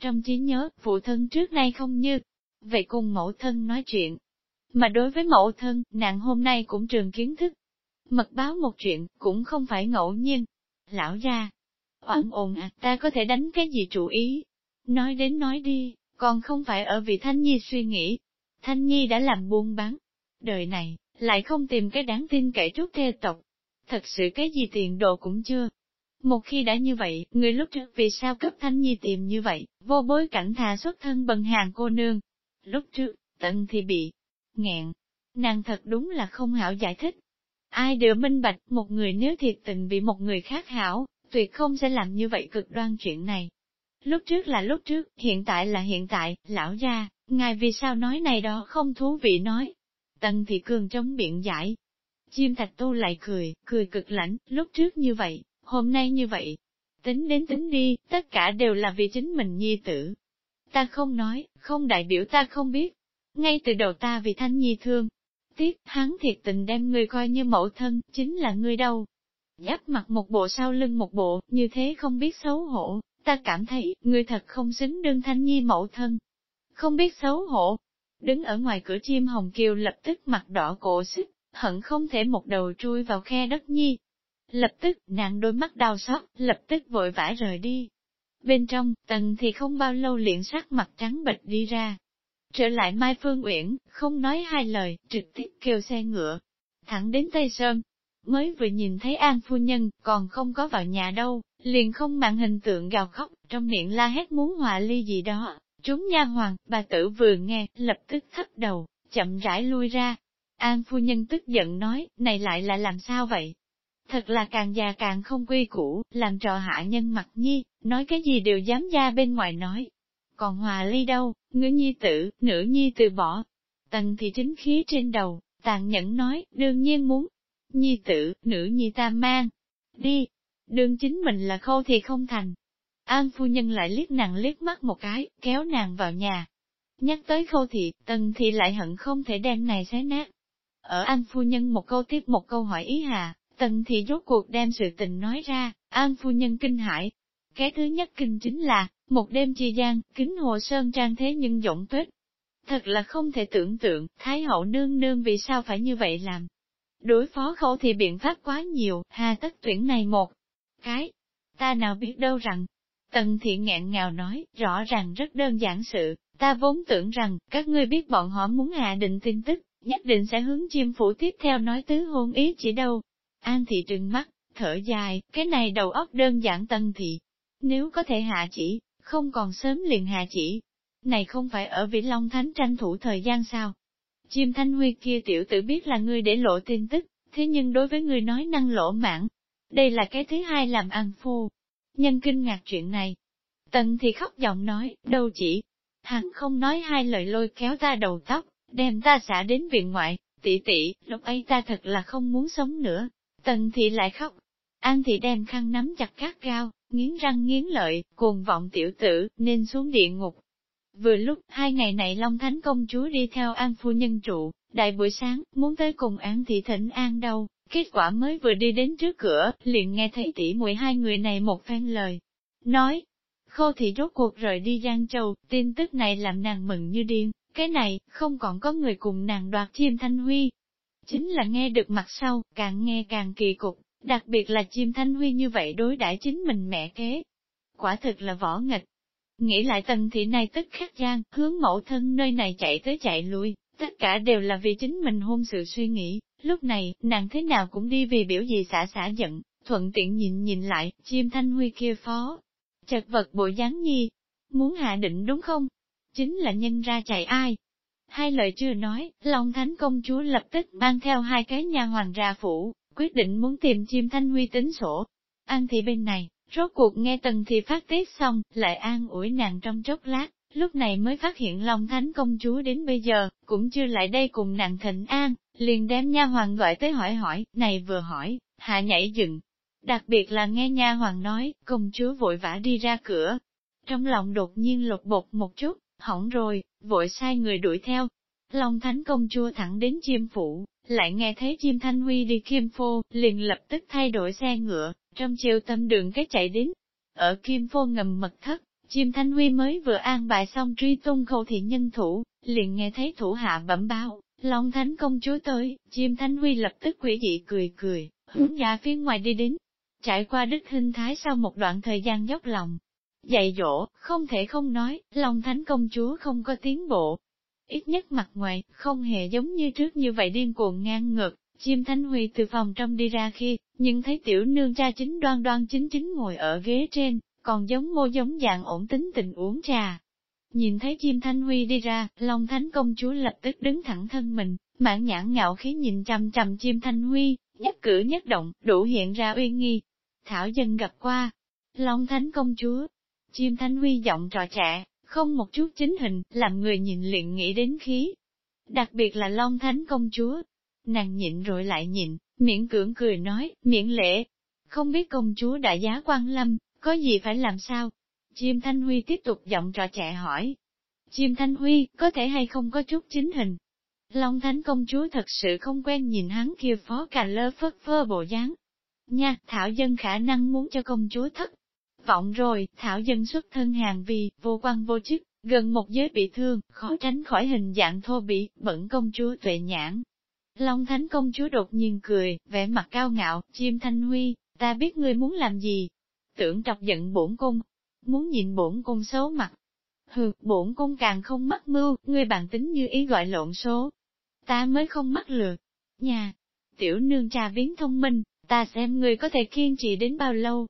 Trong trí nhớ, phụ thân trước nay không như. Vậy cùng mẫu thân nói chuyện. Mà đối với mẫu thân, nàng hôm nay cũng trường kiến thức. Mật báo một chuyện, cũng không phải ngẫu nhiên. Lão ra, oan ồn à, ta có thể đánh cái gì chủ ý? Nói đến nói đi, còn không phải ở vì Thanh Nhi suy nghĩ. Thanh Nhi đã làm buôn bán. Đời này, lại không tìm cái đáng tin cậy trúc thê tộc, thật sự cái gì tiền đồ cũng chưa. Một khi đã như vậy, người lúc trước vì sao cấp thanh nhi tìm như vậy, vô bối cảnh thà xuất thân bần hàng cô nương. Lúc trước, tận thì bị nghẹn, nàng thật đúng là không hảo giải thích. Ai đều minh bạch, một người nếu thiệt tình bị một người khác hảo, tuyệt không sẽ làm như vậy cực đoan chuyện này. Lúc trước là lúc trước, hiện tại là hiện tại, lão gia, ngài vì sao nói này đó không thú vị nói. Tần thị cường chống biện giải, Chim thạch tu lại cười, cười cực lãnh, lúc trước như vậy, hôm nay như vậy. Tính đến tính đi, tất cả đều là vì chính mình nhi tử. Ta không nói, không đại biểu ta không biết. Ngay từ đầu ta vì thanh nhi thương. Tiếc, hắn thiệt tình đem người coi như mẫu thân, chính là ngươi đâu. Giáp mặt một bộ sau lưng một bộ, như thế không biết xấu hổ, ta cảm thấy, ngươi thật không xứng đương thanh nhi mẫu thân. Không biết xấu hổ. Đứng ở ngoài cửa chim hồng kiều lập tức mặt đỏ cổ xích, hận không thể một đầu chui vào khe đất nhi. Lập tức, nàng đôi mắt đau xót, lập tức vội vã rời đi. Bên trong, tần thì không bao lâu liền sắc mặt trắng bệch đi ra. Trở lại Mai Phương Uyển, không nói hai lời, trực tiếp kêu xe ngựa, thẳng đến Tây Sơn. Mới vừa nhìn thấy An Phu Nhân, còn không có vào nhà đâu, liền không mặn hình tượng gào khóc, trong miệng la hét muốn hòa ly gì đó. Chúng nha hoàng, bà tử vừa nghe, lập tức thấp đầu, chậm rãi lui ra. An Phu Nhân tức giận nói, này lại là làm sao vậy? Thật là càng già càng không quy củ, làm trò hạ nhân mặt nhi, nói cái gì đều dám ra bên ngoài nói. Còn hòa ly đâu, ngữ nhi tử, nữ nhi từ bỏ. Tần thì chính khí trên đầu, tàn nhẫn nói, đương nhiên muốn. Nhi tử, nữ nhi ta mang. Đi. Đương chính mình là khâu thì không thành. An phu nhân lại liếc nàng liếc mắt một cái, kéo nàng vào nhà. Nhắc tới khâu thị, tần thì lại hận không thể đem này xé nát. Ở An phu nhân một câu tiếp một câu hỏi ý hà, tần thì rốt cuộc đem sự tình nói ra, An phu nhân kinh hãi. Cái thứ nhất kinh chính là, một đêm chi gian, kính hồ sơn trang thế nhưng rộng tuyết, Thật là không thể tưởng tượng, Thái hậu nương nương vì sao phải như vậy làm. Đối phó khâu thì biện pháp quá nhiều, hà tất tuyển này một cái. Ta nào biết đâu rằng, Tần thiện ngẹn ngào nói, rõ ràng rất đơn giản sự, ta vốn tưởng rằng, các ngươi biết bọn họ muốn hạ định tin tức, nhất định sẽ hướng chiêm phủ tiếp theo nói tứ hôn ý chỉ đâu. An thị trừng mắt, thở dài, cái này đầu óc đơn giản tân thị. Nếu có thể hạ chỉ, không còn sớm liền hạ chỉ, này không phải ở Vĩ Long Thánh tranh thủ thời gian sao? Chim Thanh Huy kia tiểu tử biết là ngươi để lộ tin tức, thế nhưng đối với ngươi nói năng lỗ mãn. Đây là cái thứ hai làm ăn phu. Nhân kinh ngạc chuyện này. Tần thì khóc giọng nói, đâu chỉ. Hắn không nói hai lời lôi kéo ta đầu tóc, đem ta xả đến viện ngoại, tỷ tỷ, lúc ấy ta thật là không muốn sống nữa. Tần thì lại khóc. An thì đem khăn nắm chặt cát gao, nghiến răng nghiến lợi, cuồng vọng tiểu tử, nên xuống địa ngục. Vừa lúc, hai ngày này Long Thánh công chúa đi theo An Phu Nhân trụ, đại buổi sáng, muốn tới cùng An Thị Thịnh An đâu, kết quả mới vừa đi đến trước cửa, liền nghe thấy tỷ muội hai người này một phen lời. Nói, khô thị rốt cuộc rời đi Giang Châu, tin tức này làm nàng mừng như điên, cái này, không còn có người cùng nàng đoạt chim thanh huy. Chính là nghe được mặt sau, càng nghe càng kỳ cục, đặc biệt là chim thanh huy như vậy đối đãi chính mình mẹ kế. Quả thực là võ nghịch, Nghĩ lại tần thị này tức khắc gian, hướng mẫu thân nơi này chạy tới chạy lui, tất cả đều là vì chính mình hôn sự suy nghĩ, lúc này, nàng thế nào cũng đi vì biểu gì xả xả giận, thuận tiện nhìn nhìn lại, chim thanh huy kia phó. Chật vật bộ dáng nhi, muốn hạ định đúng không? Chính là nhân ra chạy ai? Hai lời chưa nói, Long Thánh công chúa lập tức mang theo hai cái nha hoàng ra phủ, quyết định muốn tìm chim thanh huy tính sổ. An thị bên này, Rốt cuộc nghe tần thì phát tiết xong, lại an ủi nàng trong chốc lát, lúc này mới phát hiện Long Thánh công chúa đến bây giờ, cũng chưa lại đây cùng nàng thịnh an, liền đem nha hoàng gọi tới hỏi hỏi, này vừa hỏi, hạ nhảy dựng. Đặc biệt là nghe nha hoàng nói, công chúa vội vã đi ra cửa. Trong lòng đột nhiên lột bột một chút, hỏng rồi, vội sai người đuổi theo. Long Thánh công chúa thẳng đến chiêm phủ, lại nghe thấy chim thanh huy đi kim phô, liền lập tức thay đổi xe ngựa, trong chiều tâm đường cái chạy đến. Ở kim phô ngầm mật thất, chim thanh huy mới vừa an bài xong truy tung khâu thị nhân thủ, liền nghe thấy thủ hạ bẩm báo, Long Thánh công chúa tới, chim thanh huy lập tức quỷ dị cười cười, hướng ra phía ngoài đi đến. Trải qua đức hình thái sau một đoạn thời gian dốc lòng, dạy dỗ, không thể không nói, Long Thánh công chúa không có tiến bộ. Ít nhất mặt ngoài, không hề giống như trước như vậy điên cuồng ngang ngược, Chim Thanh Huy từ phòng trong đi ra khi, nhưng thấy tiểu nương cha chính đoan đoan chính chính ngồi ở ghế trên, còn giống mô giống dạng ổn tính tình uống trà. Nhìn thấy chim Thanh Huy đi ra, Long Thánh công chúa lập tức đứng thẳng thân mình, mãn nhãn ngạo khí nhìn chằm chằm chim Thanh Huy, nhất cử nhất động, đủ hiện ra uy nghi. Thảo dân gặp qua, Long Thánh công chúa, chim Thanh Huy giọng trò trẻ, không một chút chính hình, làm người nhìn liền nghĩ đến khí. Đặc biệt là Long Thánh công chúa, Nàng nhịn rồi lại nhịn, miễn cưỡng cười nói, miễn lễ. Không biết công chúa đại giá quan lâm, có gì phải làm sao? Chim Thanh Huy tiếp tục giọng trò trẻ hỏi. Chim Thanh Huy, có thể hay không có chút chính hình? Long Thánh công chúa thật sự không quen nhìn hắn kia phó cà lơ phất phơ bộ dáng. Nha, Thảo Dân khả năng muốn cho công chúa thất. Vọng rồi, Thảo Dân xuất thân hàng vì, vô quan vô chức, gần một giới bị thương, khó tránh khỏi hình dạng thô bỉ, bẩn công chúa tuệ nhãn, Long Thánh công chúa đột nhiên cười, vẻ mặt cao ngạo, chim thanh huy, ta biết ngươi muốn làm gì. Tưởng trọc giận bổn cung, muốn nhìn bổn cung xấu mặt. Hừ, bổn cung càng không mắc mưu, ngươi bàn tính như ý gọi lộn số. Ta mới không mắc lừa. Nhà, tiểu nương trà biến thông minh, ta xem ngươi có thể kiên trì đến bao lâu.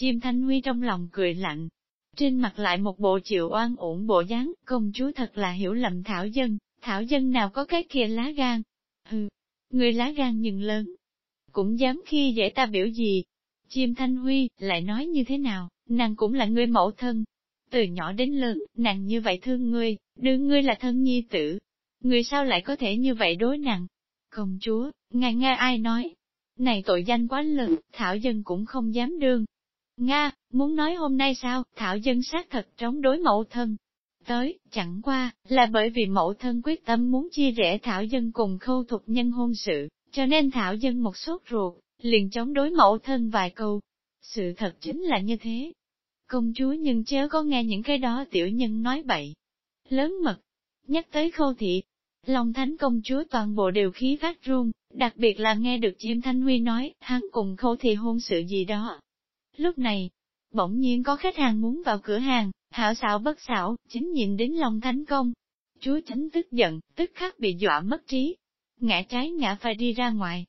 Chim thanh huy trong lòng cười lạnh, trên mặt lại một bộ chịu oan uổng bộ dáng, công chúa thật là hiểu lầm Thảo Dân, Thảo Dân nào có cái kia lá gan. Hừ, người lá gan nhưng lớn, cũng dám khi dễ ta biểu gì. Chim Thanh Huy, lại nói như thế nào, nàng cũng là người mẫu thân. Từ nhỏ đến lớn, nàng như vậy thương ngươi, đưa ngươi là thân nhi tử. Người sao lại có thể như vậy đối nàng? Công chúa, ngài nghe ai nói? Này tội danh quá lớn, Thảo Dân cũng không dám đương, Nga, muốn nói hôm nay sao, Thảo dân sát thật chống đối mẫu thân. Tới, chẳng qua, là bởi vì mẫu thân quyết tâm muốn chia rẽ Thảo dân cùng khâu thục nhân hôn sự, cho nên Thảo dân một sốt ruột, liền chống đối mẫu thân vài câu. Sự thật chính là như thế. Công chúa nhưng chớ có nghe những cái đó tiểu nhân nói bậy. Lớn mật, nhắc tới khâu thị, Long Thánh công chúa toàn bộ đều khí phát run, đặc biệt là nghe được chim Thanh Huy nói, hắn cùng khâu thị hôn sự gì đó, Lúc này, bỗng nhiên có khách hàng muốn vào cửa hàng, hảo xảo bất xảo, chính nhìn đến lòng thánh công. Chúa tránh tức giận, tức khắc bị dọa mất trí. Ngã trái ngã phải đi ra ngoài.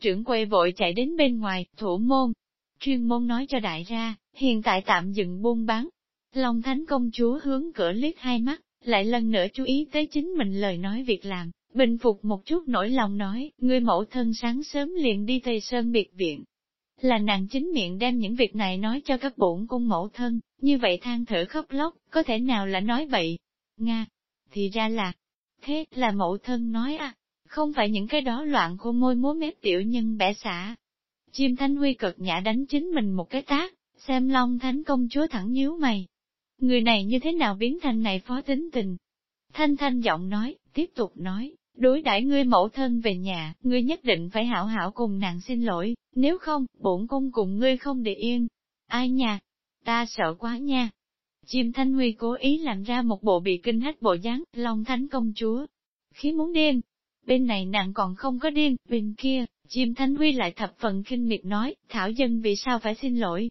Trưởng quầy vội chạy đến bên ngoài, thủ môn. Chuyên môn nói cho đại ra, hiện tại tạm dừng buôn bán. Long thánh công chúa hướng cửa liếc hai mắt, lại lần nữa chú ý tới chính mình lời nói việc làm, bình phục một chút nỗi lòng nói, người mẫu thân sáng sớm liền đi Tây Sơn biệt viện, là nàng chính miệng đem những việc này nói cho các bổn cung mẫu thân, như vậy than thở khóc lóc, có thể nào là nói vậy? Nga, thì ra là, thế là mẫu thân nói à, không phải những cái đó loạn khô môi múa mép tiểu nhân bẻ xả. Chim Thanh Huy cực nhã đánh chính mình một cái tác, xem Long Thánh công chúa thẳng nhíu mày. Người này như thế nào biến thành này phó tính tình? Thanh Thanh giọng nói, tiếp tục nói, Đối đãi ngươi mẫu thân về nhà, ngươi nhất định phải hảo hảo cùng nàng xin lỗi, nếu không, bổn cung cùng ngươi không để yên. Ai nha? Ta sợ quá nha. Chim Thanh Huy cố ý làm ra một bộ bị kinh hách bộ dáng, Long Thánh công chúa. Khí muốn điên. Bên này nàng còn không có điên, bên kia, chim Thanh Huy lại thập phần kinh miệt nói, Thảo Dân vì sao phải xin lỗi.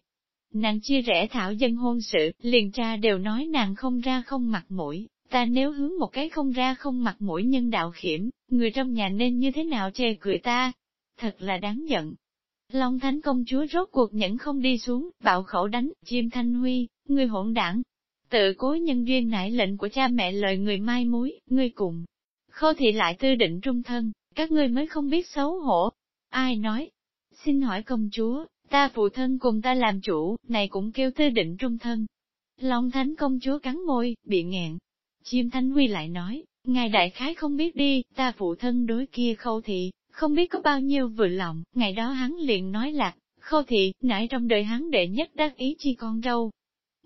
Nàng chia rẽ Thảo Dân hôn sự, liền tra đều nói nàng không ra không mặt mũi, Ta nếu hướng một cái không ra không mặt mũi nhân đạo khiểm, người trong nhà nên như thế nào chê cười ta? Thật là đáng giận. Long Thánh công chúa rốt cuộc nhẫn không đi xuống, bạo khẩu đánh, chim thanh huy, người hỗn đảng. Tự cố nhân duyên nại lệnh của cha mẹ lời người mai muối, ngươi cùng. Khô thị lại tư định trung thân, các ngươi mới không biết xấu hổ. Ai nói? Xin hỏi công chúa, ta phụ thân cùng ta làm chủ, này cũng kêu tư định trung thân. Long Thánh công chúa cắn môi, bị nghẹn, Chim Thanh Huy lại nói, ngài đại khái không biết đi, ta phụ thân đối kia khâu thị, không biết có bao nhiêu vừa lòng, ngày đó hắn liền nói là, khâu thị, nãy trong đời hắn đệ nhất đắc ý chi con râu.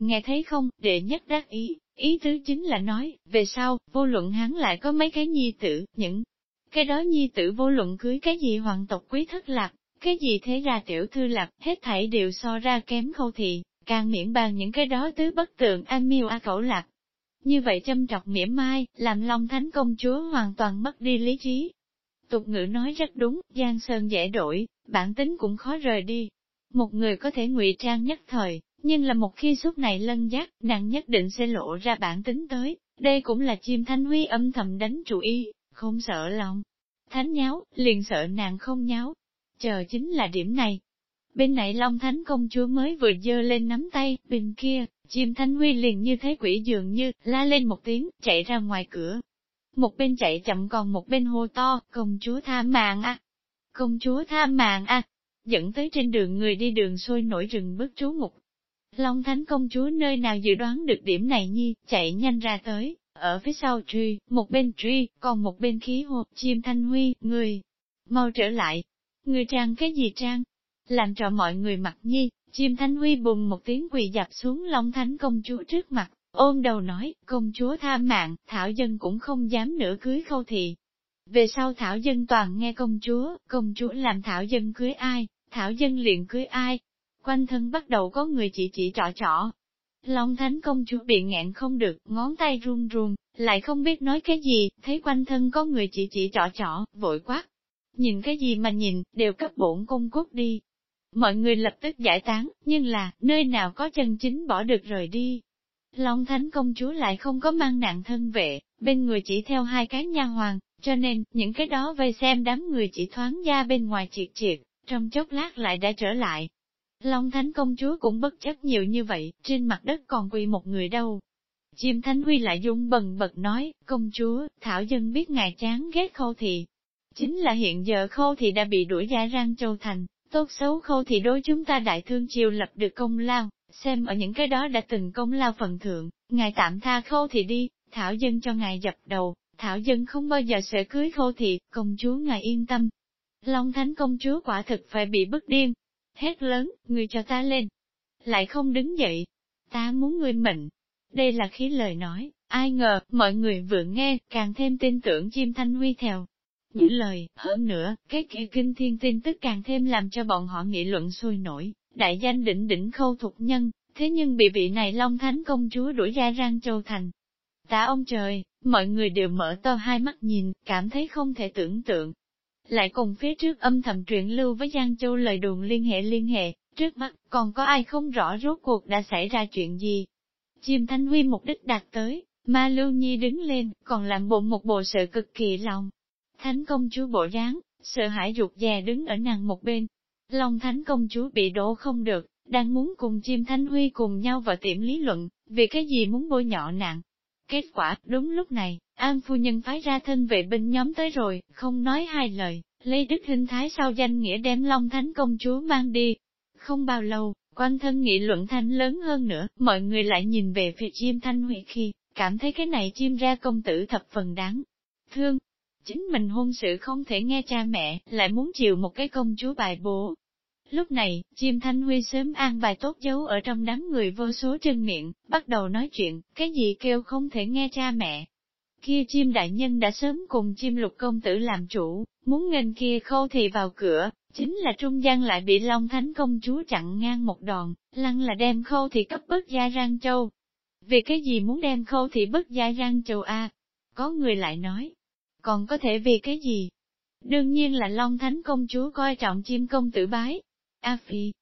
Nghe thấy không, đệ nhất đắc ý, ý tứ chính là nói, về sau, vô luận hắn lại có mấy cái nhi tử, những cái đó nhi tử vô luận cưới cái gì hoàng tộc quý thất lạc, cái gì thế ra tiểu thư lạc, hết thảy đều so ra kém khâu thị, càng miễn bàn những cái đó tứ bất tượng an miêu a cẩu lạc, như vậy châm trọc mỉa mai, làm Long Thánh công chúa hoàn toàn mất đi lý trí. Tục ngữ nói rất đúng, Giang Sơn dễ đổi, bản tính cũng khó rời đi. Một người có thể ngụy trang nhất thời, nhưng là một khi suốt này lân giác, nàng nhất định sẽ lộ ra bản tính tới, đây cũng là chim thanh huy âm thầm đánh chủ ý, không sợ lòng. Thánh nháo, liền sợ nàng không nháo. Chờ chính là điểm này. Bên này Long Thánh công chúa mới vừa dơ lên nắm tay, bên kia, Chim Thanh Huy liền như thế quỷ dường như, la lên một tiếng, chạy ra ngoài cửa. Một bên chạy chậm còn một bên hô to, công chúa tha mạng a, Công chúa tha mạng a, Dẫn tới trên đường người đi đường sôi nổi rừng bước trú ngục. Long Thánh công chúa nơi nào dự đoán được điểm này nhi, chạy nhanh ra tới, ở phía sau truy, một bên truy, còn một bên khí hộp chim Thanh Huy, người, mau trở lại. Người trang cái gì trang? Làm trò mọi người mặc nhi, Chim Thanh Huy bùng một tiếng quỳ dập xuống Long Thánh công chúa trước mặt, ôm đầu nói, công chúa tha mạng, Thảo Dân cũng không dám nữa cưới khâu thị. Về sau Thảo Dân toàn nghe công chúa, công chúa làm Thảo Dân cưới ai, Thảo Dân liền cưới ai. Quanh thân bắt đầu có người chỉ chỉ trọ trọ. Long Thánh công chúa bị nghẹn không được, ngón tay run run, lại không biết nói cái gì, thấy quanh thân có người chỉ chỉ trọ trọ, vội quát. nhìn cái gì mà nhìn, đều cấp bổn công cút đi. Mọi người lập tức giải tán, nhưng là, nơi nào có chân chính bỏ được rời đi. Long Thánh công chúa lại không có mang nặng thân vệ, bên người chỉ theo hai cái nha hoàng, cho nên, những cái đó vây xem đám người chỉ thoáng ra bên ngoài triệt triệt, trong chốc lát lại đã trở lại. Long Thánh công chúa cũng bất chấp nhiều như vậy, trên mặt đất còn quỳ một người đâu. Chim Thánh Huy lại dung bần bật nói, công chúa, Thảo Dân biết ngài chán ghét khâu thị. Chính là hiện giờ khâu thị đã bị đuổi ra rang châu thành, tốt xấu khâu thị đối chúng ta đại thương triều lập được công lao, xem ở những cái đó đã từng công lao phần thượng, ngài tạm tha khâu thị đi, Thảo Dân cho ngài dập đầu, Thảo Dân không bao giờ sẽ cưới khâu thị, công chúa ngài yên tâm. Long Thánh công chúa quả thực phải bị bức điên. Hét lớn, người cho ta lên. Lại không đứng dậy. Ta muốn người mệnh. Đây là khí lời nói, ai ngờ, mọi người vừa nghe, càng thêm tin tưởng chim thanh huy theo. Những lời, hơn nữa, cái kia kinh thiên tin tức càng thêm làm cho bọn họ nghị luận sôi nổi, đại danh đỉnh đỉnh khâu thục nhân, thế nhưng bị vị này Long Thánh công chúa đuổi ra Rang Châu Thành. Tạ ông trời, mọi người đều mở to hai mắt nhìn, cảm thấy không thể tưởng tượng. Lại cùng phía trước âm thầm truyền lưu với Giang Châu lời đồn liên hệ liên hệ, trước mắt còn có ai không rõ rốt cuộc đã xảy ra chuyện gì. Chim Thanh Huy mục đích đạt tới, Ma Lưu Nhi đứng lên, còn làm bộ một bộ sợ cực kỳ lòng. Thánh công chúa bộ dáng, sợ hãi ruột dè đứng ở nàng một bên. Long Thánh công chúa bị đổ không được, đang muốn cùng chim thánh Huy cùng nhau vào tiệm lý luận, vì cái gì muốn bôi nhọ nàng. Kết quả, đúng lúc này, An phu nhân phái ra thân vệ binh nhóm tới rồi, không nói hai lời, lấy đức hình thái sau danh nghĩa đem Long Thánh công chúa mang đi. Không bao lâu, quan thân nghị luận thanh lớn hơn nữa, mọi người lại nhìn về phía chim Thanh Huy khi, cảm thấy cái này chim ra công tử thập phần đáng. Thương, chính mình hôn sự không thể nghe cha mẹ, lại muốn chịu một cái công chúa bài bố, Lúc này, chim thanh huy sớm an bài tốt dấu ở trong đám người vô số chân miệng, bắt đầu nói chuyện, cái gì kêu không thể nghe cha mẹ. Kia chim đại nhân đã sớm cùng chim lục công tử làm chủ, muốn nghênh kia khâu thì vào cửa, chính là trung gian lại bị Long Thánh công chúa chặn ngang một đòn, lăng là đem khâu thì cấp bớt gia rang châu. Vì cái gì muốn đem khâu thì bớt gia rang châu a? Có người lại nói, còn có thể vì cái gì? Đương nhiên là Long Thánh công chúa coi trọng chim công tử bái, A Phi.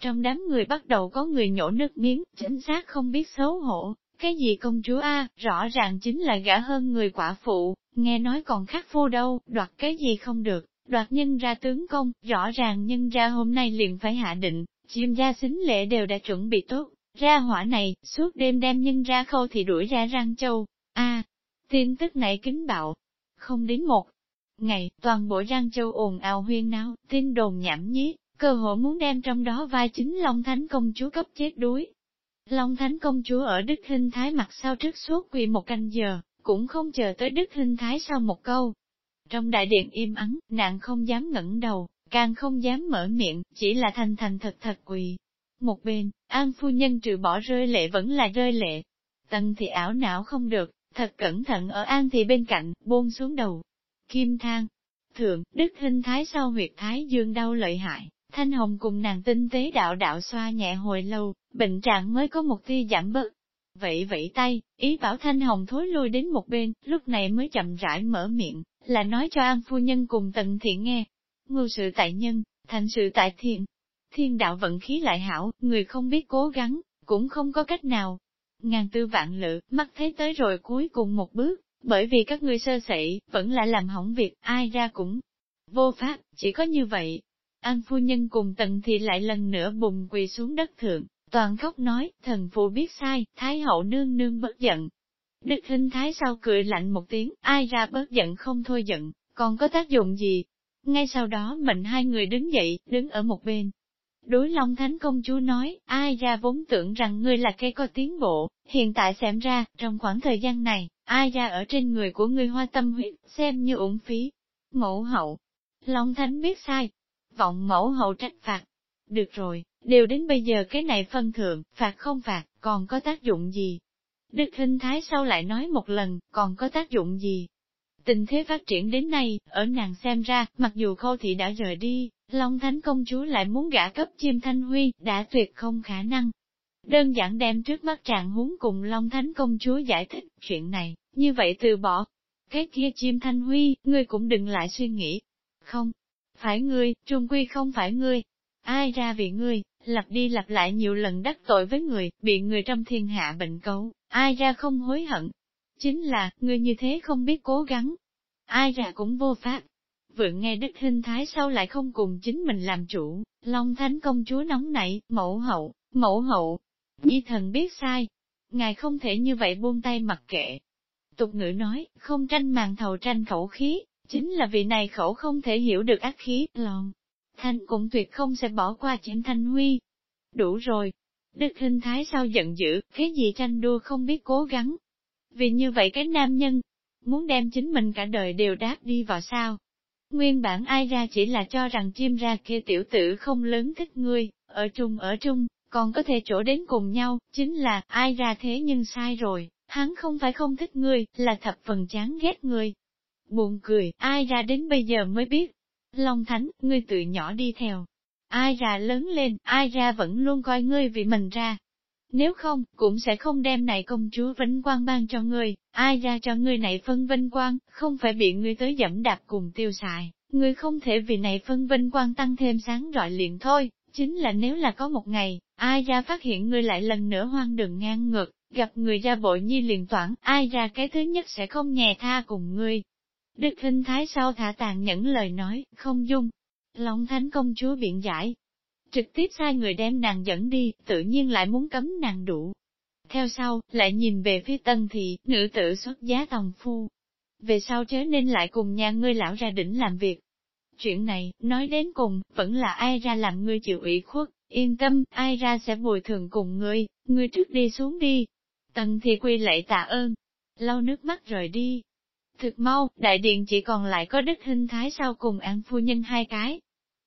Trong đám người bắt đầu có người nhổ nước miếng, chính xác không biết xấu hổ, cái gì công chúa A, rõ ràng chính là gã hơn người quả phụ, nghe nói còn khác phu đâu, đoạt cái gì không được, đoạt nhân ra tướng công, rõ ràng nhân ra hôm nay liền phải hạ định, chim gia xính lễ đều đã chuẩn bị tốt, ra hỏa này, suốt đêm đem nhân ra khâu thì đuổi ra răng châu, a tin tức này kính bạo, không đến một ngày, toàn bộ Giang Châu ồn ào huyên náo, tin đồn nhảm nhí, cơ hội muốn đem trong đó vai chính Long Thánh công chúa cấp chết đuối. Long Thánh công chúa ở Đức Hinh Thái mặt sau trước suốt quỳ một canh giờ, cũng không chờ tới Đức Hinh Thái sau một câu. Trong đại điện im ắng, nàng không dám ngẩng đầu, càng không dám mở miệng, chỉ là thành thành thật thật quỳ. Một bên, An phu nhân trừ bỏ rơi lệ vẫn là rơi lệ. Tần thì ảo não không được, thật cẩn thận ở An thì bên cạnh, buông xuống đầu. Kim thang. Thượng, Đức Hinh Thái sau huyệt Thái dương đau lợi hại, Thanh Hồng cùng nàng tinh tế đạo đạo xoa nhẹ hồi lâu, bệnh trạng mới có một tia giảm bớt. Vậy vậy tay, ý bảo Thanh Hồng thối lui đến một bên, lúc này mới chậm rãi mở miệng, là nói cho An Phu Nhân cùng Tần Thiện nghe. Ngưu sự tại nhân, thành sự tại thiện. Thiên đạo vận khí lại hảo, người không biết cố gắng, cũng không có cách nào. Ngàn tư vạn lự, mắt thấy tới rồi cuối cùng một bước, bởi vì các ngươi sơ sẩy, vẫn lại làm hỏng việc, ai ra cũng vô pháp, chỉ có như vậy, An phu nhân cùng tận thì lại lần nữa bùng quỳ xuống đất thượng, toàn khóc nói, thần phụ biết sai, thái hậu nương nương bất giận. Đức hình thái sau cười lạnh một tiếng, ai ra bớt giận không thôi giận, còn có tác dụng gì? Ngay sau đó mệnh hai người đứng dậy, đứng ở một bên. Đối Long Thánh công chúa nói, ai ra vốn tưởng rằng ngươi là cây có tiến bộ, hiện tại xem ra, trong khoảng thời gian này, ai ra ở trên người của ngươi hoa tâm huyết, xem như uổng phí. Mẫu hậu, Long Thánh biết sai, vọng mẫu hậu trách phạt. Được rồi, đều đến bây giờ cái này phân thượng, phạt không phạt, còn có tác dụng gì? Đức Hinh Thái sau lại nói một lần, còn có tác dụng gì? Tình thế phát triển đến nay, ở nàng xem ra, mặc dù khâu thị đã rời đi, Long Thánh công chúa lại muốn gả cấp chim Thanh Huy, đã tuyệt không khả năng. Đơn giản đem trước mắt trạng huống cùng Long Thánh công chúa giải thích chuyện này, như vậy từ bỏ. Cái kia chim Thanh Huy, ngươi cũng đừng lại suy nghĩ, Không, phải ngươi, trung quy không phải ngươi. Ai ra vì ngươi, lặp đi lặp lại nhiều lần đắc tội với người, bị người trong thiên hạ bệnh cấu, ai ra không hối hận. Chính là, ngươi như thế không biết cố gắng. Ai ra cũng vô pháp. Vượng nghe đức hình thái sau lại không cùng chính mình làm chủ, Long Thánh công chúa nóng nảy, mẫu hậu, mẫu hậu. Nhi thần biết sai. Ngài không thể như vậy buông tay mặc kệ. Tục ngữ nói, không tranh màn thầu tranh khẩu khí, chính là vì này khẩu không thể hiểu được ác khí, lòng. Thanh cũng tuyệt không sẽ bỏ qua chém thanh huy. Đủ rồi. Đức hình thái sao giận dữ, cái gì tranh đua không biết cố gắng. Vì như vậy cái nam nhân, muốn đem chính mình cả đời đều đáp đi vào sao. Nguyên bản ai ra chỉ là cho rằng chim ra kia tiểu tử không lớn thích ngươi, ở chung ở chung, còn có thể chỗ đến cùng nhau, chính là ai ra thế nhưng sai rồi, hắn không phải không thích ngươi, là thập phần chán ghét ngươi. Buồn cười, ai ra đến bây giờ mới biết, Long Thánh, ngươi tự nhỏ đi theo. Ai ra lớn lên, ai ra vẫn luôn coi ngươi vì mình ra. Nếu không, cũng sẽ không đem này công chúa vinh quang ban cho ngươi, ai ra cho ngươi này phân vinh quang, không phải bị ngươi tới dẫm đạp cùng tiêu xài. Ngươi không thể vì này phân vinh quang tăng thêm sáng rọi liền thôi, chính là nếu là có một ngày, ai ra phát hiện ngươi lại lần nữa hoang đường ngang ngược, gặp người ra bội nhi liền toản, ai ra cái thứ nhất sẽ không nhè tha cùng ngươi, Đức hình thái sau thả tàn nhẫn lời nói, không dung. Long thánh công chúa biện giải. Trực tiếp sai người đem nàng dẫn đi, tự nhiên lại muốn cấm nàng đủ. Theo sau, lại nhìn về phía tân thị, nữ tử xuất giá tòng phu. Về sau chớ nên lại cùng nhà ngươi lão ra đỉnh làm việc. Chuyện này, nói đến cùng, vẫn là ai ra làm ngươi chịu ủy khuất, yên tâm, ai ra sẽ bồi thường cùng ngươi, ngươi trước đi xuống đi. Tần thị quy lạy tạ ơn, lau nước mắt rời đi, Thực mau, đại điện chỉ còn lại có đức hình thái sau cùng an phu nhân hai cái.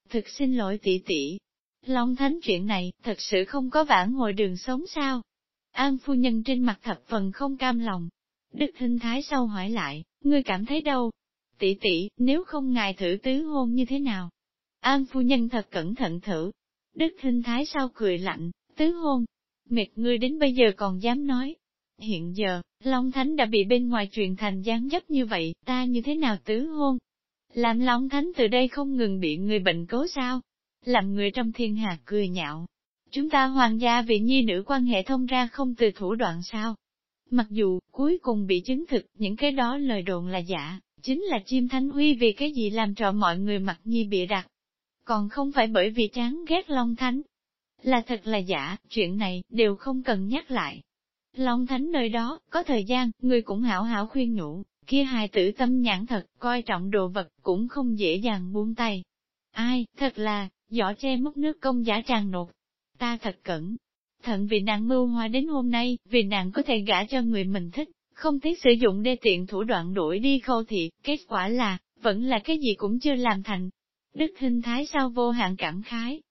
Thực xin lỗi tỷ tỷ. Long thánh chuyện này, thật sự không có vãn hồi đường sống sao? An phu nhân trên mặt thập phần không cam lòng. Đức Thinh thái sau hỏi lại, ngươi cảm thấy đâu? Tỷ tỷ, nếu không ngài thử tứ hôn như thế nào? An phu nhân thật cẩn thận thử. Đức Thinh thái sau cười lạnh, tứ hôn. Mệt ngươi đến bây giờ còn dám nói, Hiện giờ, Long Thánh đã bị bên ngoài truyền thành gián dấp như vậy, ta như thế nào tứ hôn? Làm Long Thánh từ đây không ngừng bị người bệnh cố sao? Làm người trong thiên hạ cười nhạo. Chúng ta hoàng gia vì nhi nữ quan hệ thông ra không từ thủ đoạn sao? Mặc dù, cuối cùng bị chứng thực, những cái đó lời đồn là giả, chính là chim thánh huy vì cái gì làm trò mọi người mặc nhi bịa đặt. Còn không phải bởi vì chán ghét Long Thánh. Là thật là giả, chuyện này, đều không cần nhắc lại. Long Thánh nơi đó, có thời gian, người cũng hảo hảo khuyên nhủ, kia hài tử tâm nhãn thật, coi trọng đồ vật, cũng không dễ dàng buông tay. Ai, thật là, giỏ che mất nước công giả tràn nột. Ta thật cẩn thận vì nàng mưu hoa đến hôm nay, vì nàng có thể gả cho người mình thích, không tiếc sử dụng đê tiện thủ đoạn đuổi đi khâu thị, kết quả là, vẫn là cái gì cũng chưa làm thành. Đức hình thái sao vô hạn cảm khái,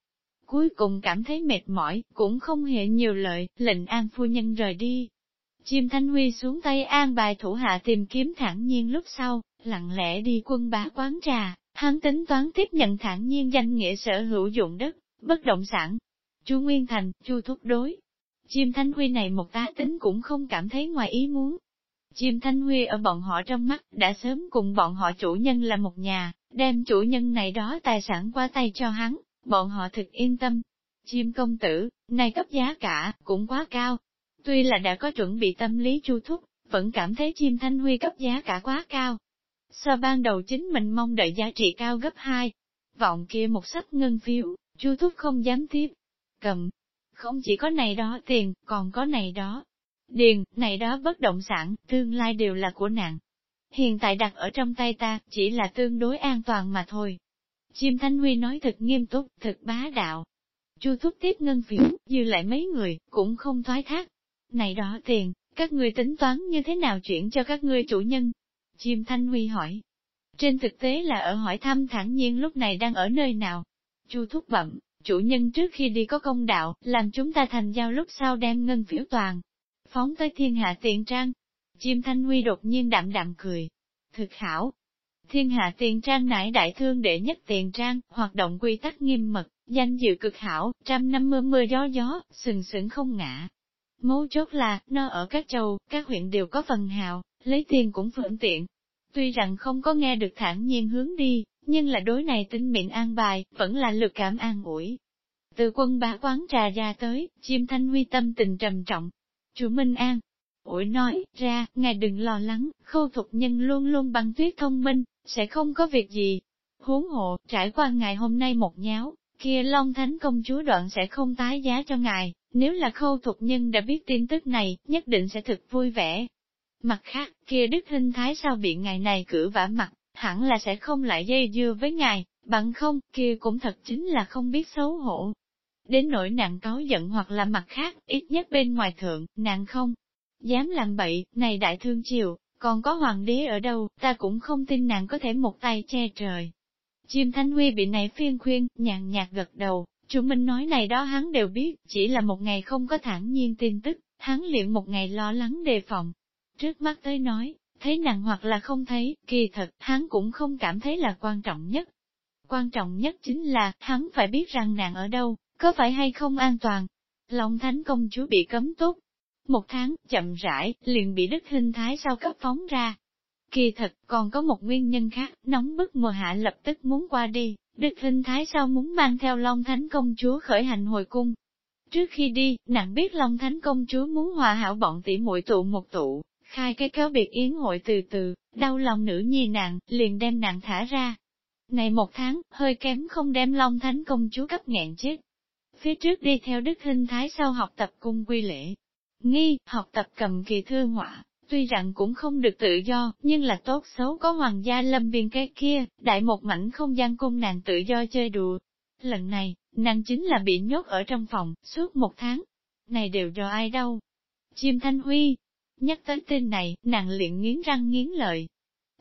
cuối cùng cảm thấy mệt mỏi, cũng không hề nhiều lợi, lệnh an phu nhân rời đi. Chim Thanh Huy xuống tay an bài thủ hạ tìm kiếm thản nhiên lúc sau, lặng lẽ đi quân bá quán trà, hắn tính toán tiếp nhận thản nhiên danh nghĩa sở hữu dụng đất, bất động sản. Chu Nguyên Thành, Chu thúc đối. Chim Thanh Huy này một tá tính cũng không cảm thấy ngoài ý muốn. Chim Thanh Huy ở bọn họ trong mắt, đã sớm cùng bọn họ chủ nhân là một nhà, đem chủ nhân này đó tài sản qua tay cho hắn, bọn họ thực yên tâm. Chim công tử, này cấp giá cả, cũng quá cao. Tuy là đã có chuẩn bị tâm lý chu thúc, vẫn cảm thấy chim thanh huy cấp giá cả quá cao. So ban đầu chính mình mong đợi giá trị cao gấp hai. Vọng kia một sách ngân phiếu, chu thúc không dám tiếp. Cầm, không chỉ có này đó tiền, còn có này đó. Điền, này đó bất động sản, tương lai đều là của nàng. Hiện tại đặt ở trong tay ta, chỉ là tương đối an toàn mà thôi. Chim Thanh Huy nói thật nghiêm túc, thật bá đạo. Chu thúc tiếp ngân phiếu, dư lại mấy người, cũng không thoái thác. Này đó tiền, các người tính toán như thế nào chuyển cho các ngươi chủ nhân? Chim Thanh Huy hỏi. Trên thực tế là ở hỏi thăm thẳng nhiên lúc này đang ở nơi nào? Chu thúc bẩm, chủ nhân trước khi đi có công đạo, làm chúng ta thành giao lúc sau đem ngân phiếu toàn. Phóng tới thiên hạ tiền trang. Chim Thanh Huy đột nhiên đạm đạm cười. Thực hảo, Thiên hạ tiền trang nải đại thương đệ nhất tiền trang, hoạt động quy tắc nghiêm mật, danh dự cực hảo, trăm năm mưa mưa gió gió, sừng sững không ngã. Mấu chốt là, nó ở các châu, các huyện đều có phần hào, lấy tiền cũng phượng tiện. Tuy rằng không có nghe được thản nhiên hướng đi, nhưng là đối này tinh miệng an bài, vẫn là lực cảm an ủi. Từ quân bá quán trà ra tới, chim thanh huy tâm tình trầm trọng. Chủ Minh An, ủi nói, ra, ngài đừng lo lắng, khâu thục nhân luôn luôn bằng tuyết thông minh, sẽ không có việc gì. Huống hộ, trải qua ngày hôm nay một nháo, kia Long Thánh công chúa đoạn sẽ không tái giá cho ngài, nếu là khâu thục nhân đã biết tin tức này, nhất định sẽ thực vui vẻ. Mặt khác, kia đức hình thái sao bị ngài này cử vả mặt, hẳn là sẽ không lại dây dưa với ngài, bằng không, kia cũng thật chính là không biết xấu hổ. Đến nỗi nạn cáo giận hoặc là mặt khác, ít nhất bên ngoài thượng, nạn không. Dám làm bậy, này đại thương triều, còn có hoàng đế ở đâu, ta cũng không tin nàng có thể một tay che trời. Chim Thanh Huy bị này phiên khuyên, nhàn nhạt gật đầu, Chủ Minh nói này đó hắn đều biết, chỉ là một ngày không có thản nhiên tin tức, hắn liền một ngày lo lắng đề phòng. Trước mắt tới nói, thấy nàng hoặc là không thấy, kỳ thật, hắn cũng không cảm thấy là quan trọng nhất. Quan trọng nhất chính là, hắn phải biết rằng nàng ở đâu, có phải hay không an toàn. Long Thánh công chúa bị cấm túc. Một tháng, chậm rãi, liền bị đức hình thái sau cấp phóng ra. Kỳ thật, còn có một nguyên nhân khác, nóng bức mùa hạ lập tức muốn qua đi, đức hình thái sau muốn mang theo Long Thánh công chúa khởi hành hồi cung. Trước khi đi, nàng biết Long Thánh công chúa muốn hòa hảo bọn tỷ muội tụ một tụ, khai cái cáo biệt yến hội từ từ, đau lòng nữ nhi nặng liền đem nặng thả ra. Này một tháng, hơi kém không đem Long Thánh công chúa cấp nghẹn chết. Phía trước đi theo đức hình thái sau học tập cung quy lễ. Nghi, học tập cầm kỳ thư họa, tuy rằng cũng không được tự do, nhưng là tốt xấu có hoàng gia lâm biên cái kia, đại một mảnh không gian cung nàng tự do chơi đùa. Lần này, nàng chính là bị nhốt ở trong phòng, suốt một tháng. Này đều do ai đâu? Chim Thanh Huy, Nhắc tới tên này, nàng liền nghiến răng nghiến lợi.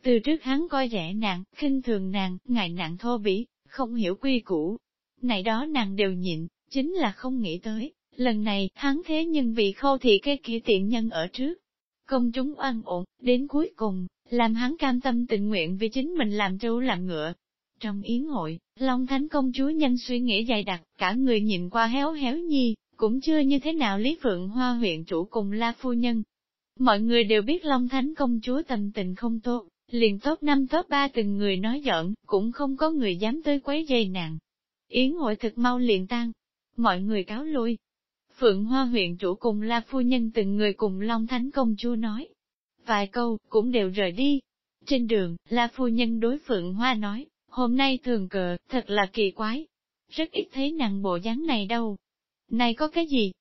Từ trước hắn coi rẻ nàng, khinh thường nàng, ngại nàng thô bỉ, không hiểu quy củ. Này đó nàng đều nhịn, chính là không nghĩ tới. Lần này, hắn thế nhưng vì khâu thị cái kia tiện nhân ở trước. Công chúng oan ổn, đến cuối cùng, làm hắn cam tâm tình nguyện vì chính mình làm trâu làm ngựa. Trong yến hội, Long Thánh công chúa nhân suy nghĩ dày đặc, cả người nhìn qua héo héo nhi, cũng chưa như thế nào Lý Phượng Hoa huyện chủ cùng La Phu Nhân, Mọi người đều biết Long Thánh công chúa tâm tình không tốt, liền tốt năm tốt ba từng người nói giỡn, cũng không có người dám tới quấy dây nàng. Yến hội thực mau liền tan, mọi người cáo lui. Phượng Hoa huyện chủ cùng La Phu Nhân từng người cùng Long Thánh công chúa nói. Vài câu, cũng đều rời đi. Trên đường, La Phu Nhân đối Phượng Hoa nói, hôm nay thường cờ, thật là kỳ quái. Rất ít thấy nàng bộ dáng này đâu. Này có cái gì,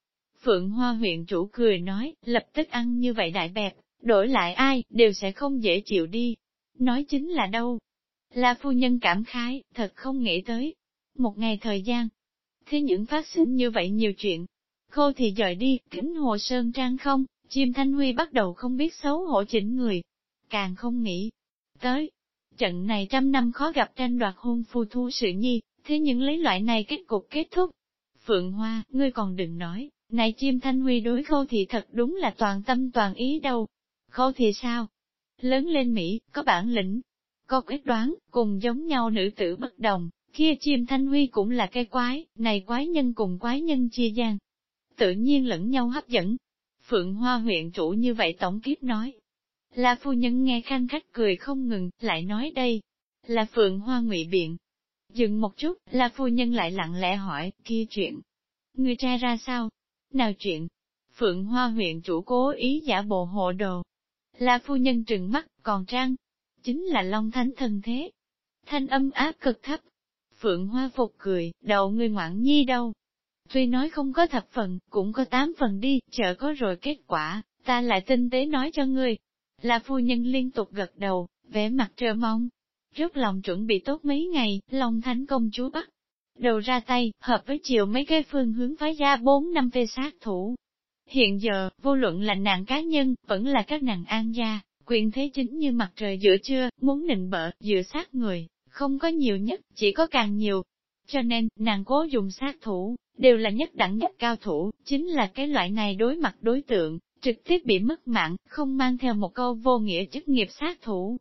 Phượng Hoa huyện chủ cười nói, lập tức ăn như vậy đại bẹp, đổi lại ai, đều sẽ không dễ chịu đi. Nói chính là đâu? Là phu nhân cảm khái, thật không nghĩ tới. Một ngày thời gian, thế những phát sinh như vậy nhiều chuyện. Khô thì dời đi, kính hồ sơn trang không, chim thanh huy bắt đầu không biết xấu hổ chỉnh người. Càng không nghĩ. Tới, trận này trăm năm khó gặp tranh đoạt hôn phu thu sự nhi, thế những lấy loại này kết cục kết thúc. Phượng Hoa, ngươi còn đừng nói, này chim thanh huy đối khâu thị thật đúng là toàn tâm toàn ý đâu. Khâu thị sao? Lớn lên Mỹ, có bản lĩnh, có quyết đoán, cùng giống nhau nữ tử bất đồng, kia chim thanh huy cũng là cái quái, này quái nhân cùng quái nhân chia gian. Tự nhiên lẫn nhau hấp dẫn. Phượng Hoa huyện chủ như vậy tổng kiếp nói. Là phu nhân nghe khanh khách cười không ngừng, lại nói đây, là Phượng Hoa ngụy biện. Dừng một chút, là phu nhân lại lặng lẽ hỏi, kia chuyện. Người trai ra sao? Nào chuyện, Phượng Hoa huyện chủ cố ý giả bộ hộ đồ. Là phu nhân trừng mắt, còn trang, chính là Long Thánh thân thế. Thanh âm áp cực thấp. Phượng Hoa phục cười, đầu người ngoạn nhi đâu. Tuy nói không có thập phần, cũng có tám phần đi, chờ có rồi kết quả, ta lại tinh tế nói cho ngươi. Là phu nhân liên tục gật đầu, vẻ mặt chờ mong. Rất lòng chuẩn bị tốt mấy ngày, Long Thánh công chúa bắt đầu ra tay, hợp với chiều mấy cái phương hướng phái ra bốn năm về sát thủ. Hiện giờ, vô luận là nạn cá nhân, vẫn là các nàng an gia, quyền thế chính như mặt trời giữa trưa, muốn nịnh bợ, dựa sát người, không có nhiều nhất, chỉ có càng nhiều. Cho nên, nàng cố dùng sát thủ, đều là nhất đẳng nhất cao thủ, chính là cái loại này đối mặt đối tượng, trực tiếp bị mất mạng, không mang theo một câu vô nghĩa chức nghiệp sát thủ.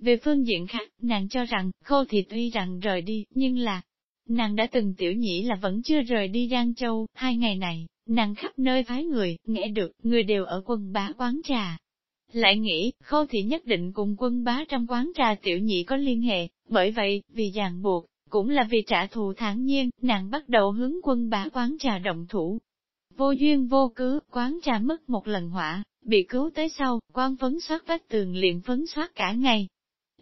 Về phương diện khác, nàng cho rằng, khô thì tuy rằng rời đi, nhưng là, Nàng đã từng tiểu nhĩ là vẫn chưa rời đi Giang Châu, hai ngày này, nàng khắp nơi phái người, nghe được, người đều ở quân bá quán trà. Lại nghĩ, khâu thị nhất định cùng quân bá trong quán trà tiểu nhị có liên hệ, Bởi vậy, vì ràng buộc, cũng là vì trả thù thản nhiên, nàng bắt đầu hướng quân bá quán trà động thủ. Vô duyên vô cứ, quán trà mất một lần hỏa, bị cứu tới sau, quan phấn soát vách tường liền phấn soát cả ngày.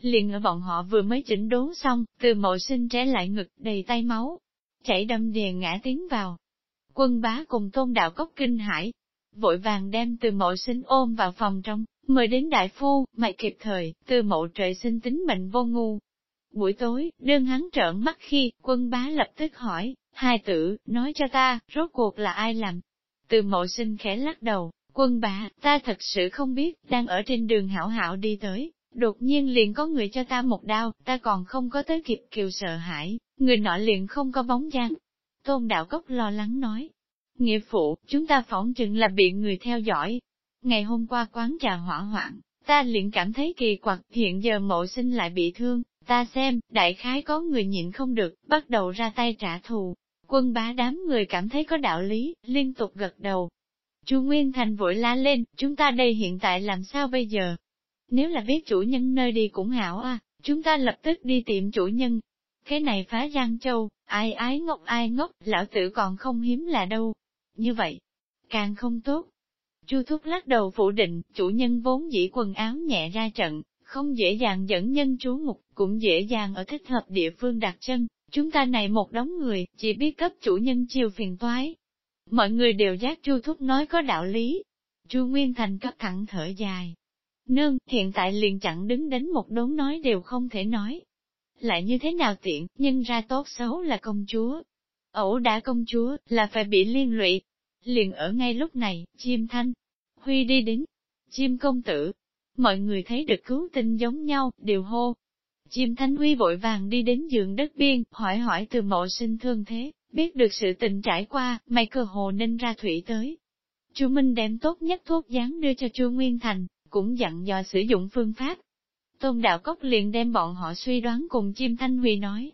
Liền ở bọn họ vừa mới chỉnh đốn xong, từ mộ sinh trẻ lại ngực đầy tay máu, chảy đâm đìa ngã tiến vào. Quân bá cùng tôn đạo cốc kinh hải, vội vàng đem từ mộ sinh ôm vào phòng trong, mời đến đại phu, mày kịp thời, từ mộ trời sinh tính mệnh vô ngu. Buổi tối, đơn hắn trợn mắt khi, quân bá lập tức hỏi, hai tử, nói cho ta, rốt cuộc là ai làm? Từ mộ sinh khẽ lắc đầu, quân bá, ta thật sự không biết, đang ở trên đường hảo hảo đi tới, đột nhiên liền có người cho ta một đao, ta còn không có tới kịp kiều sợ hãi, người nọ liền không có bóng dáng. Tôn đạo cốc lo lắng nói, Nghĩa phụ, chúng ta phỏng chừng là bị người theo dõi. Ngày hôm qua quán trà hỏa hoạn, ta liền cảm thấy kỳ quặc, hiện giờ mộ sinh lại bị thương, ta xem, đại khái có người nhịn không được, bắt đầu ra tay trả thù. Quân bá đám người cảm thấy có đạo lý, liên tục gật đầu. Chu Nguyên Thành vội la lên, chúng ta đây hiện tại làm sao bây giờ? Nếu là biết chủ nhân nơi đi cũng hảo à, chúng ta lập tức đi tìm chủ nhân. Cái này phá Giang Châu, ai ái ngốc ai ngốc, lão tử còn không hiếm là đâu, như vậy, càng không tốt. Chu Thúc lắc đầu phủ định, chủ nhân vốn dĩ quần áo nhẹ ra trận, không dễ dàng dẫn nhân trú ngục, cũng dễ dàng ở thích hợp địa phương đặt chân. Chúng ta này một đống người, chỉ biết cấp chủ nhân chiều phiền toái. Mọi người đều giác Chu Thúc nói có đạo lý. Chu Nguyên Thành cấp thẳng thở dài. Nương, hiện tại liền chẳng đứng đến một đống nói đều không thể nói. Lại như thế nào tiện, nhân ra tốt xấu là công chúa. Ẩu đã công chúa, là phải bị liên lụy, Liền ở ngay lúc này, chim thanh, Huy đi đến, chim công tử. Mọi người thấy được cứu tinh giống nhau, đều hô. Chim thanh Huy vội vàng đi đến giường đất biên, hỏi hỏi từ mộ sinh thương thế, biết được sự tình trải qua, mày cơ hồ nên ra thủy tới. Chu Minh đem tốt nhất thuốc dán đưa cho Chu Nguyên Thành, cũng dặn dò sử dụng phương pháp. Tôn Đạo Cốc liền đem bọn họ suy đoán cùng Chim Thanh Huy nói.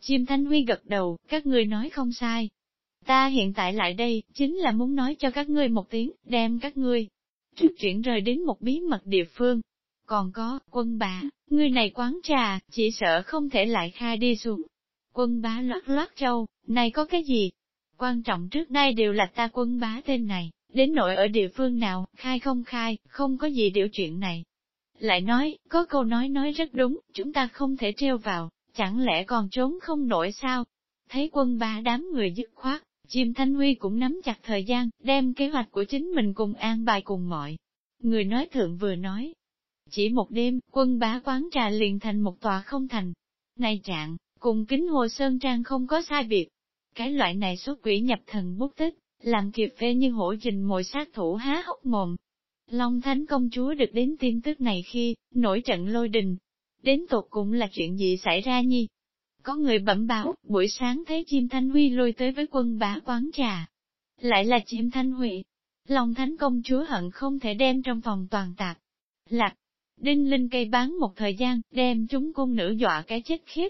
Chim Thanh Huy gật đầu, các người nói không sai, Ta hiện tại lại đây, chính là muốn nói cho các ngươi một tiếng, đem các ngươi trước chuyển rời đến một bí mật địa phương. Còn có, quân bá, ngươi này quán trà, chỉ sợ không thể lại khai đi xuống. Quân bá loát loát trâu, này có cái gì? Quan trọng trước nay đều là ta quân bá tên này, đến nội ở địa phương nào, khai không khai, không có gì điều chuyện này. Lại nói, có câu nói nói rất đúng, chúng ta không thể treo vào, chẳng lẽ còn trốn không nổi sao? Thấy quân bá đám người dứt khoát, Chim Thanh Huy cũng nắm chặt thời gian, đem kế hoạch của chính mình cùng an bài cùng mọi. Người nói thượng vừa nói. Chỉ một đêm, quân bá quán trà liền thành một tòa không thành. Này trạng, cùng kính hồ sơn trang không có sai biệt. Cái loại này xuất quỷ nhập thần bút tích, làm kịp phê như hổ trình mồi sát thủ há hốc mồm. Long Thánh công chúa được đến tin tức này khi, nổi trận lôi đình. Đến tột cũng là chuyện gì xảy ra nhi, có người bẩm báo, buổi sáng thấy chim Thanh Huy lôi tới với quân bá quán trà. Lại là chim Thanh Huy. Long thánh công chúa hận không thể đem trong phòng toàn tạc. Lạc, đinh linh cây bán một thời gian, đem chúng cung nữ dọa cái chết khiếp.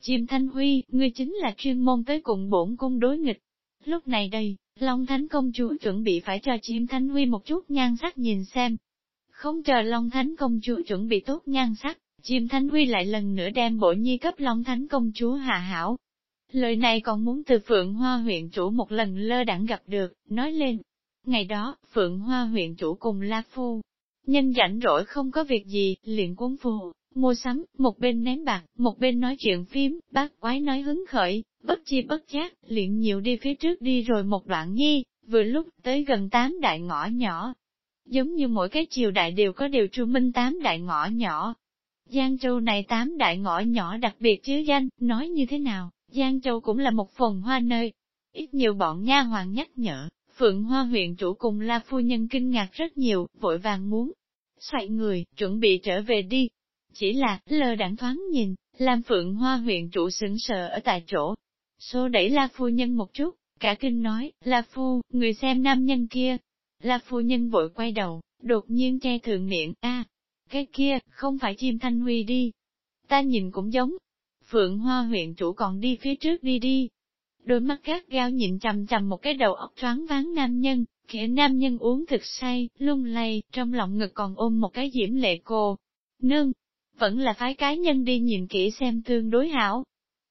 Chim Thanh Huy, ngươi chính là chuyên môn tới cùng bổn cung đối nghịch. Lúc này đây, Long Thánh công chúa chuẩn bị phải cho chim Thanh Huy một chút nhan sắc nhìn xem. Không chờ Long Thánh công chúa chuẩn bị tốt nhan sắc, Chim Thánh Huy lại lần nữa đem bộ nhi cấp Long Thánh công chúa hạ hảo. Lời này còn muốn từ Phượng Hoa huyện chủ một lần lơ đẳng gặp được, nói lên. Ngày đó, Phượng Hoa huyện chủ cùng La Phu. Nhân rảnh rỗi không có việc gì, liền cuốn phù, mua sắm, một bên ném bạc, một bên nói chuyện phím, bác quái nói hứng khởi, bất chi bất giác, liền nhiều đi phía trước đi rồi một đoạn nhi, vừa lúc tới gần tám đại ngõ nhỏ. Giống như mỗi cái triều đại đều có điều tru minh tám đại ngõ nhỏ, Giang Châu này tám đại ngõ nhỏ đặc biệt chứ danh, nói như thế nào, Giang Châu cũng là một phần hoa nơi. Ít nhiều bọn nha hoàng nhắc nhở, Phượng Hoa huyện chủ cùng La Phu Nhân kinh ngạc rất nhiều, vội vàng muốn xoay người, chuẩn bị trở về đi. Chỉ là, lơ đảng thoáng nhìn, làm Phượng Hoa huyện chủ sững sờ ở tại chỗ. Xô đẩy La Phu Nhân một chút, cả kinh nói, La Phu, người xem nam nhân kia. La Phu Nhân vội quay đầu, đột nhiên che thượng miệng, a cái kia, không phải chim thanh huy đi. Ta nhìn cũng giống. Phượng Hoa huyện chủ còn đi phía trước đi đi. Đôi mắt gác gao nhìn chầm chầm một cái đầu óc thoáng váng nam nhân, kẻ nam nhân uống thực say, lung lay, trong lòng ngực còn ôm một cái diễm lệ cô. Nương, vẫn là phái cá nhân đi nhìn kỹ xem tương đối hảo.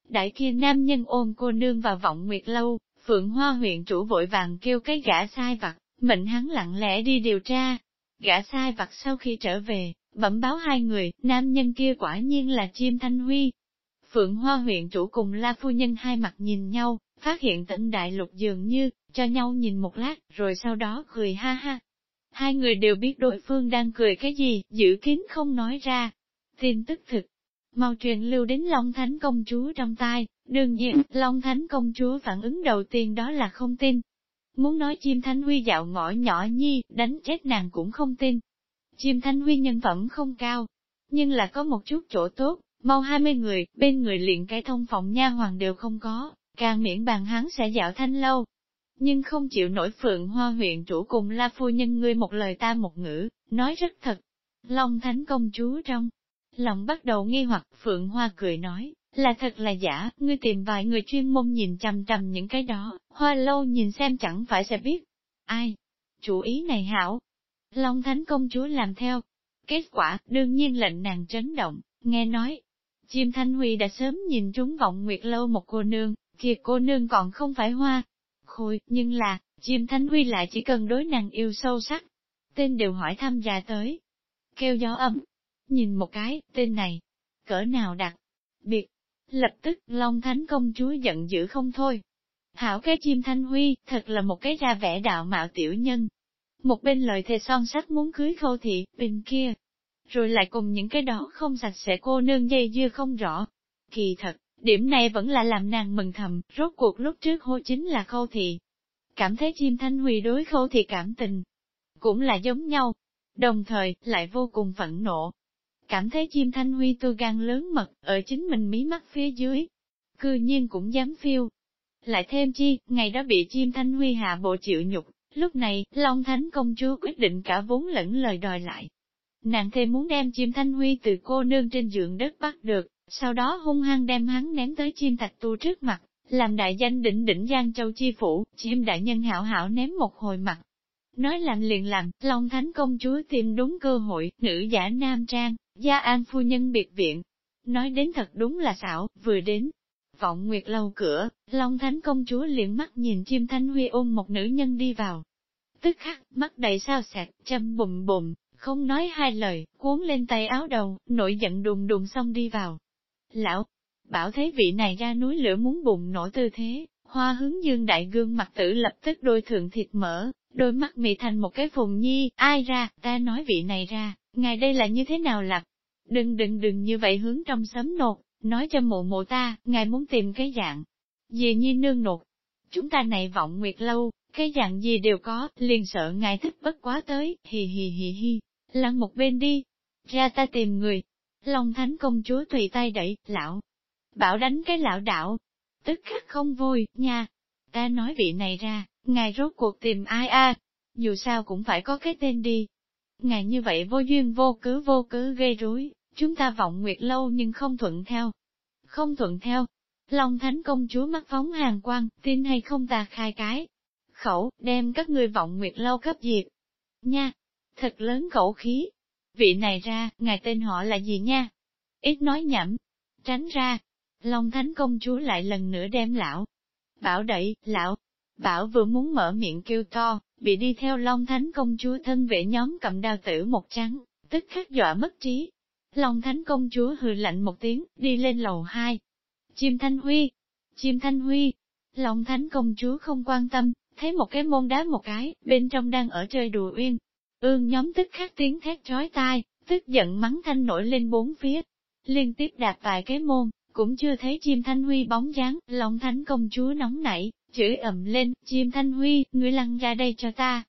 Đại kia nam nhân ôm cô nương vào vọng nguyệt lâu, Phượng Hoa huyện chủ vội vàng kêu cái gã sai vặt, mệnh hắn lặng lẽ đi điều tra. Gã sai vặt sau khi trở về, bẩm báo hai người, nam nhân kia quả nhiên là chim thanh huy. Phượng Hoa huyện chủ cùng La Phu Nhân hai mặt nhìn nhau, phát hiện tỉnh đại lục dường như, cho nhau nhìn một lát, rồi sau đó cười ha ha. Hai người đều biết đối phương đang cười cái gì, giữ kín không nói ra. Tin tức thực, mau truyền lưu đến Long Thánh công chúa trong tai, đương nhiên, Long Thánh công chúa phản ứng đầu tiên đó là không tin. Muốn nói chim Thanh Huy dạo ngõ nhỏ nhi, đánh chết nàng cũng không tin. Chim Thanh Huy nhân phẩm không cao, nhưng là có một chút chỗ tốt, mau 20 người, bên người liền cái thông phòng nha hoàng đều không có, càng miễn bàn hắn sẽ dạo thanh lâu. Nhưng không chịu nổi phượng hoa huyện chủ cùng la phu nhân ngươi một lời ta một ngữ, nói rất thật. Long Thánh công chúa trong lòng bắt đầu nghi hoặc Phượng Hoa cười nói, là thật là giả, ngươi tìm vài người chuyên môn nhìn chằm chằm những cái đó, hoa lâu nhìn xem chẳng phải sẽ biết. Ai? Chủ ý này hảo. Long Thánh công chúa làm theo. Kết quả, đương nhiên lệnh nàng chấn động, nghe nói. Chim Thanh Huy đã sớm nhìn trúng vọng nguyệt lâu một cô nương, kia cô nương còn không phải hoa. Khôi, nhưng là, chim Thanh Huy lại chỉ cần đối nàng yêu sâu sắc. Tên đều hỏi thăm ra tới. Kêu gió ấm, Nhìn một cái, tên này, cỡ nào đặc biệt. Lập tức, Long Thánh công chúa giận dữ không thôi. Hảo cái chim thanh huy, thật là một cái ra vẻ đạo mạo tiểu nhân. Một bên lời thề son sắt muốn cưới khâu thị, bên kia. Rồi lại cùng những cái đó không sạch sẽ cô nương dây dưa không rõ. Kỳ thật, điểm này vẫn là làm nàng mừng thầm, rốt cuộc lúc trước hô chính là khâu thị. Cảm thấy chim thanh huy đối khâu thị cảm tình. Cũng là giống nhau. Đồng thời, lại vô cùng phẫn nộ, cảm thấy chim thanh huy tôi gan lớn mật, ở chính mình mí mắt phía dưới. Cư nhiên cũng dám phiêu. Lại thêm chi, ngày đó bị chim thanh huy hạ bộ chịu nhục, lúc này, Long Thánh công chúa quyết định cả vốn lẫn lời đòi lại. Nàng thêm muốn đem chim thanh huy từ cô nương trên giường đất bắt được, sau đó hung hăng đem hắn ném tới chim thạch tu trước mặt, làm đại danh đỉnh đỉnh Giang Châu Chi Phủ, chim đại nhân hảo hảo ném một hồi mặt. Nói làm liền làm, Long Thánh công chúa tìm đúng cơ hội, nữ giả nam trang, Gia An phu nhân biệt viện. Nói đến thật đúng là xảo, vừa đến. Vọng Nguyệt lâu cửa, Long Thánh công chúa liền mắt nhìn chim thanh huy ôm một nữ nhân đi vào. Tức khắc, mắt đầy sao sạc châm bùm bùm, không nói hai lời, cuốn lên tay áo đầu, nổi giận đùng đùng xong đi vào. Lão, bảo thấy vị này ra núi lửa muốn bùng nổ tư thế, hoa hướng dương đại gương mặt tử lập tức đôi thượng thịt mỡ, đôi mắt mị thành một cái phùng nhi, ai ra, ta nói vị này ra, ngài đây là như thế nào lạc? Đừng đừng đừng như vậy hướng trong sấm nột, nói cho mụ mụ ta, ngài muốn tìm cái dạng. Gì nhi nương nột? Chúng ta này vọng nguyệt lâu, cái dạng gì đều có, liền sợ ngài thích bất quá tới, hì hì hì hì, lăn một bên đi. Ra ta tìm người. Long thánh công chúa tùy tay đẩy, lão. Bảo đánh cái lão đạo. Tức khắc không vui, nha. Ta nói vị này ra, ngài rốt cuộc tìm ai a? Dù sao cũng phải có cái tên đi, Ngài như vậy vô duyên vô cứ vô cứ gây rối, chúng ta vọng nguyệt lâu nhưng không thuận theo. Không thuận theo. Long Thánh công chúa mắt phóng hàng quang, tin hay không ta khai cái. Khẩu, đem các người vọng nguyệt lâu cấp diệt. Nha, thật lớn khẩu khí. Vị này ra, ngài tên họ là gì nha? Ít nói nhảm. Tránh ra. Long Thánh công chúa lại lần nữa đem lão. Bảo đẩy, lão. Bảo vừa muốn mở miệng kêu to, bị đi theo Long Thánh công chúa thân vệ nhóm cầm đao tử một trắng, tức khắc dọa mất trí. Long Thánh công chúa hừ lạnh một tiếng, đi lên lầu hai. Chim Thanh Huy! Chim Thanh Huy! Long Thánh công chúa không quan tâm, thấy một cái môn đá một cái, bên trong đang ở chơi đùa uyên. Ương nhóm tức khắc tiếng thét trói tai, tức giận mắng thanh nổi lên bốn phía. Liên tiếp đạp vài cái môn, cũng chưa thấy chim Thanh Huy bóng dáng, Long Thánh công chúa nóng nảy, chửi ầm lên, chim thanh huy, người lăn ra đây cho ta.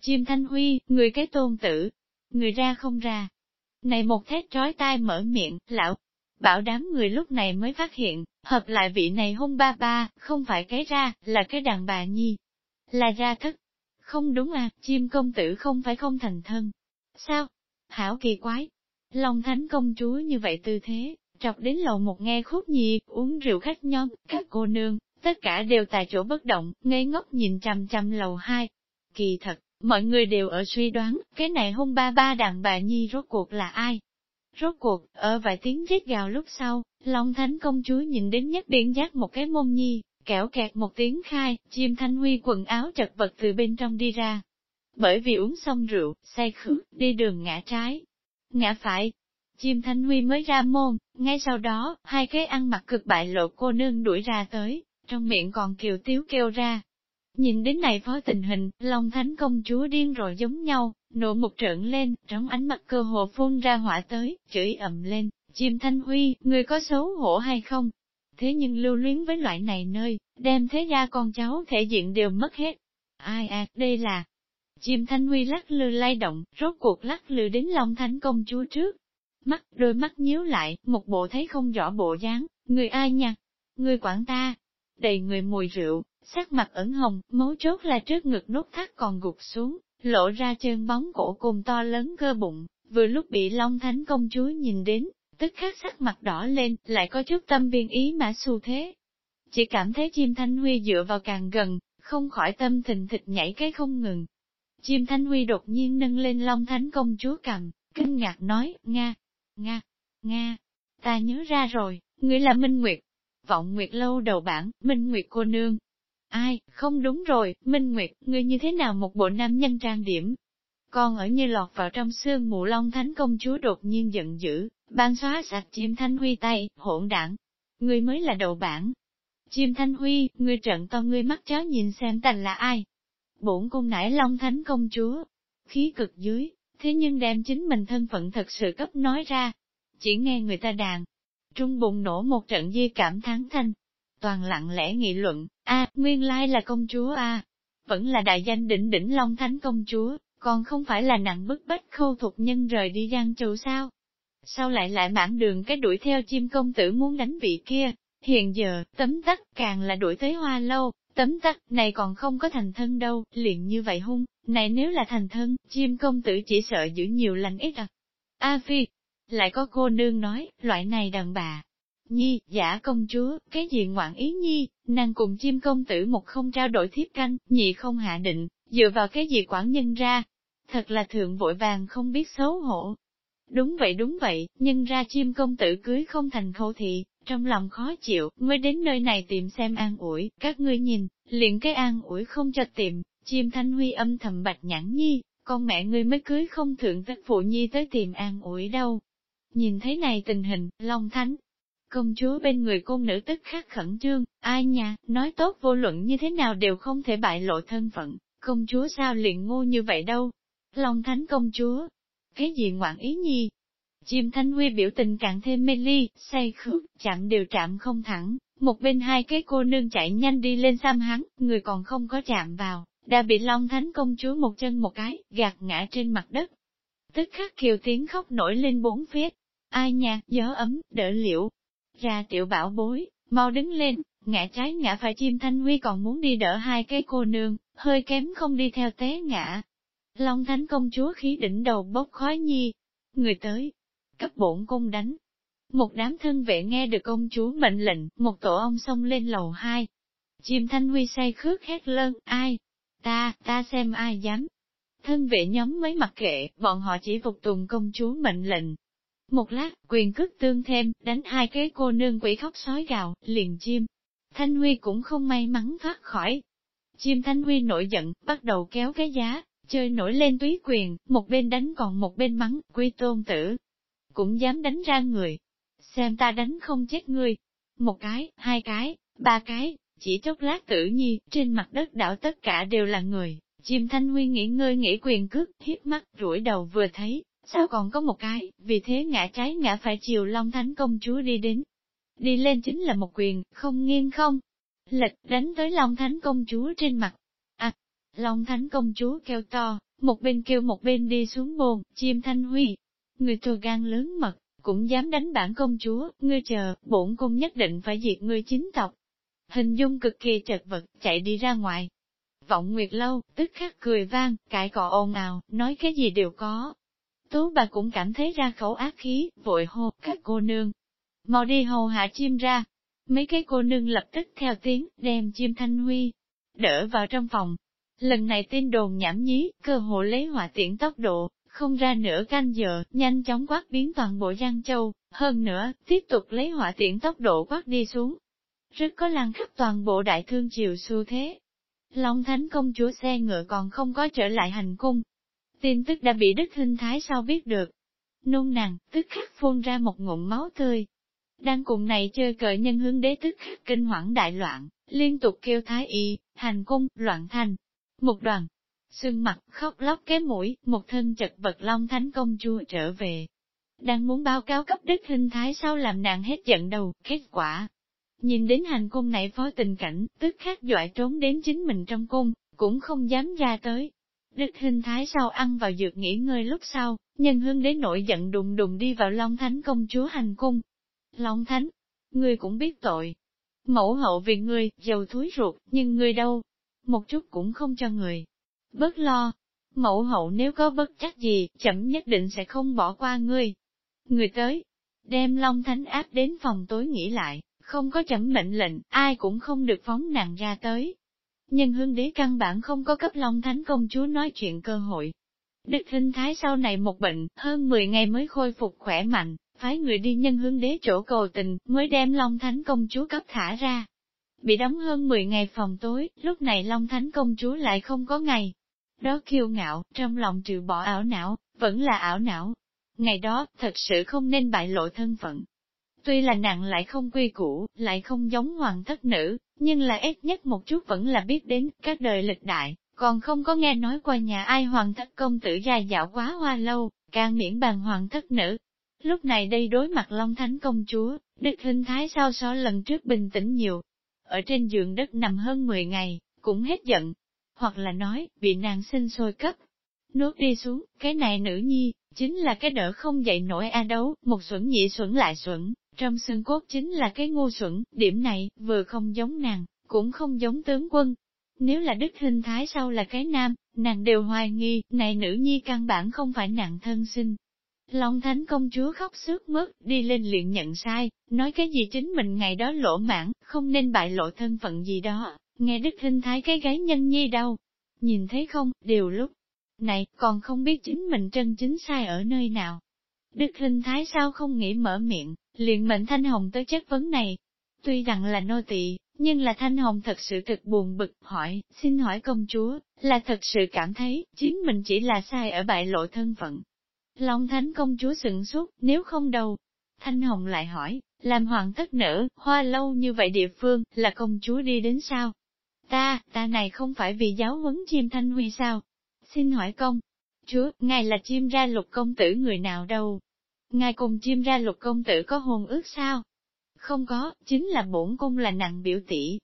Chim thanh huy, người cái tôn tử, người ra không ra. Này một thét trói tai mở miệng, lão, bảo đám người lúc này mới phát hiện, hợp lại vị này hung ba ba, không phải cái ra, là cái đàn bà nhi. Là ra thất. Không đúng à, chim công tử không phải không thành thân. Sao? Hảo kỳ quái. Long thánh công chúa như vậy tư thế, trọc đến lầu một nghe khúc nhị, uống rượu khách nhóm, các cô nương, Tất cả đều tại chỗ bất động, ngây ngốc nhìn chằm chằm lầu hai. Kỳ thật, mọi người đều ở suy đoán, cái này hôn ba ba đàn bà nhi rốt cuộc là ai? Rốt cuộc, ở vài tiếng rít gào lúc sau, Long Thánh công chúa nhìn đến nhất điện giác một cái mông nhi, kẻo kẹt một tiếng khai, chim thanh huy quần áo chật vật từ bên trong đi ra. Bởi vì uống xong rượu, say khử, đi đường ngã trái, ngã phải. Chim thanh huy mới ra môn, ngay sau đó, hai cái ăn mặc cực bại lộ cô nương đuổi ra tới, trong miệng còn kiều tiếu kêu ra. Nhìn đến này phó tình hình, Long Thánh công chúa điên rồi giống nhau, nộ một trợn lên, trong ánh mặt cơ hồ phun ra hỏa tới, chửi ầm lên, chim thanh huy, người có xấu hổ hay không? Thế nhưng lưu luyến với loại này nơi, đem thế ra con cháu thể diện đều mất hết. Ai à, đây là... Chim thanh huy lắc lư lay động, rốt cuộc lắc lư đến Long Thánh công chúa trước. Mắt, đôi mắt nhíu lại, một bộ thấy không rõ bộ dáng, người ai nhặt Người quản ta, đầy người mùi rượu, sắc mặt ẩn hồng, mấu chốt là trước ngực nốt thắt còn gục xuống, lộ ra chân bóng cổ cùng to lớn cơ bụng, vừa lúc bị Long Thánh công chúa nhìn đến, tức khắc sắc mặt đỏ lên, lại có chút tâm biên ý mã xu thế. Chỉ cảm thấy chim thanh huy dựa vào càng gần, không khỏi tâm thình thịch nhảy cái không ngừng. Chim thanh huy đột nhiên nâng lên Long Thánh công chúa cầm, kinh ngạc nói, Nga, Nga, Nga, ta nhớ ra rồi, ngươi là Minh Nguyệt, vọng Nguyệt lâu đầu bản, Minh Nguyệt cô nương. Ai, không đúng rồi, Minh Nguyệt, ngươi như thế nào một bộ nam nhân trang điểm? Con ở như lọt vào trong xương mù long thánh công chúa đột nhiên giận dữ, ban xóa sạch chim thanh huy tay, hỗn đảng. Ngươi mới là đầu bản. Chim thanh huy, ngươi trận to ngươi mắt chó nhìn xem tành là ai? Bổn cung nải long thánh công chúa. Khí cực dưới, thế nhưng đem chính mình thân phận thật sự cấp nói ra. Chỉ nghe người ta đàn, Trung bụng nổ một trận di cảm thắng thanh. Toàn lặng lẽ nghị luận, a nguyên lai là công chúa a Vẫn là đại danh đỉnh đỉnh Long Thánh công chúa, còn không phải là nặng bức bách khâu thuộc nhân rời đi Giang Châu sao? Sao lại lại mãn đường cái đuổi theo chim công tử muốn đánh vị kia? Hiện giờ, tấm tắc càng là đuổi tới hoa lâu, tấm tắc này còn không có thành thân đâu, liền như vậy hung, này nếu là thành thân, chim công tử chỉ sợ giữ nhiều lành ít à. A Phi, lại có cô nương nói, loại này đàn bà. Nhi, giả công chúa, cái gì ngoạn ý nhi, nàng cùng chim công tử một không trao đổi thiếp canh, nhị không hạ định, dựa vào cái gì quản nhân ra. Thật là thượng vội vàng không biết xấu hổ. Đúng vậy đúng vậy, nhân ra chim công tử cưới không thành khâu thị, trong lòng khó chịu, mới đến nơi này tìm xem an ủi, các ngươi nhìn, liền cái an ủi không cho tìm, chim thanh huy âm thầm bạch nhãn nhi, con mẹ ngươi mới cưới không thượng tất phụ nhi tới tìm an ủi đâu. Nhìn thấy này tình hình, Long Thánh, công chúa bên người cung nữ tức khắc khẩn trương, ai nha, nói tốt vô luận như thế nào đều không thể bại lộ thân phận, công chúa sao liền ngu như vậy đâu. Long Thánh công chúa, cái gì ngoạn ý nhi? Chim Thanh Huy biểu tình càng thêm mê ly, say khước, chạm đều chạm không thẳng, một bên hai cái cô nương chạy nhanh đi lên xăm hắn, người còn không có chạm vào, đã bị Long Thánh công chúa một chân một cái, gạt ngã trên mặt đất. Tức khắc kiều tiếng khóc nổi lên bốn phía, Ai nha, gió ấm, đỡ liệu Ra tiểu bảo bối, mau đứng lên, ngã trái ngã phải chim thanh huy còn muốn đi đỡ hai cái cô nương, hơi kém không đi theo té ngã. Long thánh công chúa khí đỉnh đầu bốc khói nhi. Người tới, cấp bổn cung đánh. Một đám thân vệ nghe được công chúa mệnh lệnh, một tổ ông xông lên lầu hai. Chim thanh huy say khước hét lớn ai? Ta, ta xem ai dám. Thân vệ nhóm mấy mặc kệ, bọn họ chỉ phục tùng công chúa mệnh lệnh, một lát, quyền cước tương thêm, đánh hai cái cô nương quỷ khóc sói gào, liền chim. Thanh Huy cũng không may mắn thoát khỏi. Chim Thanh Huy nổi giận, bắt đầu kéo cái giá, chơi nổi lên túy quyền, một bên đánh còn một bên mắng, quy tôn tử. Cũng dám đánh ra người. Xem ta đánh không chết ngươi. Một cái, hai cái, ba cái, chỉ chốc lát tử nhi, trên mặt đất đảo tất cả đều là người. Chim Thanh Huy nghỉ ngơi nghỉ quyền cước, hiếp mắt, rủi đầu vừa thấy, Sao còn có một cái, vì thế ngã trái ngã phải chiều Long Thánh công chúa đi đến. Đi lên chính là một quyền, không nghiêng không. Lệch đánh tới Long Thánh công chúa trên mặt. À, Long Thánh công chúa kêu to, một bên kêu một bên đi xuống bồn, chim thanh huy. Người thừa gan lớn mật, cũng dám đánh bản công chúa, ngươi chờ, bổn cung nhất định phải diệt ngươi chính tộc. Hình dung cực kỳ chật vật, chạy đi ra ngoài. Vọng Nguyệt Lâu, tức khắc cười vang, cãi cọ ồn ào, nói cái gì đều có, Tú bà cũng cảm thấy ra khẩu ác khí, vội hô, các cô nương. Mau đi hầu hạ chim ra. Mấy cái cô nương lập tức theo tiếng, đem chim thanh huy, đỡ vào trong phòng. Lần này tin đồn nhảm nhí, cơ hồ lấy hỏa tiễn tốc độ, không ra nửa canh giờ, nhanh chóng quát biến toàn bộ Giang Châu, hơn nữa, tiếp tục lấy hỏa tiện tốc độ quát đi xuống. Rất có lăng khắp toàn bộ đại thương triều xu thế. Long Thánh công chúa xe ngựa còn không có trở lại hành cung. Tin tức đã bị Đức Hinh Thái sau biết được. Nôn nàng, tức khắc phun ra một ngụm máu tươi. Đang cùng này chơi cờ nhân hướng đế tức khắc kinh hoảng đại loạn, liên tục kêu thái y, hành cung, loạn thành. Một đoàn, xương mặt, khóc lóc cái mũi, một thân chật vật long thánh công chúa trở về. Đang muốn báo cáo cấp đức hình thái sau làm nàng hết giận đầu, kết quả. Nhìn đến hành cung này phó tình cảnh, tức khắc dọa trốn đến chính mình trong cung, cũng không dám ra tới. Đức hình thái sau ăn vào dược nghỉ ngơi lúc sau, nhân hương đến nổi giận đùng đùng đi vào Long Thánh công chúa hành cung. Long Thánh, ngươi cũng biết tội. Mẫu hậu vì ngươi, giàu thúi ruột, nhưng ngươi đâu? Một chút cũng không cho người. Bớt lo, mẫu hậu nếu có bất chắc gì, chậm nhất định sẽ không bỏ qua ngươi. Người tới, đem Long Thánh áp đến phòng tối nghỉ lại, không có chẩn mệnh lệnh, ai cũng không được phóng nàng ra tới. Nhân hương đế căn bản không có cấp Long Thánh công chúa nói chuyện cơ hội. Đức Hinh thái sau này một bệnh, hơn 10 ngày mới khôi phục khỏe mạnh, phái người đi nhân hương đế chỗ cầu tình, mới đem Long Thánh công chúa cấp thả ra. Bị đóng hơn 10 ngày phòng tối, lúc này Long Thánh công chúa lại không có ngày, đó kiêu ngạo, trong lòng trừ bỏ ảo não, vẫn là ảo não. Ngày đó, thật sự không nên bại lộ thân phận. Tuy là nặng lại không quy củ, lại không giống hoàng thất nữ, nhưng là ít nhất một chút vẫn là biết đến các đời lịch đại, còn không có nghe nói qua nhà ai hoàng thất công tử dài dạo quá hoa lâu, càng miễn bàn hoàng thất nữ. Lúc này đây đối mặt Long Thánh công chúa, đức hình thái sao so lần trước bình tĩnh nhiều. Ở trên giường đất nằm hơn 10 ngày, cũng hết giận, hoặc là nói, bị nàng sinh sôi cấp. Nuốt đi xuống, cái này nữ nhi, chính là cái đỡ không dậy nổi a đấu, một xuẩn nhị xuẩn lại xuẩn, trong xương cốt chính là cái ngu xuẩn, điểm này, vừa không giống nàng, cũng không giống tướng quân. Nếu là đức hình thái sau là cái nam, nàng đều hoài nghi, này nữ nhi căn bản không phải nàng thân sinh. Long Thánh công chúa khóc sướt mướt, đi lên liền nhận sai, nói cái gì chính mình ngày đó lỗ mãn, không nên bại lộ thân phận gì đó, nghe đức hình thái cái gái nhân nhi đâu. Nhìn thấy không, đều lúc này, còn không biết chính mình chân chính sai ở nơi nào. Đức hình thái sao không nghĩ mở miệng, liền mệnh Thanh Hồng tới chất vấn này. Tuy rằng là nô tỳ, nhưng là Thanh Hồng thật sự thật buồn bực, hỏi, xin hỏi công chúa, là thật sự cảm thấy, chính mình chỉ là sai ở bại lộ thân phận. Long Thánh công chúa sừng sốt, nếu không đâu. Thanh Hồng lại hỏi, làm hoàng thất nở, hoa lâu như vậy địa phương, là công chúa đi đến sao? Ta, ta này không phải vì giáo huấn chim thanh huy sao? Xin hỏi công, chúa, ngài là chim ra lục công tử người nào đâu? Ngài cùng chim ra lục công tử có hôn ước sao? Không có, chính là bổn cung là nặng biểu tỷ.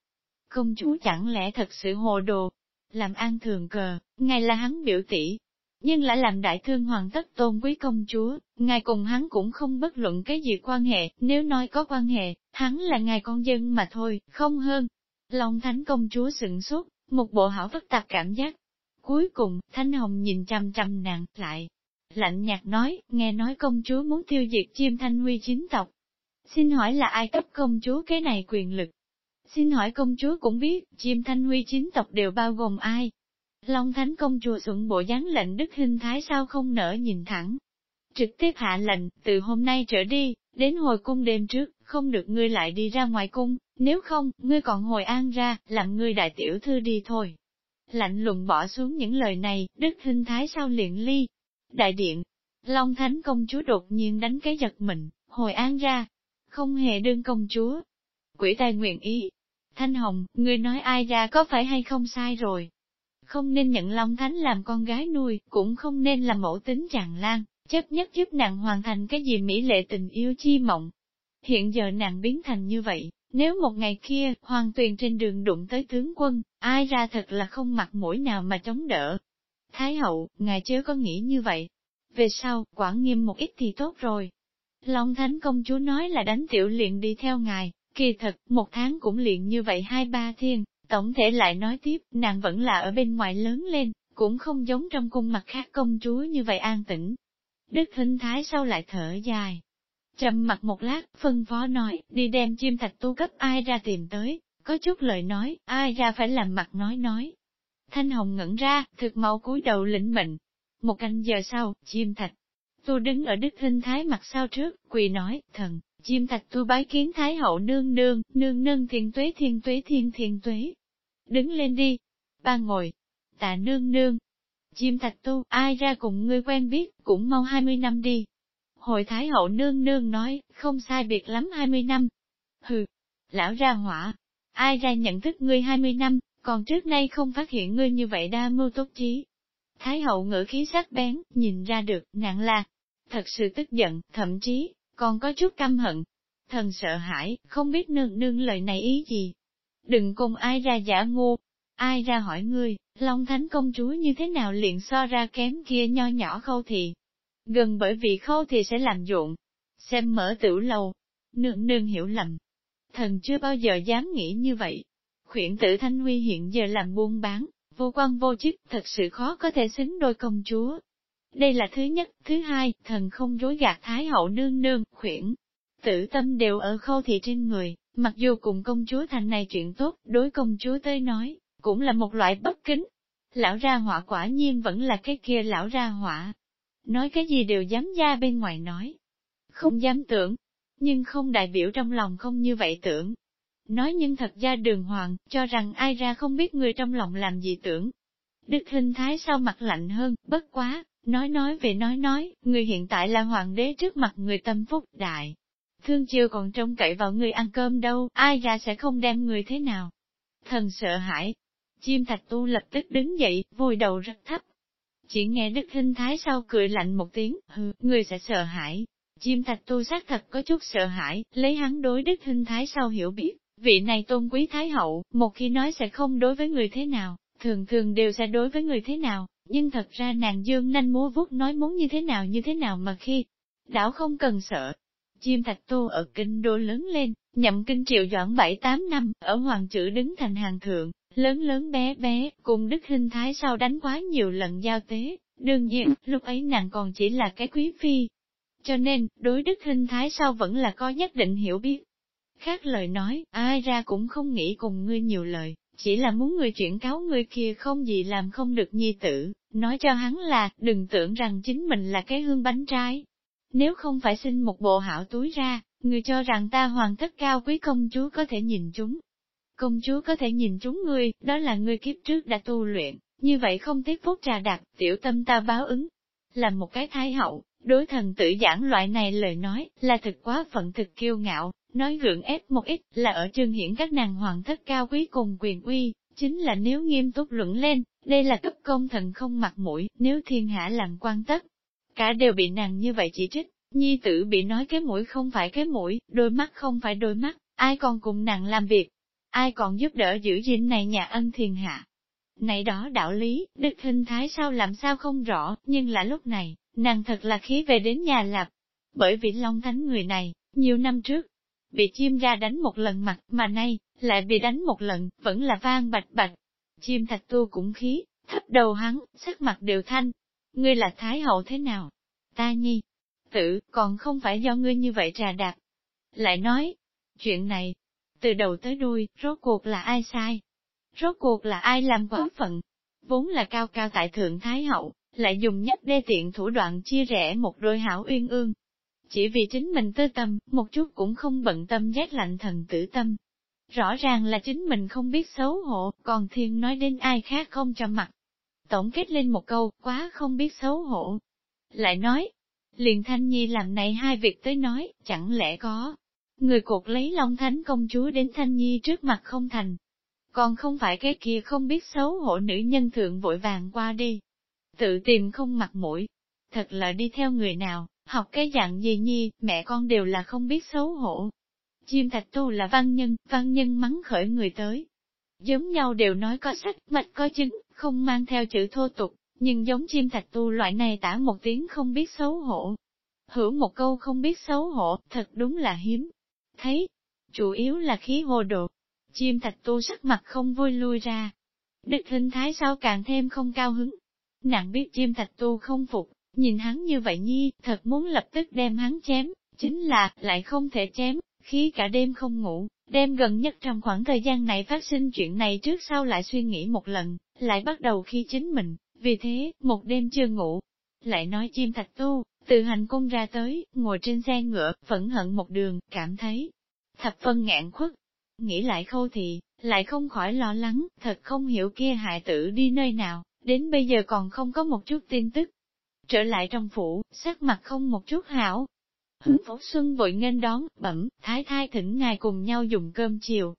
Công chúa chẳng lẽ thật sự hồ đồ? Làm an thường cờ, ngài là hắn biểu tỷ. Nhưng lại làm đại thương hoàng tất tôn quý công chúa, ngài cùng hắn cũng không bất luận cái gì quan hệ, nếu nói có quan hệ, hắn là ngài con dân mà thôi, không hơn. Long Thánh công chúa sửng sốt, một bộ hảo phức tạp cảm giác. Cuối cùng, Thánh Hồng nhìn chăm chăm nàng, lại. Lạnh nhạt nói, nghe nói công chúa muốn tiêu diệt chim thanh huy chính tộc. Xin hỏi là ai cấp công chúa cái này quyền lực? Xin hỏi công chúa cũng biết, chim thanh huy chính tộc đều bao gồm ai? Long Thánh công chúa xuẩn bộ dáng lệnh đức hình thái sao không nở nhìn thẳng. Trực tiếp hạ lệnh, từ hôm nay trở đi, đến hồi cung đêm trước, không được ngươi lại đi ra ngoài cung, nếu không, ngươi còn hồi an ra, làm ngươi đại tiểu thư đi thôi. Lạnh lùng bỏ xuống những lời này, đức hình thái sao liền ly. Đại điện, Long Thánh công chúa đột nhiên đánh cái giật mình, hồi an ra, không hề đương công chúa. Quỷ tài nguyện ý. Thanh Hồng, ngươi nói ai ra có phải hay không sai rồi. Không nên nhận Long Thánh làm con gái nuôi, cũng không nên làm mẫu tính chàng lan, chấp nhất giúp nàng hoàn thành cái gì mỹ lệ tình yêu chi mộng. Hiện giờ nàng biến thành như vậy, nếu một ngày kia, hoàng tuyền trên đường đụng tới tướng quân, ai ra thật là không mặt mũi nào mà chống đỡ. Thái hậu, ngài chưa có nghĩ như vậy. Về sau, quản nghiêm một ít thì tốt rồi. Long Thánh công chúa nói là đánh tiểu luyện đi theo ngài, kỳ thật, một tháng cũng luyện như vậy hai ba thiên, tổng thể lại nói tiếp, nàng vẫn là ở bên ngoài lớn lên, cũng không giống trong cung mặt khác công chúa như vậy an tĩnh. Đức Hinh Thái sau lại thở dài, Trầm mặt một lát, phân phó nói, đi đem chim thạch tu cấp ai ra tìm tới, có chút lời nói, ai ra phải làm mặt nói nói. Thanh Hồng ngẩn ra, thực mau cúi đầu lĩnh mệnh. Một canh giờ sau, chim thạch. Tu đứng ở đức hình thái mặt sau trước, quỳ nói, thần, chim thạch tu bái kiến thái hậu nương nương, nương nương thiên tuế thiên tuế thiên thiên tuế. Đứng lên đi. Ba ngồi. Tạ nương nương. Chim thạch tu, ai ra cùng ngươi quen biết, cũng mau 20 năm đi. Hội thái hậu nương nương nói, không sai biệt lắm 20 năm. Hừ, lão ra hỏa, ai ra nhận thức ngươi 20 năm, còn trước nay không phát hiện ngươi như vậy đa mưu tốt trí. Thái hậu ngữ khí sắc bén, nhìn ra được, nặng là, thật sự tức giận, thậm chí, còn có chút căm hận. Thần sợ hãi, không biết nương nương lời này ý gì. Đừng cùng ai ra giả ngu. Ai ra hỏi ngươi, Long Thánh công chúa như thế nào liền so ra kém kia nho nhỏ khâu thì. Gần bởi vì khâu thì sẽ làm dụng. Xem mở tử lâu Nương nương hiểu lầm. Thần chưa bao giờ dám nghĩ như vậy. Khuyển tử Thanh Huy hiện giờ làm buôn bán, vô quan vô chức, thật sự khó có thể xứng đôi công chúa. Đây là thứ nhất, thứ hai, thần không dối gạt Thái hậu nương nương, khuyển. Tử tâm đều ở khâu thị trên người, mặc dù cùng công chúa thành này chuyện tốt, đối công chúa tới nói, cũng là một loại bất kính. Lão ra họa quả nhiên vẫn là cái kia lão ra họa. Nói cái gì đều dám ra bên ngoài nói. Không dám tưởng, nhưng không đại biểu trong lòng không như vậy tưởng. Nói nhưng thật ra đường hoàng, cho rằng ai ra không biết người trong lòng làm gì tưởng. Đức hình thái sao mặt lạnh hơn, bất quá, nói nói về nói nói, người hiện tại là hoàng đế trước mặt người tâm phúc đại. Thương chưa còn trông cậy vào người ăn cơm đâu, ai ra sẽ không đem người thế nào. Thần sợ hãi. Chim thạch tu lập tức đứng dậy, vùi đầu rất thấp. Chỉ nghe đức hình thái sau cười lạnh một tiếng, hừ, người sẽ sợ hãi. Chim thạch tu xác thật có chút sợ hãi, lấy hắn đối đức hình thái sau hiểu biết, vị này tôn quý thái hậu, một khi nói sẽ không đối với người thế nào, thường thường đều sẽ đối với người thế nào, nhưng thật ra nàng dương nanh múa vuốt nói muốn như thế nào như thế nào mà khi, đảo không cần sợ. Chim thạch tu ở kinh đô lớn lên, nhậm kinh triệu doãn 7-8 năm, ở hoàng chữ đứng thành hàng thượng, lớn lớn bé bé, cùng đức hình thái sau đánh quá nhiều lần giao tế, đương nhiên, lúc ấy nàng còn chỉ là cái quý phi, cho nên, đối đức hình thái sau vẫn là có nhất định hiểu biết. Khác lời nói, ai ra cũng không nghĩ cùng ngươi nhiều lời, chỉ là muốn người chuyển cáo người kia không gì làm không được nhi tử, nói cho hắn là, đừng tưởng rằng chính mình là cái hương bánh trái. Nếu không phải xin một bộ hảo túi ra, người cho rằng ta hoàng thất cao quý công chúa có thể nhìn chúng. Công chúa có thể nhìn chúng ngươi, đó là ngươi kiếp trước đã tu luyện, như vậy không tiếc phúc trà đặc, tiểu tâm ta báo ứng. Làm một cái thái hậu, Đối thần tử giảng loại này lời nói, là thực quá phận thực kiêu ngạo, nói gượng ép một ít, là ở trường hiển các nàng hoàng thất cao quý cùng quyền uy, chính là nếu nghiêm túc luận lên, đây là cấp công thần không mặt mũi, nếu thiên hạ làm quan tất. Cả đều bị nàng như vậy chỉ trích, nhi tử bị nói cái mũi không phải cái mũi, đôi mắt không phải đôi mắt, ai còn cùng nàng làm việc, ai còn giúp đỡ giữ gìn này nhà ân thiên hạ. Này đó đạo lý, đức hình thái sao làm sao không rõ, nhưng là lúc này, Nàng thật là khí về đến nhà lạp, bởi vì Long Thánh người này, nhiều năm trước, bị chim ra đánh một lần mặt, mà nay, lại bị đánh một lần, vẫn là vang bạch bạch. Chim thạch tu cũng khí, thấp đầu hắn, sắc mặt đều thanh. Ngươi là Thái hậu thế nào? Ta nhi, tử, còn không phải do ngươi như vậy trà đạp. Lại nói, chuyện này, từ đầu tới đuôi, rốt cuộc là ai sai? Rốt cuộc là ai làm quá phận? Vốn là cao cao tại thượng Thái hậu, lại dùng nhất đê tiện thủ đoạn chia rẽ một đôi hảo uyên ương. Chỉ vì chính mình tư tâm, một chút cũng không bận tâm rét lạnh thần tử tâm. Rõ ràng là chính mình không biết xấu hổ, còn thiên nói đến ai khác không cho mặt. Tổng kết lên một câu, quá không biết xấu hổ. Lại nói, liền Thanh Nhi làm này hai việc tới nói, chẳng lẽ có. Người cuộc lấy Long Thánh công chúa đến Thanh Nhi trước mặt không thành. Còn không phải cái kia không biết xấu hổ nữ nhân thượng vội vàng qua đi tự tìm không mặt mũi. Thật là đi theo người nào, học cái dạng gì nhi, mẹ con đều là không biết xấu hổ. Chim thạch tu là văn nhân, văn nhân mắng khởi người tới. Giống nhau đều nói có sách, mạch có chứng, không mang theo chữ thô tục, nhưng giống chim thạch tu loại này tả một tiếng không biết xấu hổ. Hữu một câu không biết xấu hổ, thật đúng là hiếm. Thấy, chủ yếu là khí hồ đồ. Chim thạch tu sắc mặt không vui lui ra. Đức hình thái sao càng thêm không cao hứng, Nàng biết chim thạch tu không phục, nhìn hắn như vậy nhi, thật muốn lập tức đem hắn chém, chính là, lại không thể chém, khí cả đêm không ngủ, đêm gần nhất trong khoảng thời gian này phát sinh chuyện này trước sau lại suy nghĩ một lần, lại bắt đầu khi chính mình, vì thế, một đêm chưa ngủ, Lại nói chim thạch tu, từ hành cung ra tới, ngồi trên xe ngựa, phẫn hận một đường, cảm thấy thập phân ngạn khuất. Nghĩ lại khâu thì, lại không khỏi lo lắng, thật không hiểu kia hại tử đi nơi nào, đến bây giờ còn không có một chút tin tức. Trở lại trong phủ, sắc mặt không một chút hảo. Hướng Phổ Xuân vội nghênh đón, bẩm, thái thái thỉnh ngài cùng nhau dùng cơm chiều.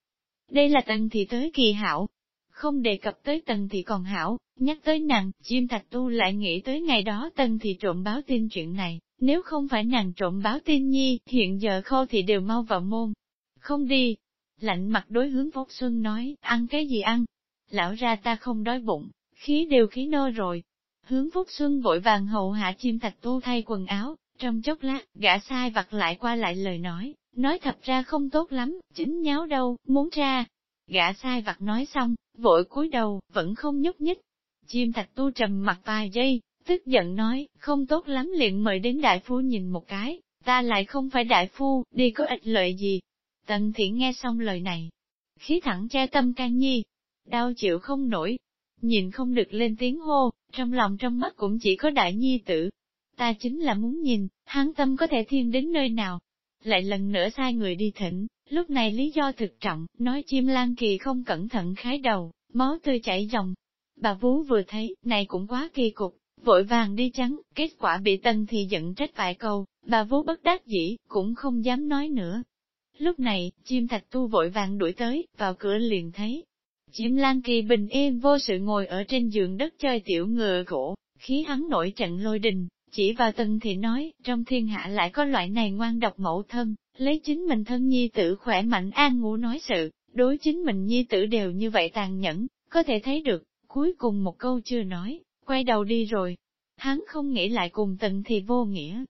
Đây là tần thị tới kỳ hảo. Không đề cập tới tần thị còn hảo, nhắc tới nàng, chim thạch tu lại nghĩ tới ngày đó tần thị trộm báo tin chuyện này, nếu không phải nàng trộm báo tin nhi, hiện giờ khô thì đều mau vào môn. Không đi. Lạnh mặt đối hướng Phúc Xuân nói, ăn cái gì ăn? Lão ra ta không đói bụng, khí đều khí nô rồi. Hướng Phúc Xuân vội vàng hậu hạ chim thạch tu thay quần áo, trong chốc lát, gã sai vặt lại qua lại lời nói, nói thật ra không tốt lắm, chính nháo đâu, muốn ra. Gã sai vặt nói xong, vội cúi đầu, vẫn không nhúc nhích. Chim thạch tu trầm mặt vài giây, tức giận nói, không tốt lắm liền mời đến đại phu nhìn một cái, ta lại không phải đại phu, đi có ích lợi gì. Tần thiện nghe xong lời này, khí thẳng che tâm can nhi, đau chịu không nổi, nhìn không được lên tiếng hô, trong lòng trong mắt cũng chỉ có đại nhi tử. Ta chính là muốn nhìn, hắn tâm có thể thiên đến nơi nào. Lại lần nữa sai người đi thỉnh, lúc này lý do thực trọng, nói chim lan kỳ không cẩn thận khái đầu, máu tươi chảy dòng Bà Vú vừa thấy, này cũng quá kỳ cục, vội vàng đi trắng, kết quả bị tân thì giận trách vài câu, bà Vú bất đắc dĩ, cũng không dám nói nữa. Lúc này, chim thạch tu vội vàng đuổi tới, vào cửa liền thấy, Chiếm Lan Kỳ bình yên vô sự ngồi ở trên giường đất chơi tiểu ngựa gỗ, khí hắn nổi trận lôi đình, chỉ vào tân thì nói, trong thiên hạ lại có loại này ngoan độc mẫu thân, lấy chính mình thân nhi tử khỏe mạnh an ngủ nói sự, đối chính mình nhi tử đều như vậy tàn nhẫn, có thể thấy được, cuối cùng một câu chưa nói, quay đầu đi rồi. Hắn không nghĩ lại cùng tận thì vô nghĩa.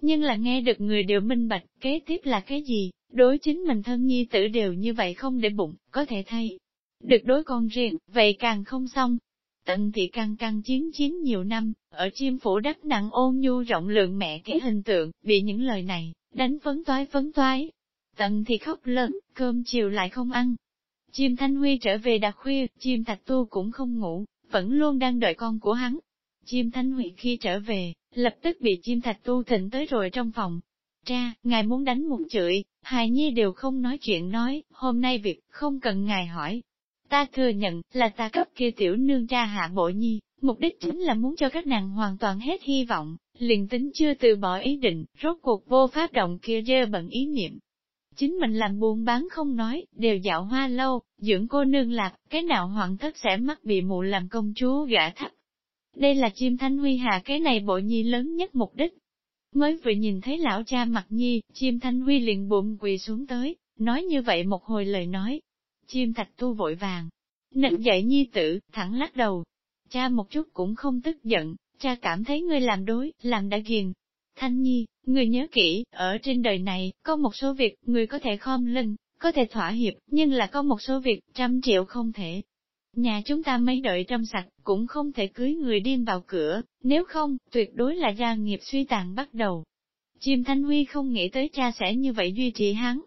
Nhưng là nghe được người đều minh bạch, kế tiếp là cái gì, đối chính mình thân nhi tử đều như vậy không để bụng, có thể thấy, được đối con riêng, vậy càng không xong. Tận thị căng căng chiến chiến nhiều năm, ở chim phủ đất nặng ôn nhu rộng lượng mẹ cái hình tượng, bị những lời này, đánh phấn toái phấn toái. Tận thì khóc lớn, cơm chiều lại không ăn. Chim Thanh Huy trở về đặc khuya, chim Thạch Tu cũng không ngủ, vẫn luôn đang đợi con của hắn. Chim Thanh Huy khi trở về, lập tức bị chim Thạch Tu thịnh tới rồi trong phòng. Cha, ngài muốn đánh một chửi, hài nhi đều không nói chuyện nói, hôm nay việc không cần ngài hỏi, Ta thừa nhận là ta cấp kia tiểu nương ra hạ bộ nhi, mục đích chính là muốn cho các nàng hoàn toàn hết hy vọng, liền tính chưa từ bỏ ý định, rốt cuộc vô pháp động kia dơ bận ý niệm. Chính mình làm buôn bán không nói, đều dạo hoa lâu, dưỡng cô nương lạc, cái nào hoàng thất sẽ mắc bị mụ làm công chúa gã thấp. Đây là chim thanh huy hạ cái này bộ nhi lớn nhất mục đích. Mới vừa nhìn thấy lão cha mặt nhi, chim thanh huy liền bụng quỳ xuống tới, nói như vậy một hồi lời nói, Chim thạch tu vội vàng, nịnh dậy nhi tử, thẳng lắc đầu. Cha một chút cũng không tức giận, cha cảm thấy ngươi làm đối, làm đã ghiền. Thanh nhi, ngươi nhớ kỹ, ở trên đời này, có một số việc, ngươi có thể khom lưng, có thể thỏa hiệp, nhưng là có một số việc, trăm triệu không thể. Nhà chúng ta mấy đợi trong sạch, cũng không thể cưới người điên vào cửa, nếu không, tuyệt đối là gia nghiệp suy tàn bắt đầu. Chim Thanh Huy không nghĩ tới cha sẽ như vậy duy trì hắn,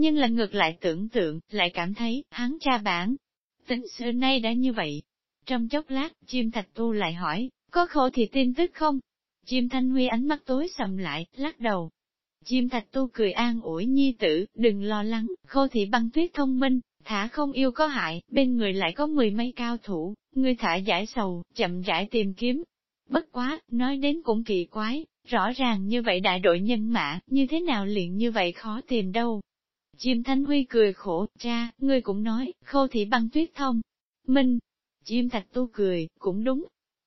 nhưng là ngược lại tưởng tượng, lại cảm thấy, hắn cha bản. Tính xưa nay đã như vậy. Trong chốc lát, chim thạch tu lại hỏi, có khổ thì tin tức không? Chim thanh huy ánh mắt tối sầm lại, lắc đầu. Chim thạch tu cười an ủi nhi tử, đừng lo lắng, khô thị băng tuyết thông minh, thả không yêu có hại, bên người lại có mười mấy cao thủ, người thả giải sầu, chậm rãi tìm kiếm. Bất quá, nói đến cũng kỳ quái, rõ ràng như vậy đại đội nhân mã, như thế nào liền như vậy khó tìm đâu. Chim Thanh Huy cười khổ, cha, ngươi cũng nói, khâu thị băng tuyết thông. Minh, chim Thạch Tu cười, cũng đúng.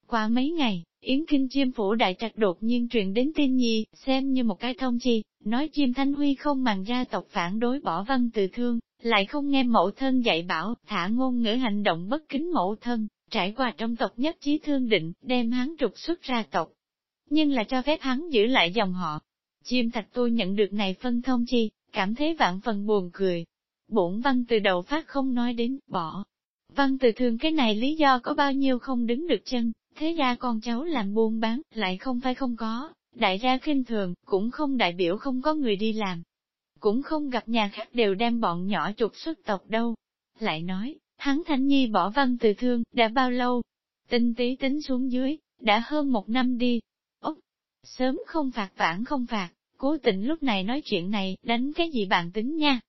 Qua mấy ngày, Yến Kinh chim phủ đại trạch đột nhiên truyền đến tin nhi, xem như một cái thông chi, nói chim Thanh Huy không màng ra tộc phản đối bỏ văn từ thương, lại không nghe mẫu thân dạy bảo, thả ngôn ngữ hành động bất kính mẫu thân, trải qua trong tộc nhất trí thương định, đem hắn trục xuất ra tộc. Nhưng là cho phép hắn giữ lại dòng họ. Chim Thạch Tu nhận được này phân thông chi, cảm thấy vạn phần buồn cười. Bổn văn từ đầu phát không nói đến, bỏ. Văn từ thường cái này lý do có bao nhiêu không đứng được chân, thế ra con cháu làm buôn bán, lại không phải không có, đại gia khinh thường, cũng không đại biểu không có người đi làm. Cũng không gặp nhà khác đều đem bọn nhỏ trục xuất tộc đâu. Lại nói, hắn thánh Nhi bỏ văn từ thương, đã bao lâu? Tinh tí tính xuống dưới, đã hơn một năm đi. Sớm không phạt vãn không phạt, cố tình lúc này nói chuyện này, đánh cái gì bạn tính nha.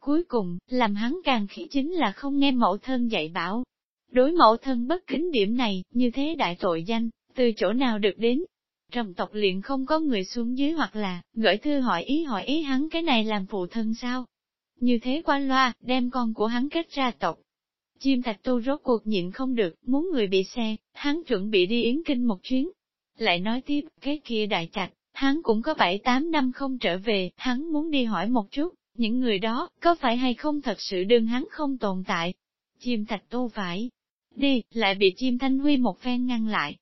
Cuối cùng, làm hắn càng khí chính là không nghe mẫu thân dạy bảo. Đối mẫu thân bất kính điểm này, như thế đại tội danh, từ chỗ nào được đến. Trong tộc liền không có người xuống dưới hoặc là, gửi thư hỏi ý hỏi ý hắn cái này làm phụ thân sao. Như thế qua loa, đem con của hắn kết ra tộc. Chim thạch tu rốt cuộc nhịn không được, muốn người bị xe, hắn chuẩn bị đi yến kinh một chuyến. Lại nói tiếp, cái kia đại trạch, hắn cũng có 7-8 năm không trở về, hắn muốn đi hỏi một chút, những người đó, có phải hay không thật sự đương hắn không tồn tại. Chim thạch tu phải đi, lại bị chim thanh huy một phen ngăn lại.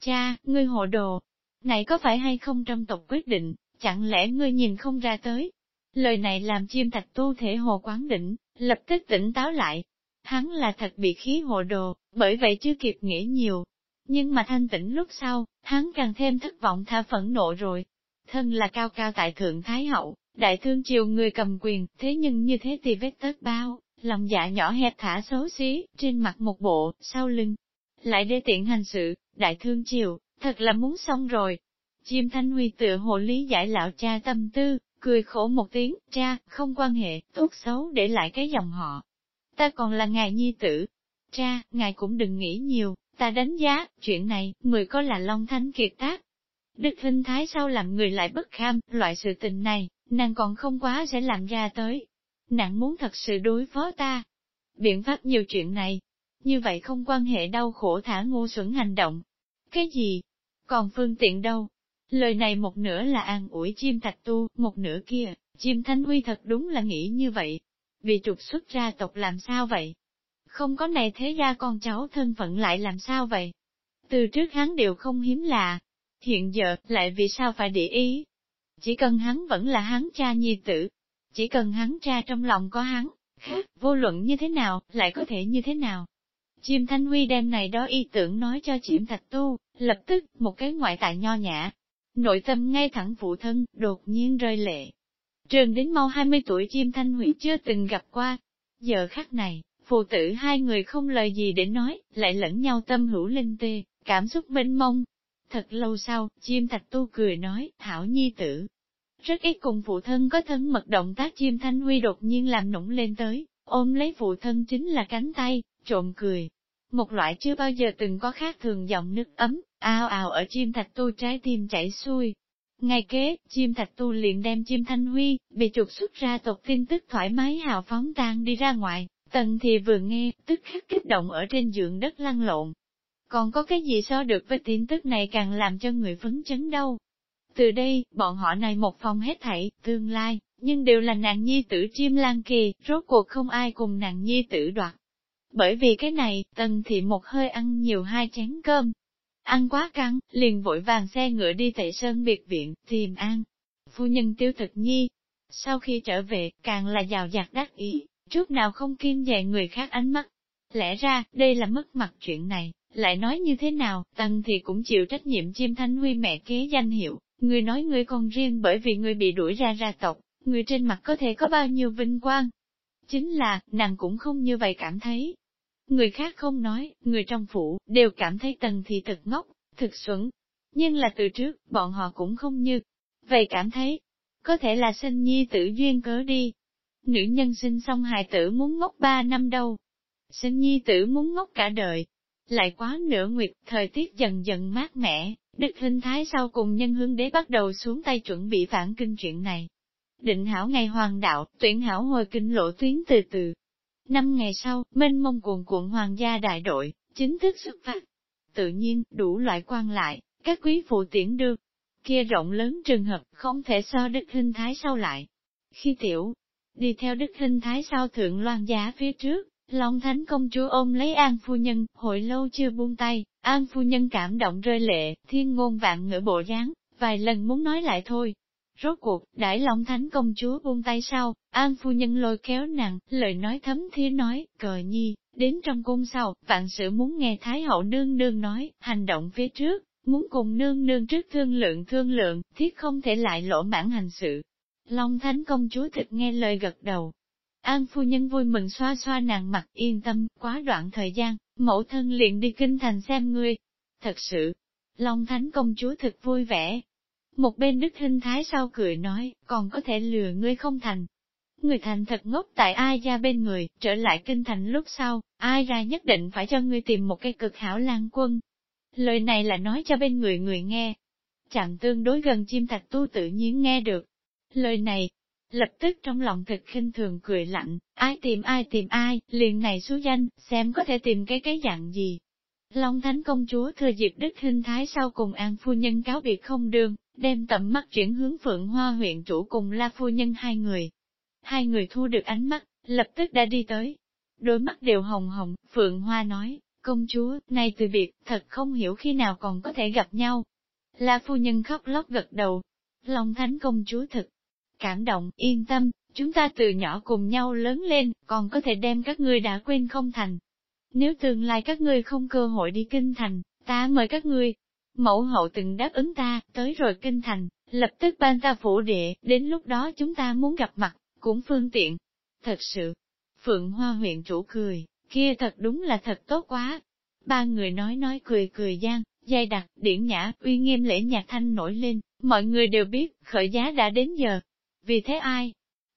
Cha, ngươi hồ đồ, này có phải hay không trong tộc quyết định, chẳng lẽ ngươi nhìn không ra tới? Lời này làm chim thạch tu thể hồ quán định, lập tức tỉnh táo lại. Hắn là thật bị khí hồ đồ, bởi vậy chưa kịp nghĩ nhiều. Nhưng mà thanh tĩnh lúc sau, hắn càng thêm thất vọng tha phẫn nộ rồi. Thân là cao cao tại thượng Thái Hậu, đại thương triều người cầm quyền, thế nhưng như thế thì vết tất bao, lòng dạ nhỏ hẹp thả xấu xí, trên mặt một bộ, sau lưng. Lại đê tiện hành sự, đại thương triều, thật là muốn xong rồi. Chim Thanh Huy tựa hồ lý giải lão cha tâm tư, cười khổ một tiếng, cha, không quan hệ, tốt xấu để lại cái dòng họ. Ta còn là ngài nhi tử. Cha, ngài cũng đừng nghĩ nhiều, ta đánh giá, chuyện này, người có là Long Thánh kiệt tác. Đức Vinh Thái sau làm người lại bất kham, loại sự tình này, nàng còn không quá sẽ làm ra tới. Nàng muốn thật sự đối phó ta. Biện pháp nhiều chuyện này, như vậy không quan hệ đau khổ thả ngu xuẩn hành động. Cái gì? Còn phương tiện đâu? Lời này một nửa là an ủi chim thạch tu, một nửa kia, chim thanh huy thật đúng là nghĩ như vậy. Vì trục xuất ra tộc làm sao vậy? Không có này thế gia con cháu thân phận lại làm sao vậy? Từ trước hắn đều không hiếm lạ. Hiện giờ, lại vì sao phải để ý? Chỉ cần hắn vẫn là hắn cha nhi tử. Chỉ cần hắn cha trong lòng có hắn, vô luận như thế nào, lại có thể như thế nào. Chim Thanh Huy đem này đó ý tưởng nói cho Chiêm Thạch Tu, lập tức, một cái ngoại tại nho nhã. Nội tâm ngay thẳng phụ thân, đột nhiên rơi lệ. Trường đến mau 20 tuổi Chim Thanh Huy chưa từng gặp qua. Giờ khắc này, phụ tử hai người không lời gì để nói, lại lẫn nhau tâm hữu linh tê, cảm xúc mênh mông. Thật lâu sau, Chim Thạch Tu cười nói, Thảo Nhi tử. Rất ít cùng phụ thân có thân mật động tác Chim Thanh Huy đột nhiên làm nũng lên tới, ôm lấy phụ thân chính là cánh tay, trộm cười. Một loại chưa bao giờ từng có khác thường dòng nước ấm, ao ào ở chim thạch tu trái tim chảy xuôi. Ngày kế, chim thạch tu liền đem chim thanh huy, bị trục xuất ra tộc tin tức thoải mái hào phóng tan đi ra ngoài, tần thì vừa nghe, tức khắc kích động ở trên giường đất lăn lộn. Còn có cái gì so được với tin tức này càng làm cho người phấn chấn đâu. Từ đây, bọn họ này một phòng hết thảy, tương lai, nhưng đều là nàng nhi tử chim lan kỳ, rốt cuộc không ai cùng nàng nhi tử đoạt. Bởi vì cái này, tần thị một hơi ăn nhiều hai chén cơm. Ăn quá căng, liền vội vàng xe ngựa đi tệ sơn biệt viện, tìm an. Phu nhân tiêu thực nhi. Sau khi trở về, càng là giàu giặc đắc ý, chút nào không kiên dè người khác ánh mắt. Lẽ ra, đây là mất mặt chuyện này, lại nói như thế nào, tần thì cũng chịu trách nhiệm chim thanh huy mẹ kế danh hiệu, người nói người còn riêng bởi vì người bị đuổi ra ra tộc, người trên mặt có thể có bao nhiêu vinh quang. Chính là, nàng cũng không như vậy cảm thấy, Người khác không nói, người trong phủ, đều cảm thấy tần thì thật ngốc, thực xuẩn. Nhưng là từ trước, bọn họ cũng không như. Vậy cảm thấy, có thể là sinh nhi tử duyên cớ đi. Nữ nhân sinh xong hài tử muốn ngốc ba năm đâu. Sinh nhi tử muốn ngốc cả đời. Lại quá nửa nguyệt, thời tiết dần dần mát mẻ, Đức Hình Thái sau cùng nhân hương đế bắt đầu xuống tay chuẩn bị phản kinh chuyện này. Định hảo ngày hoàng đạo, tuyển hảo hồi kinh lộ tuyến từ từ, Năm ngày sau, mênh mông cuồn cuộn hoàng gia đại đội, chính thức xuất phát. Tự nhiên, đủ loại quan lại, các quý phụ tiễn đưa. Kia rộng lớn trường hợp, không thể so đức hình thái sau lại. Khi tiểu, đi theo đức hình thái sau thượng loan giá phía trước, Long Thánh công chúa ôm lấy An Phu Nhân, hồi lâu chưa buông tay, An Phu Nhân cảm động rơi lệ, thiên ngôn vạn ngữ bộ dáng, vài lần muốn nói lại thôi, Rốt cuộc, đại Long Thánh công chúa buông tay sau, An phu nhân lôi kéo nàng, lời nói thấm thía nói, cờ nhi, đến trong cung sau, vạn sự muốn nghe Thái hậu nương nương nói, hành động phía trước, muốn cùng nương nương trước thương lượng thương lượng, thiết không thể lại lỗ mãn hành sự. Long Thánh công chúa thực nghe lời gật đầu. An phu nhân vui mừng xoa xoa nàng mặt yên tâm, quá đoạn thời gian, mẫu thân liền đi kinh thành xem ngươi. Thật sự, Long Thánh công chúa thực vui vẻ, Một bên đức Hinh thái sau cười nói, còn có thể lừa ngươi không thành. Người thành thật ngốc tại ai ra bên người, trở lại kinh thành lúc sau, ai ra nhất định phải cho ngươi tìm một cây cực hảo lang quân. Lời này là nói cho bên người người nghe. Chẳng tương đối gần chim thạch tu tự nhiên nghe được. Lời này, lập tức trong lòng thật khinh thường cười lạnh, ai tìm ai tìm ai, liền này số danh, xem có thể tìm cái cái dạng gì. Long Thánh công chúa thừa dịp đức hình thái sau cùng an phu nhân cáo biệt không đường, đem tầm mắt chuyển hướng Phượng Hoa huyện chủ cùng La phu nhân hai người. Hai người thu được ánh mắt, lập tức đã đi tới. Đôi mắt đều hồng hồng, Phượng Hoa nói, công chúa, này từ biệt, thật không hiểu khi nào còn có thể gặp nhau. La phu nhân khóc lóc gật đầu. Long Thánh công chúa thật cảm động, yên tâm, chúng ta từ nhỏ cùng nhau lớn lên, còn có thể đem các ngươi đã quên không thành. Nếu tương lai các ngươi không cơ hội đi kinh thành, ta mời các ngươi. Mẫu hậu từng đáp ứng ta, tới rồi kinh thành, lập tức ban ta phủ địa, đến lúc đó chúng ta muốn gặp mặt, cũng phương tiện. Thật sự, Phượng Hoa huyện chủ cười, kia thật đúng là thật tốt quá. Ba người nói nói cười cười gian, dây đặc, điển nhã, uy nghiêm lễ nhạc thanh nổi lên, mọi người đều biết, khởi giá đã đến giờ, vì thế ai?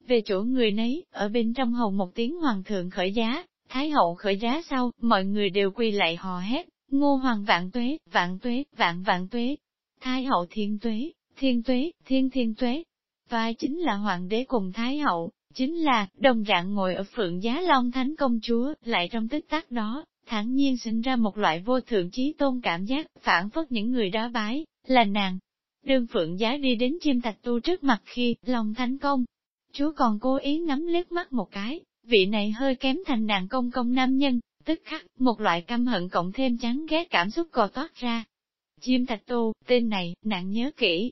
Về chỗ người nấy, ở bên trong hầu một tiếng hoàng thượng khởi giá, thái hậu khởi giá sau, mọi người đều quỳ lại hò hét, ngô hoàng vạn tuế, vạn tuế, vạn vạn tuế. Thái hậu thiên tuế, thiên tuế, thiên thiên tuế. Và chính là hoàng đế cùng thái hậu, chính là, đồng dạng ngồi ở phượng giá long thánh công chúa, lại trong tích tắc đó, thản nhiên sinh ra một loại vô thượng trí tôn cảm giác, phản phất những người đó bái, là nàng, Đương phượng giá đi đến chim thạch tu trước mặt khi, lòng thánh công. Chúa còn cố ý ngắm liếc mắt một cái, vị này hơi kém thành nàng công công nam nhân, tức khắc, một loại căm hận cộng thêm chán ghét cảm xúc cò toát ra. Chim thạch tu, tên này, nàng nhớ kỹ.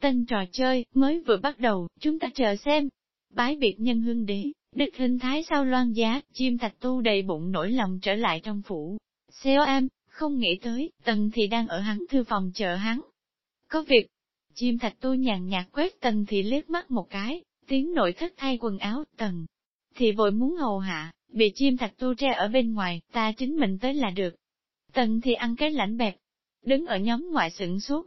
Tân trò chơi, mới vừa bắt đầu, chúng ta chờ xem. Bái biệt nhân hương đế, đức hình thái sau loan giá, chim thạch tu đầy bụng nổi lòng trở lại trong phủ. Xeo em, không nghĩ tới, tần thì đang ở hắn thư phòng chờ hắn, có việc, chim thạch tu nhàn nhạt quét tần thì liếc mắt một cái, tiếng nội thất thay quần áo, tần. Thì vội muốn hầu hạ, bị chim thạch tu tre ở bên ngoài, ta chính mình tới là được. Tần thì ăn cái lãnh bẹp, đứng ở nhóm ngoại sửng suốt.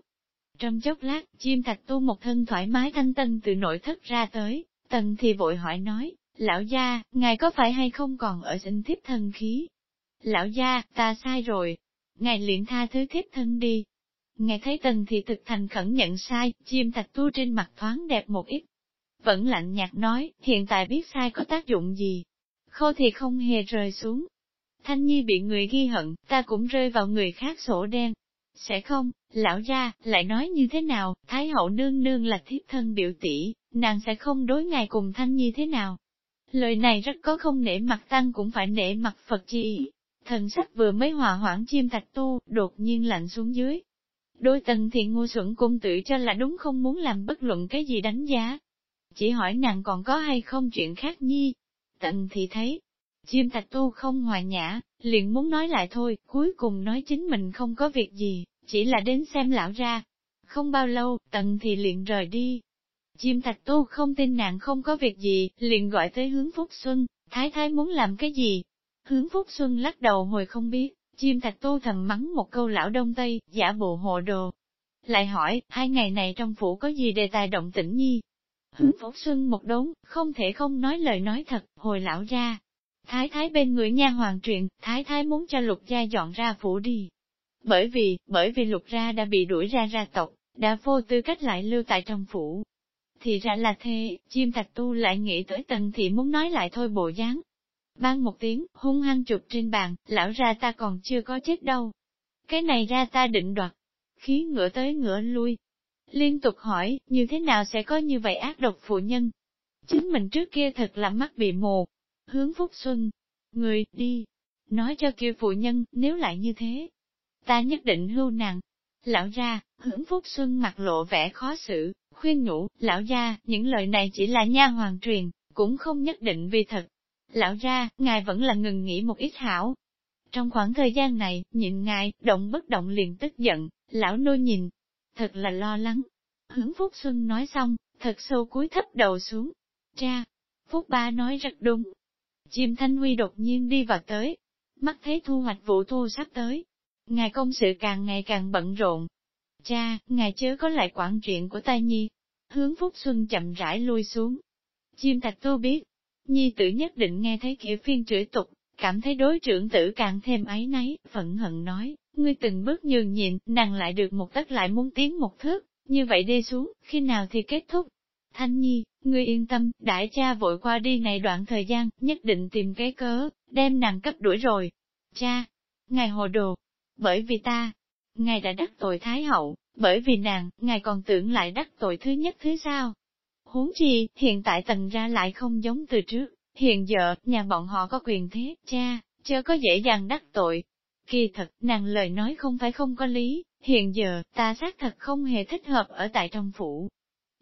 Trong chốc lát, chim thạch tu một thân thoải mái thanh tân từ nội thất ra tới, tần thì vội hỏi nói, lão gia, ngài có phải hay không còn ở sinh thiếp thân khí? Lão gia, ta sai rồi. Ngài liền tha thứ thiếp thân đi, Nghe thấy tần thì thực thành khẩn nhận sai, chim thạch tu trên mặt thoáng đẹp một ít. Vẫn lạnh nhạt nói, hiện tại biết sai có tác dụng gì. Khô thì không hề rơi xuống. Thanh Nhi bị người ghi hận, ta cũng rơi vào người khác sổ đen. Sẽ không, lão gia, lại nói như thế nào, Thái hậu nương nương là thiếp thân biểu tỷ, nàng sẽ không đối ngài cùng Thanh Nhi thế nào. Lời này rất có không nể mặt tăng cũng phải nể mặt Phật chi. Thần sắc vừa mới hòa hoãn chim thạch tu, đột nhiên lạnh xuống dưới, Đôi tần thiện ngu xuẩn cung tự cho là đúng không muốn làm bất luận cái gì đánh giá. Chỉ hỏi nàng còn có hay không chuyện khác nhi. Tần thì thấy, chim thạch tu không hòa nhã, liền muốn nói lại thôi, cuối cùng nói chính mình không có việc gì, chỉ là đến xem lão ra. Không bao lâu, tần thì liền rời đi. Chim thạch tu không tin nàng không có việc gì, liền gọi tới hướng Phúc Xuân, thái thái muốn làm cái gì? Hướng Phúc Xuân lắc đầu hồi không biết, Chim thạch tu thầm mắng một câu lão đông tây, giả bộ hồ đồ. Lại hỏi, hai ngày này trong phủ có gì đề tài động tĩnh nhi? Hướng phổ xuân một đốn, không thể không nói lời nói thật, hồi lão ra. Thái thái bên người nha hoàng truyền, thái thái muốn cho lục gia dọn ra phủ đi. Bởi vì, bởi vì lục gia đã bị đuổi ra ra tộc, đã vô tư cách lại lưu tại trong phủ. Thì ra là thế, chim thạch tu lại nghĩ tới tần thị muốn nói lại thôi bộ dáng, Ban một tiếng, hung hăng chụp trên bàn, lão ra ta còn chưa có chết đâu. Cái này ra ta định đoạt. Khí ngựa tới ngựa lui. Liên tục hỏi, như thế nào sẽ có như vậy ác độc phụ nhân? Chính mình trước kia thật là mắt bị mù. Hướng Phúc Xuân. Người, đi. Nói cho kia phụ nhân, nếu lại như thế. Ta nhất định hưu nàng. Lão ra, hướng Phúc Xuân mặt lộ vẻ khó xử, khuyên nhủ, lão gia, những lời này chỉ là nha hoàng truyền, cũng không nhất định vì thật, Lão ra, ngài vẫn là ngừng nghỉ một ít hảo. Trong khoảng thời gian này, nhịn ngài, động bất động liền tức giận, lão nô nhìn, thật là lo lắng. Hướng Phúc Xuân nói xong, thật sâu cúi thấp đầu xuống. Cha, Phúc Ba nói rất đúng. Chim Thanh Huy đột nhiên đi vào tới, mắt thấy thu hoạch vụ thu sắp tới. Ngài công sự càng ngày càng bận rộn. Cha, ngài chớ có lại quản chuyện của tai nhi. Hướng Phúc Xuân chậm rãi lui xuống. Chim thạch tu biết, nhi tử nhất định nghe thấy kiểu phiên chửi tục, cảm thấy đối trưởng tử càng thêm ấy nấy, phẫn hận nói, ngươi từng bước nhường nhịn, nàng lại được một tất lại muốn tiến một thước, như vậy đi xuống, khi nào thì kết thúc. Thanh Nhi, ngươi yên tâm, đại cha vội qua đi này đoạn thời gian, nhất định tìm cái cớ, đem nàng cấp đuổi rồi. Cha, ngài hồ đồ, bởi vì ta, ngài đã đắc tội Thái Hậu, bởi vì nàng, ngài còn tưởng lại đắc tội thứ nhất thứ sao. Huống chi, hiện tại tần ra lại không giống từ trước, hiện giờ, nhà bọn họ có quyền thế, cha, chưa có dễ dàng đắc tội. Kỳ thật, nàng lời nói không phải không có lý, hiện giờ, ta xác thật không hề thích hợp ở tại trong phủ.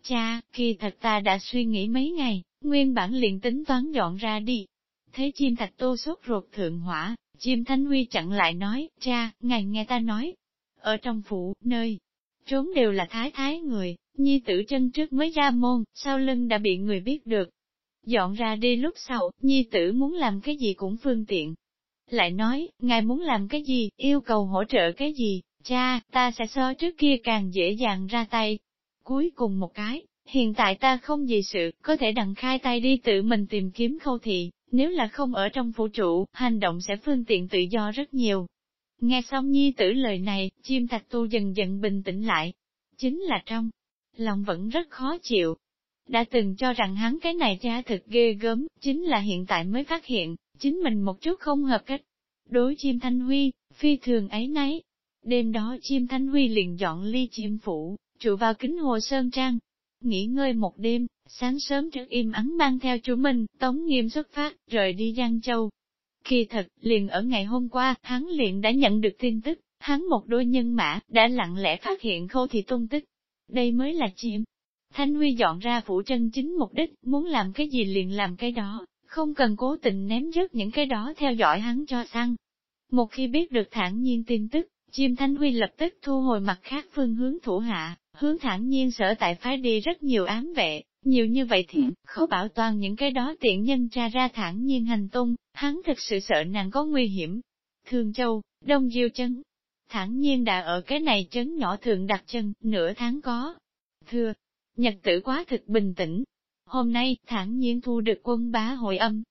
Cha, kỳ thật ta đã suy nghĩ mấy ngày, nguyên bản liền tính toán dọn ra đi. Thế chim thạch tô sốt ruột thượng hỏa, chim thanh huy chặn lại nói, cha, ngài nghe ta nói. Ở trong phủ, nơi, trốn đều là thái thái người, nhi tử chân trước mới ra môn, sau lưng đã bị người biết được. Dọn ra đi lúc sau, nhi tử muốn làm cái gì cũng phương tiện. Lại nói, ngài muốn làm cái gì, yêu cầu hỗ trợ cái gì, cha, ta sẽ so trước kia càng dễ dàng ra tay. Cuối cùng một cái, hiện tại ta không gì sự, có thể đặng khai tay đi tự mình tìm kiếm khâu thị, nếu là không ở trong vũ trụ, hành động sẽ phương tiện tự do rất nhiều. Nghe xong nhi tử lời này, chim thạch tu dần dần bình tĩnh lại. Chính là trong, lòng vẫn rất khó chịu. Đã từng cho rằng hắn cái này cha thật ghê gớm, chính là hiện tại mới phát hiện, chính mình một chút không hợp cách. Đối chim thanh huy, phi thường ấy nấy. Đêm đó chim thanh huy liền dọn ly chim phủ, trụ vào kính hồ sơn trang. Nghỉ ngơi một đêm, sáng sớm trước im ắng mang theo chủ mình, tống nghiêm xuất phát, rời đi Giang Châu. Khi thật, liền ở ngày hôm qua, hắn liền đã nhận được tin tức, hắn một đôi nhân mã, đã lặng lẽ phát hiện khâu thị tung tích. Đây mới là chiếm. Thanh Huy dọn ra phủ chân chính mục đích, muốn làm cái gì liền làm cái đó, không cần cố tình ném rớt những cái đó theo dõi hắn cho săn. Một khi biết được thản nhiên tin tức, chim Thanh Huy lập tức thu hồi mặt khác phương hướng thủ hạ, hướng thản nhiên sở tại phái đi rất nhiều ám vệ, nhiều như vậy thì khó bảo toàn những cái đó tiện nhân tra ra thản nhiên hành tung, hắn thực sự sợ nàng có nguy hiểm. thường Châu, Đông Diêu trấn thẳng nhiên đã ở cái này chấn nhỏ thường đặt chân, nửa tháng có. Thưa, nhật tử quá thực bình tĩnh. Hôm nay, thản nhiên thu được quân bá hội âm.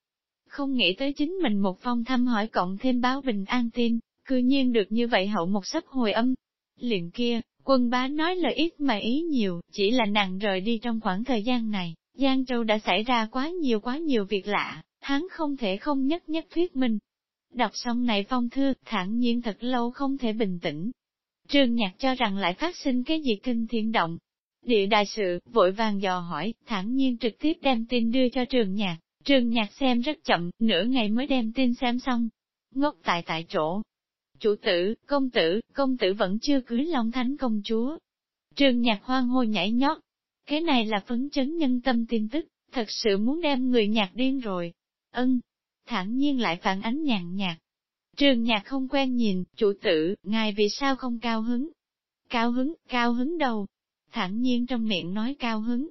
Không nghĩ tới chính mình một phong thăm hỏi cộng thêm báo bình an tin, cư nhiên được như vậy hậu một sắp hồi âm. Liền kia, quân bá nói lời ít mà ý nhiều, chỉ là nàng rời đi trong khoảng thời gian này, Giang Châu đã xảy ra quá nhiều quá nhiều việc lạ, hắn không thể không nhất nhất thuyết minh. Đọc xong này phong thư, thản nhiên thật lâu không thể bình tĩnh. Trường nhạc cho rằng lại phát sinh cái gì kinh thiên động. Địa đại sự, vội vàng dò hỏi, thản nhiên trực tiếp đem tin đưa cho trường nhạc. Trường nhạc xem rất chậm, nửa ngày mới đem tin xem xong. Ngốc tại tại chỗ. Chủ tử, công tử, công tử vẫn chưa cưới Long Thánh công chúa. Trường nhạc hoang hô nhảy nhót. Cái này là phấn chấn nhân tâm tin tức, thật sự muốn đem người nhạc điên rồi. Ân, thản nhiên lại phản ánh nhàn nhạt. Trường nhạc không quen nhìn, chủ tử, ngài vì sao không cao hứng? Cao hứng, cao hứng đâu? Thản nhiên trong miệng nói cao hứng.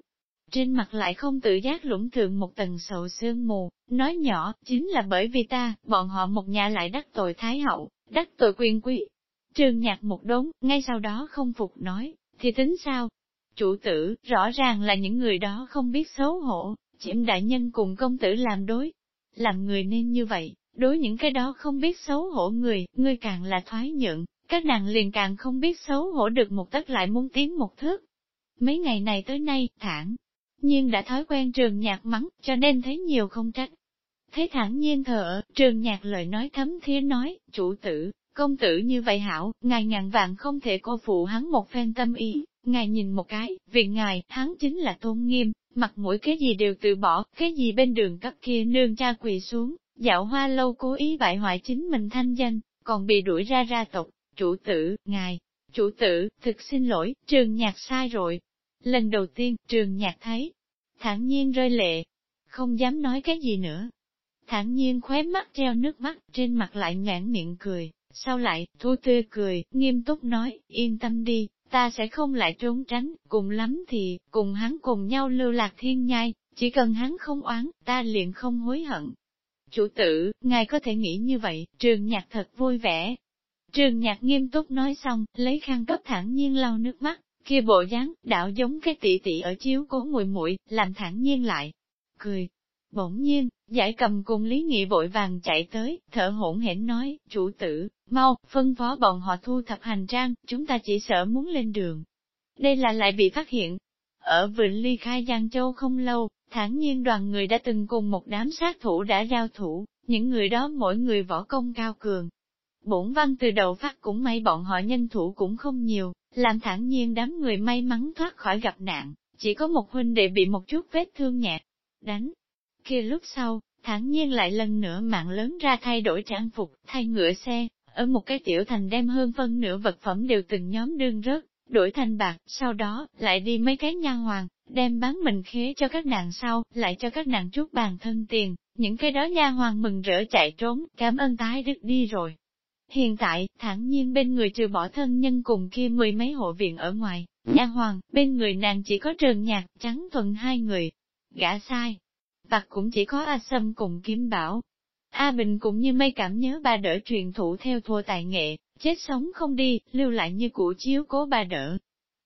Trên mặt lại không tự giác lũng thượng một tầng sầu sương mù, nói nhỏ, chính là bởi vì ta, bọn họ một nhà lại đắc tội Thái Hậu, đắc tội quyền quý. Trường nhạc một đống, ngay sau đó không phục nói, thì tính sao? Chủ tử, rõ ràng là những người đó không biết xấu hổ, chiếm đại nhân cùng công tử làm đối, làm người nên như vậy, đối những cái đó không biết xấu hổ người, ngươi càng là thoái nhượng, các nàng liền càng không biết xấu hổ được một tất lại muốn tiến một thước. Mấy ngày này tới nay, thẳng, nhiên đã thói quen trường nhạc mắng, cho nên thấy nhiều không trách. Thấy thẳng nhiên thở, trường nhạc lời nói thấm thía nói, chủ tử, công tử như vậy hảo, ngài ngàn vạn không thể cô phụ hắn một phen tâm ý, ngài nhìn một cái, vì ngài, hắn chính là tôn nghiêm, mặt mũi cái gì đều từ bỏ, cái gì bên đường cấp kia nương cha quỳ xuống, dạo hoa lâu cố ý bại hoại chính mình thanh danh, còn bị đuổi ra ra tộc, chủ tử, ngài, chủ tử, thực xin lỗi, trường nhạc sai rồi. Lần đầu tiên, trường nhạc thấy, thản nhiên rơi lệ, không dám nói cái gì nữa. Thản nhiên khóe mắt treo nước mắt, trên mặt lại nhãn miệng cười, sau lại, thu tươi cười, nghiêm túc nói, yên tâm đi, ta sẽ không lại trốn tránh, cùng lắm thì, cùng hắn cùng nhau lưu lạc thiên nhai, chỉ cần hắn không oán, ta liền không hối hận. Chủ tử, ngài có thể nghĩ như vậy, trường nhạc thật vui vẻ. Trường nhạc nghiêm túc nói xong, lấy khăn cấp thẳng nhiên lau nước mắt, kia bộ dáng, đạo giống cái tỷ tỷ ở chiếu cố muội muội làm thẳng nhiên lại. Cười. Bỗng nhiên, giải cầm cùng Lý Nghị vội vàng chạy tới, thở hổn hển nói, chủ tử, mau, phân phó bọn họ thu thập hành trang, chúng ta chỉ sợ muốn lên đường. Đây là lại bị phát hiện. Ở vịnh ly khai Giang Châu không lâu, thản nhiên đoàn người đã từng cùng một đám sát thủ đã giao thủ, những người đó mỗi người võ công cao cường. Bổn văn từ đầu phát cũng may bọn họ nhân thủ cũng không nhiều, làm thản nhiên đám người may mắn thoát khỏi gặp nạn, chỉ có một huynh đệ bị một chút vết thương nhẹ. Đánh. Kia lúc sau, thản nhiên lại lần nữa mạng lớn ra thay đổi trang phục, thay ngựa xe, ở một cái tiểu thành đem hơn phân nửa vật phẩm đều từng nhóm đương rớt, đổi thành bạc, sau đó, lại đi mấy cái nha hoàng, đem bán mình khế cho các nàng sau, lại cho các nàng chút bàn thân tiền, những cái đó nha hoàng mừng rỡ chạy trốn, cảm ơn tái đức đi rồi. Hiện tại, Thản nhiên bên người trừ bỏ thân nhân cùng kia mười mấy hộ viện ở ngoài, nha hoàng, bên người nàng chỉ có trường nhạc, trắng thuận hai người. Gã sai và cũng chỉ có A Sâm cùng Kiếm Bảo. A Bình cũng như mây cảm nhớ ba đỡ truyền thụ theo thua tài nghệ, chết sống không đi, lưu lại như cũ chiếu cố ba đỡ.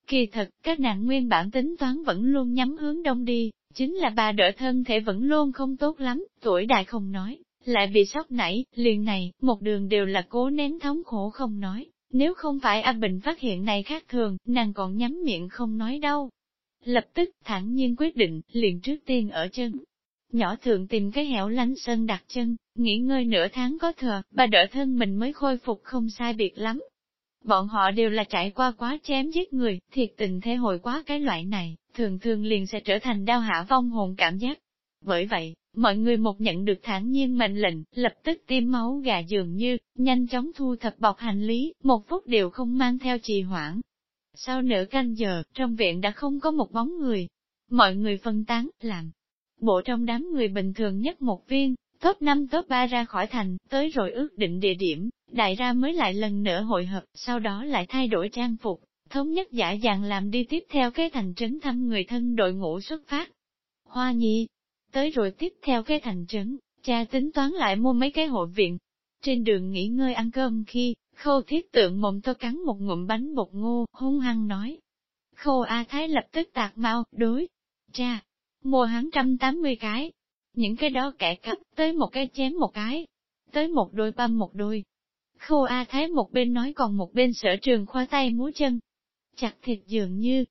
Kỳ thật, các nàng nguyên bản tính toán vẫn luôn nhắm hướng đông đi, chính là bà đỡ thân thể vẫn luôn không tốt lắm, tuổi đại không nói, lại bị sốc nảy, liền này, một đường đều là cố nén thống khổ không nói, nếu không phải A Bình phát hiện này khác thường, nàng còn nhắm miệng không nói đâu. Lập tức, thẳng nhiên quyết định, liền trước tiên ở chân. Nhỏ thường tìm cái hẻo lánh sân đặt chân, nghỉ ngơi nửa tháng có thừa, bà đỡ thân mình mới khôi phục không sai biệt lắm. Bọn họ đều là trải qua quá chém giết người, thiệt tình thế hồi quá cái loại này, thường thường liền sẽ trở thành đau hạ vong hồn cảm giác. Bởi vậy, mọi người một nhận được thản nhiên mệnh lệnh, lập tức tiêm máu gà dường như, nhanh chóng thu thập bọc hành lý, một phút đều không mang theo trì hoãn. Sau nửa canh giờ, trong viện đã không có một bóng người. Mọi người phân tán, làm. Bộ trong đám người bình thường nhất một viên, top 5 top 3 ra khỏi thành, tới rồi ước định địa điểm, đại ra mới lại lần nữa hội hợp, sau đó lại thay đổi trang phục, thống nhất giả dạng làm đi tiếp theo cái thành trấn thăm người thân đội ngũ xuất phát. Hoa nhi, tới rồi tiếp theo cái thành trấn, cha tính toán lại mua mấy cái hội viện. Trên đường nghỉ ngơi ăn cơm khi, khâu thiết tượng mồm to cắn một ngụm bánh bột ngô, hung hăng nói. Khâu A Thái lập tức tạc mau, đối. Cha, mua hắn trăm tám mươi cái. Những cái đó kẻ cắp, tới một cái chém một cái. Tới một đôi băm một đôi. Khô A Thái một bên nói còn một bên sở trường khoa tay múa chân, chặt thịt dường như.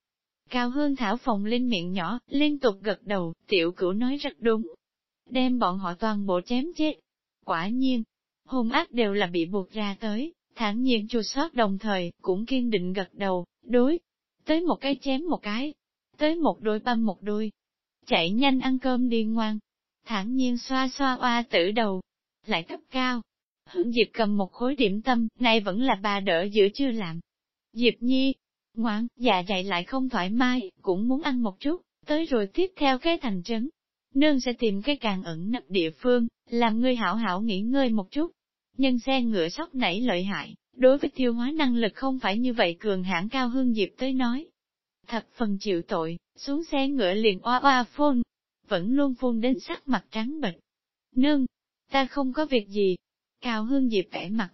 Cao Hương Thảo phòng lên miệng nhỏ, liên tục gật đầu, tiểu cửu nói rất đúng. Đem bọn họ toàn bộ chém chết. Quả nhiên, hôn ác đều là bị buộc ra tới, thản nhiên chua sót đồng thời, cũng kiên định gật đầu, đối. Tới một cái chém một cái, tới một đôi băm một đôi. Chạy nhanh ăn cơm đi ngoan. Thản nhiên xoa xoa oa tử đầu, lại cấp cao. Hưởng Diệp cầm một khối điểm tâm, này vẫn là bà đỡ giữa chưa làm. Diệp Nhi, Ngoan, dạ dạy lại không thoải mái, cũng muốn ăn một chút, tới rồi tiếp theo cái thành trấn. Nương sẽ tìm cái càng ẩn nấp địa phương, làm ngươi hảo hảo nghỉ ngơi một chút. Nhân xe ngựa sóc nảy lợi hại, đối với tiêu hóa năng lực không phải như vậy cường hãn cao hương diệp tới nói thập phần chịu tội, xuống xe ngựa liền oa oa phun, vẫn luôn phun đến sắc mặt trắng bệch. Nương, ta không có việc gì. Cao hương diệp vẻ mặt,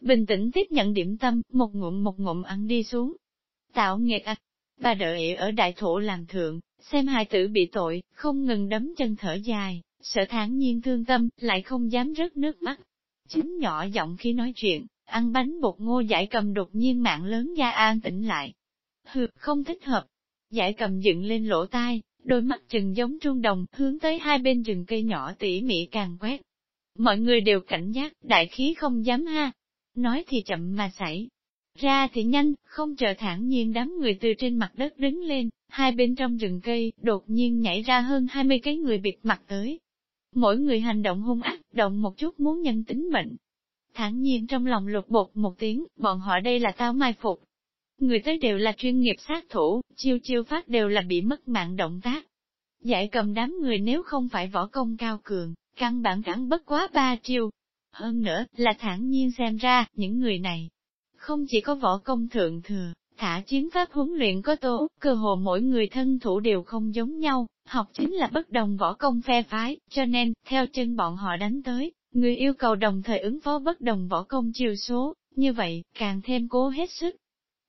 bình tĩnh tiếp nhận điểm tâm, một ngụm một ngụm ăn đi xuống, Tạo nghiệt ạch, à. bà đợi ở đại thổ làm thượng, xem hài tử bị tội, không ngừng đấm chân thở dài, sợ thản nhiên thương tâm, lại không dám rớt nước mắt. Chính nhỏ giọng khi nói chuyện, ăn bánh bột ngô giải cầm đột nhiên mạng lớn gia an tỉnh lại. Hừ, không thích hợp. Giải cầm dựng lên lỗ tai, đôi mắt chừng giống trung đồng, hướng tới hai bên rừng cây nhỏ tỉ mỉ càng quét. Mọi người đều cảnh giác, đại khí không dám ha. Nói thì chậm mà xảy, ra thì nhanh, không chờ thản nhiên đám người từ trên mặt đất đứng lên, hai bên trong rừng cây, đột nhiên nhảy ra hơn 20 cái người bịt mặt tới. Mỗi người hành động hung ác, động một chút muốn nhân tính mệnh. Thản nhiên trong lòng lục bột một tiếng, bọn họ đây là tao mai phục. Người tới đều là chuyên nghiệp sát thủ, chiêu chiêu phát đều là bị mất mạng động tác. Giải cầm đám người nếu không phải võ công cao cường, căn bản cản bất quá ba chiêu. Hơn nữa, là thản nhiên xem ra, những người này, không chỉ có võ công thượng thừa, thả chiến pháp huấn luyện có tố, cơ hồ mỗi người thân thủ đều không giống nhau, học chính là bất đồng võ công phe phái, cho nên, theo chân bọn họ đánh tới, người yêu cầu đồng thời ứng phó bất đồng võ công chiều số, như vậy, càng thêm cố hết sức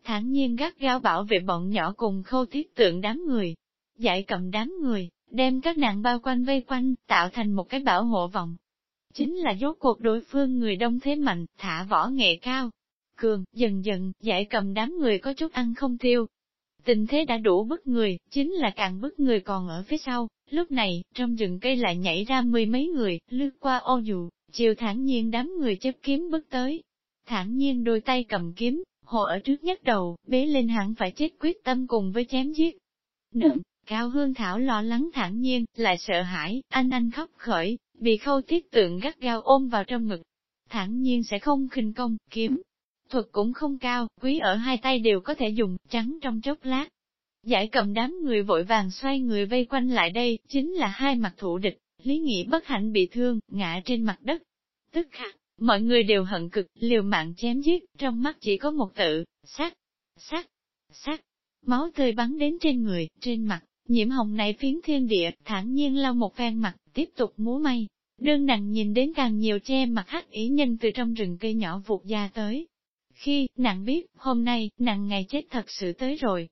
thản nhiên gắt gao bảo vệ bọn nhỏ cùng khâu thiết tượng đám người, giải cầm đám người, đem các nạn bao quanh vây quanh, tạo thành một cái bảo hộ vòng. Chính là dốt cuộc đối phương người đông thế mạnh, thả võ nghệ cao. Cường, dần dần, giải cầm đám người có chút ăn không tiêu. Tình thế đã đủ bức người, chính là càng bức người còn ở phía sau. Lúc này, trong rừng cây lại nhảy ra mười mấy người, lướt qua ô dù, chiều thản nhiên đám người chấp kiếm bước tới. Thản nhiên đôi tay cầm kiếm, hộ ở trước nhất đầu, bế lên hẳn phải chết quyết tâm cùng với chém giết. Nượm, Cao Hương Thảo lo lắng thản nhiên, lại sợ hãi, anh anh khóc khởi, bị khâu tiết tượng gắt gao ôm vào trong ngực. Thản nhiên sẽ không khinh công, kiếm. Thuật cũng không cao, quý ở hai tay đều có thể dùng, trắng trong chốc lát. Giải cầm đám người vội vàng xoay người vây quanh lại đây, chính là hai mặt thủ địch, lý nghị bất hạnh bị thương, ngã trên mặt đất. Tức khắc, mọi người đều hận cực, liều mạng chém giết, trong mắt chỉ có một tự, sát, sát, sát, máu tươi bắn đến trên người, trên mặt, Nhiễm hồng này phiến thiên địa, thản nhiên lau một phen mặt, tiếp tục múa may. Đơn nàng nhìn đến càng nhiều che mặt hắc ý nhân từ trong rừng cây nhỏ vụt ra tới. Khi, nàng biết, hôm nay, nàng ngày chết thật sự tới rồi,